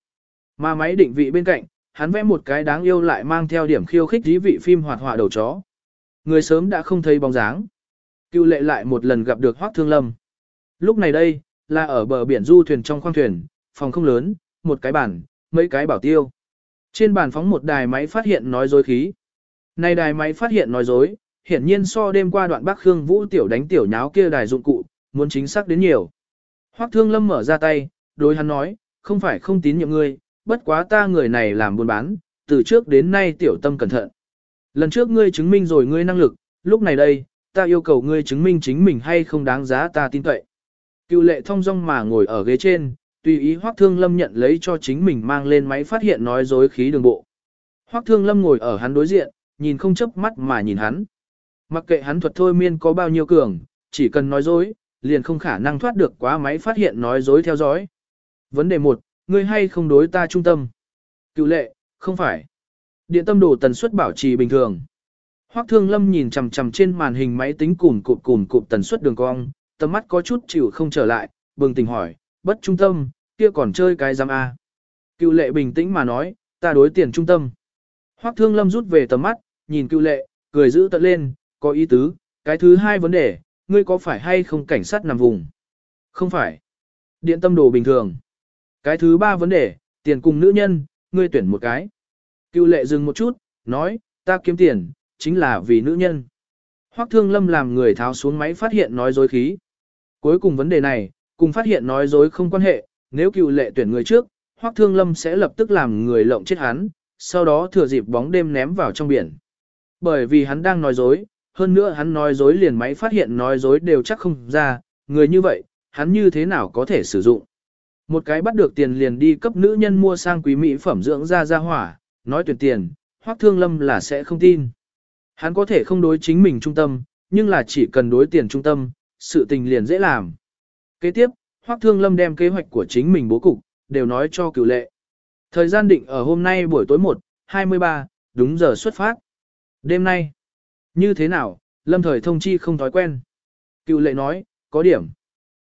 Mà máy định vị bên cạnh, hắn vẽ một cái đáng yêu lại mang theo điểm khiêu khích dí vị phim hoạt họa đầu chó. Người sớm đã không thấy bóng dáng. Cựu lệ lại một lần gặp được Hoác Thương Lâm. Lúc này đây, là ở bờ biển du thuyền trong khoang thuyền, phòng không lớn, một cái bàn, mấy cái bảo tiêu. Trên bàn phóng một đài máy phát hiện nói dối khí. Này đài máy phát hiện nói dối, hiển nhiên so đêm qua đoạn Bắc Khương Vũ tiểu đánh tiểu nháo kia đài dụng cụ, muốn chính xác đến nhiều. Hoắc Thương Lâm mở ra tay, đối hắn nói, không phải không tín nhiệm ngươi, bất quá ta người này làm buôn bán, từ trước đến nay tiểu tâm cẩn thận. Lần trước ngươi chứng minh rồi ngươi năng lực, lúc này đây, ta yêu cầu ngươi chứng minh chính mình hay không đáng giá ta tin cậy. Cựu lệ thông dong mà ngồi ở ghế trên, tùy ý Hoắc Thương Lâm nhận lấy cho chính mình mang lên máy phát hiện nói dối khí đường bộ. Hoắc Thương Lâm ngồi ở hắn đối diện, nhìn không chớp mắt mà nhìn hắn. Mặc kệ hắn thuật thôi miên có bao nhiêu cường, chỉ cần nói dối, liền không khả năng thoát được quá máy phát hiện nói dối theo dõi. Vấn đề 1, ngươi hay không đối ta trung tâm? Cựu lệ, không phải. Điện tâm đồ tần suất bảo trì bình thường. Hoắc Thương Lâm nhìn chằm chằm trên màn hình máy tính cùn cụp cùn cụp tần suất đường cong, tầm mắt có chút chịu không trở lại, bừng tỉnh hỏi, bất trung tâm, kia còn chơi cái giam A. Cựu lệ bình tĩnh mà nói, ta đối tiền trung tâm. Hoắc Thương Lâm rút về tầm mắt, nhìn cựu lệ, cười giữ tận lên, có ý tứ, cái thứ hai vấn đề, ngươi có phải hay không cảnh sát nằm vùng? Không phải. Điện tâm đồ bình thường. Cái thứ ba vấn đề, tiền cùng nữ nhân, ngươi tuyển một cái. Cựu lệ dừng một chút, nói, ta kiếm tiền, chính là vì nữ nhân. Hoắc Thương Lâm làm người tháo xuống máy phát hiện nói dối khí. Cuối cùng vấn đề này, cùng phát hiện nói dối không quan hệ, nếu cựu lệ tuyển người trước, Hoắc Thương Lâm sẽ lập tức làm người lộng chết hắn, sau đó thừa dịp bóng đêm ném vào trong biển. Bởi vì hắn đang nói dối, hơn nữa hắn nói dối liền máy phát hiện nói dối đều chắc không ra, người như vậy, hắn như thế nào có thể sử dụng. Một cái bắt được tiền liền đi cấp nữ nhân mua sang quý mỹ phẩm dưỡng da ra hỏa, nói tuyển tiền, Hoắc Thương Lâm là sẽ không tin. Hắn có thể không đối chính mình trung tâm, nhưng là chỉ cần đối tiền trung tâm, sự tình liền dễ làm. Kế tiếp, Hoắc Thương Lâm đem kế hoạch của chính mình bố cục, đều nói cho cửu lệ. Thời gian định ở hôm nay buổi tối 1, 23, đúng giờ xuất phát. Đêm nay, như thế nào, Lâm thời thông chi không thói quen. Cựu lệ nói, có điểm.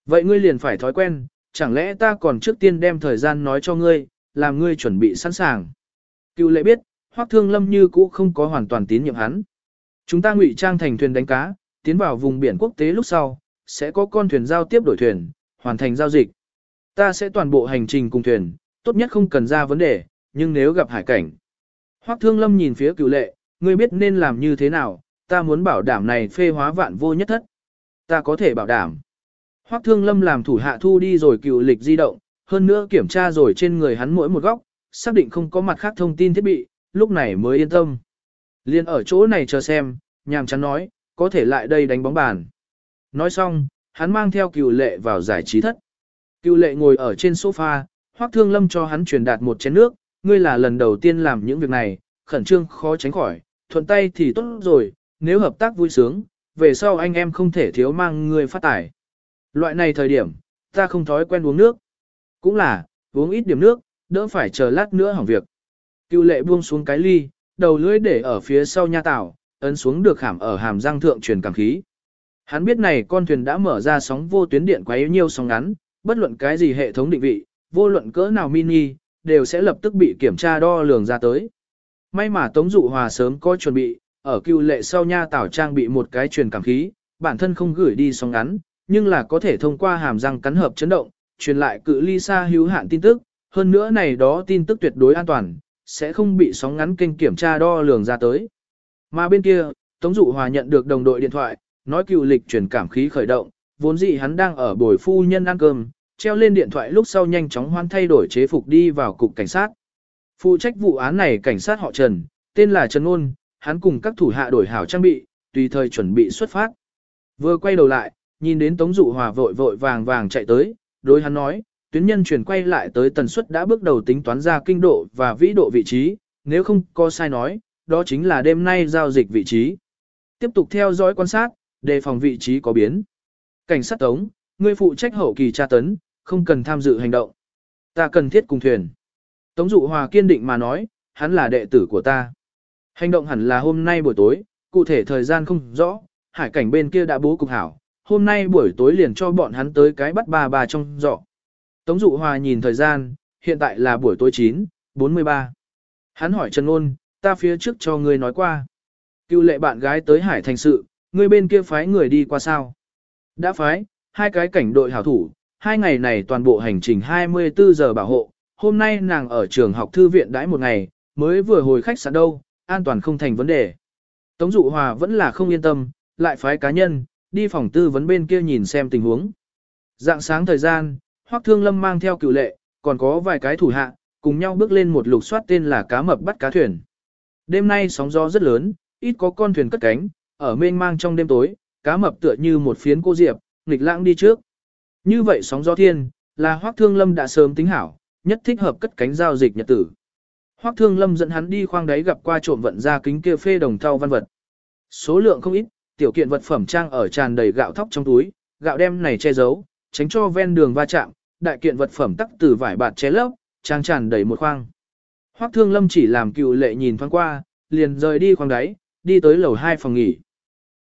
Vậy ngươi liền phải thói quen, chẳng lẽ ta còn trước tiên đem thời gian nói cho ngươi, làm ngươi chuẩn bị sẵn sàng. Cựu lệ biết, Hoắc Thương Lâm như cũ không có hoàn toàn tín nhiệm hắn. Chúng ta ngụy trang thành thuyền đánh cá, tiến vào vùng biển quốc tế lúc sau, sẽ có con thuyền giao tiếp đổi thuyền, hoàn thành giao dịch. Ta sẽ toàn bộ hành trình cùng thuyền, tốt nhất không cần ra vấn đề, nhưng nếu gặp hải cảnh. Hoắc Thương Lâm nhìn phía cựu lệ, ngươi biết nên làm như thế nào, ta muốn bảo đảm này phê hóa vạn vô nhất thất. Ta có thể bảo đảm. Hoắc Thương Lâm làm thủ hạ thu đi rồi cựu lịch di động, hơn nữa kiểm tra rồi trên người hắn mỗi một góc, xác định không có mặt khác thông tin thiết bị, lúc này mới yên tâm. Liên ở chỗ này chờ xem, nhàm chán nói, có thể lại đây đánh bóng bàn. Nói xong, hắn mang theo cựu lệ vào giải trí thất. Cựu lệ ngồi ở trên sofa, Hoắc Thương Lâm cho hắn truyền đạt một chén nước, ngươi là lần đầu tiên làm những việc này, khẩn trương khó tránh khỏi, thuận tay thì tốt rồi, nếu hợp tác vui sướng, về sau anh em không thể thiếu mang người phát tải. Loại này thời điểm, ta không thói quen uống nước. Cũng là, uống ít điểm nước, đỡ phải chờ lát nữa hỏng việc. Cựu lệ buông xuống cái ly, đầu lưỡi để ở phía sau nha tảo, ấn xuống được hàm ở hàm răng thượng truyền cảm khí. Hắn biết này con thuyền đã mở ra sóng vô tuyến điện quá nhiều sóng ngắn, bất luận cái gì hệ thống định vị, vô luận cỡ nào mini, đều sẽ lập tức bị kiểm tra đo lường ra tới. May mà Tống Dụ Hòa sớm có chuẩn bị, ở cựu lệ sau nha tảo trang bị một cái truyền cảm khí, bản thân không gửi đi sóng ngắn, nhưng là có thể thông qua hàm răng cắn hợp chấn động, truyền lại cự ly xa hữu hạn tin tức, hơn nữa này đó tin tức tuyệt đối an toàn, sẽ không bị sóng ngắn kênh kiểm tra đo lường ra tới. Mà bên kia, Tống Dụ Hòa nhận được đồng đội điện thoại, nói cựu lịch truyền cảm khí khởi động, vốn dĩ hắn đang ở bồi phu nhân ăn cơm, treo lên điện thoại lúc sau nhanh chóng hoan thay đổi chế phục đi vào cục cảnh sát. Phụ trách vụ án này cảnh sát họ Trần, tên là Trần Ôn, hắn cùng các thủ hạ đổi hảo trang bị, tùy thời chuẩn bị xuất phát. Vừa quay đầu lại, nhìn đến Tống Dụ Hòa vội vội vàng vàng chạy tới, đối hắn nói, tuyến nhân chuyển quay lại tới tần suất đã bước đầu tính toán ra kinh độ và vĩ độ vị trí, nếu không có sai nói, đó chính là đêm nay giao dịch vị trí. Tiếp tục theo dõi quan sát, đề phòng vị trí có biến. Cảnh sát Tống, ngươi phụ trách hậu kỳ tra tấn, không cần tham dự hành động. Ta cần thiết cùng thuyền. Tống Dụ Hòa kiên định mà nói, hắn là đệ tử của ta. Hành động hẳn là hôm nay buổi tối, cụ thể thời gian không rõ, hải cảnh bên kia đã bố cục hảo, hôm nay buổi tối liền cho bọn hắn tới cái bắt bà bà trong giỏ. Tống Dụ Hòa nhìn thời gian, hiện tại là buổi tối 9, 43. Hắn hỏi Trần Ôn, ta phía trước cho ngươi nói qua. Cựu lệ bạn gái tới hải thành sự, ngươi bên kia phái người đi qua sao? Đã phái, hai cái cảnh đội hảo thủ, hai ngày này toàn bộ hành trình 24 giờ bảo hộ, hôm nay nàng ở trường học thư viện đãi một ngày, mới vừa hồi khách sạn đâu, an toàn không thành vấn đề. Tống Dụ Hòa vẫn là không yên tâm, lại phái cá nhân, đi phòng tư vấn bên kia nhìn xem tình huống. Dạng sáng thời gian, Hoắc Thương Lâm mang theo cựu lệ, còn có vài cái thủ hạ, cùng nhau bước lên một lục soát tên là cá mập bắt cá thuyền. Đêm nay sóng gió rất lớn, ít có con thuyền cất cánh, ở mênh mang trong đêm tối, cá mập tựa như một phiến cô diệp, nghịch lãng đi trước. Như vậy sóng gió thiên, là Hoắc Thương Lâm đã sớm tính hảo, nhất thích hợp cất cánh giao dịch nhật tử. Hoắc Thương Lâm dẫn hắn đi khoang đáy gặp qua trộm vận ra kính kia phê đồng thau văn vật. Số lượng không ít, tiểu kiện vật phẩm trang ở tràn đầy gạo thóc trong túi, gạo đem này che giấu, tránh cho ven đường va chạm, đại kiện vật phẩm tắc từ vải bạt che lấp, trang tràn đầy một khoang. Hoắc Thương Lâm chỉ làm cựu lệ nhìn thoáng qua, liền rời đi khoang đáy, đi tới lầu 2 phòng nghỉ.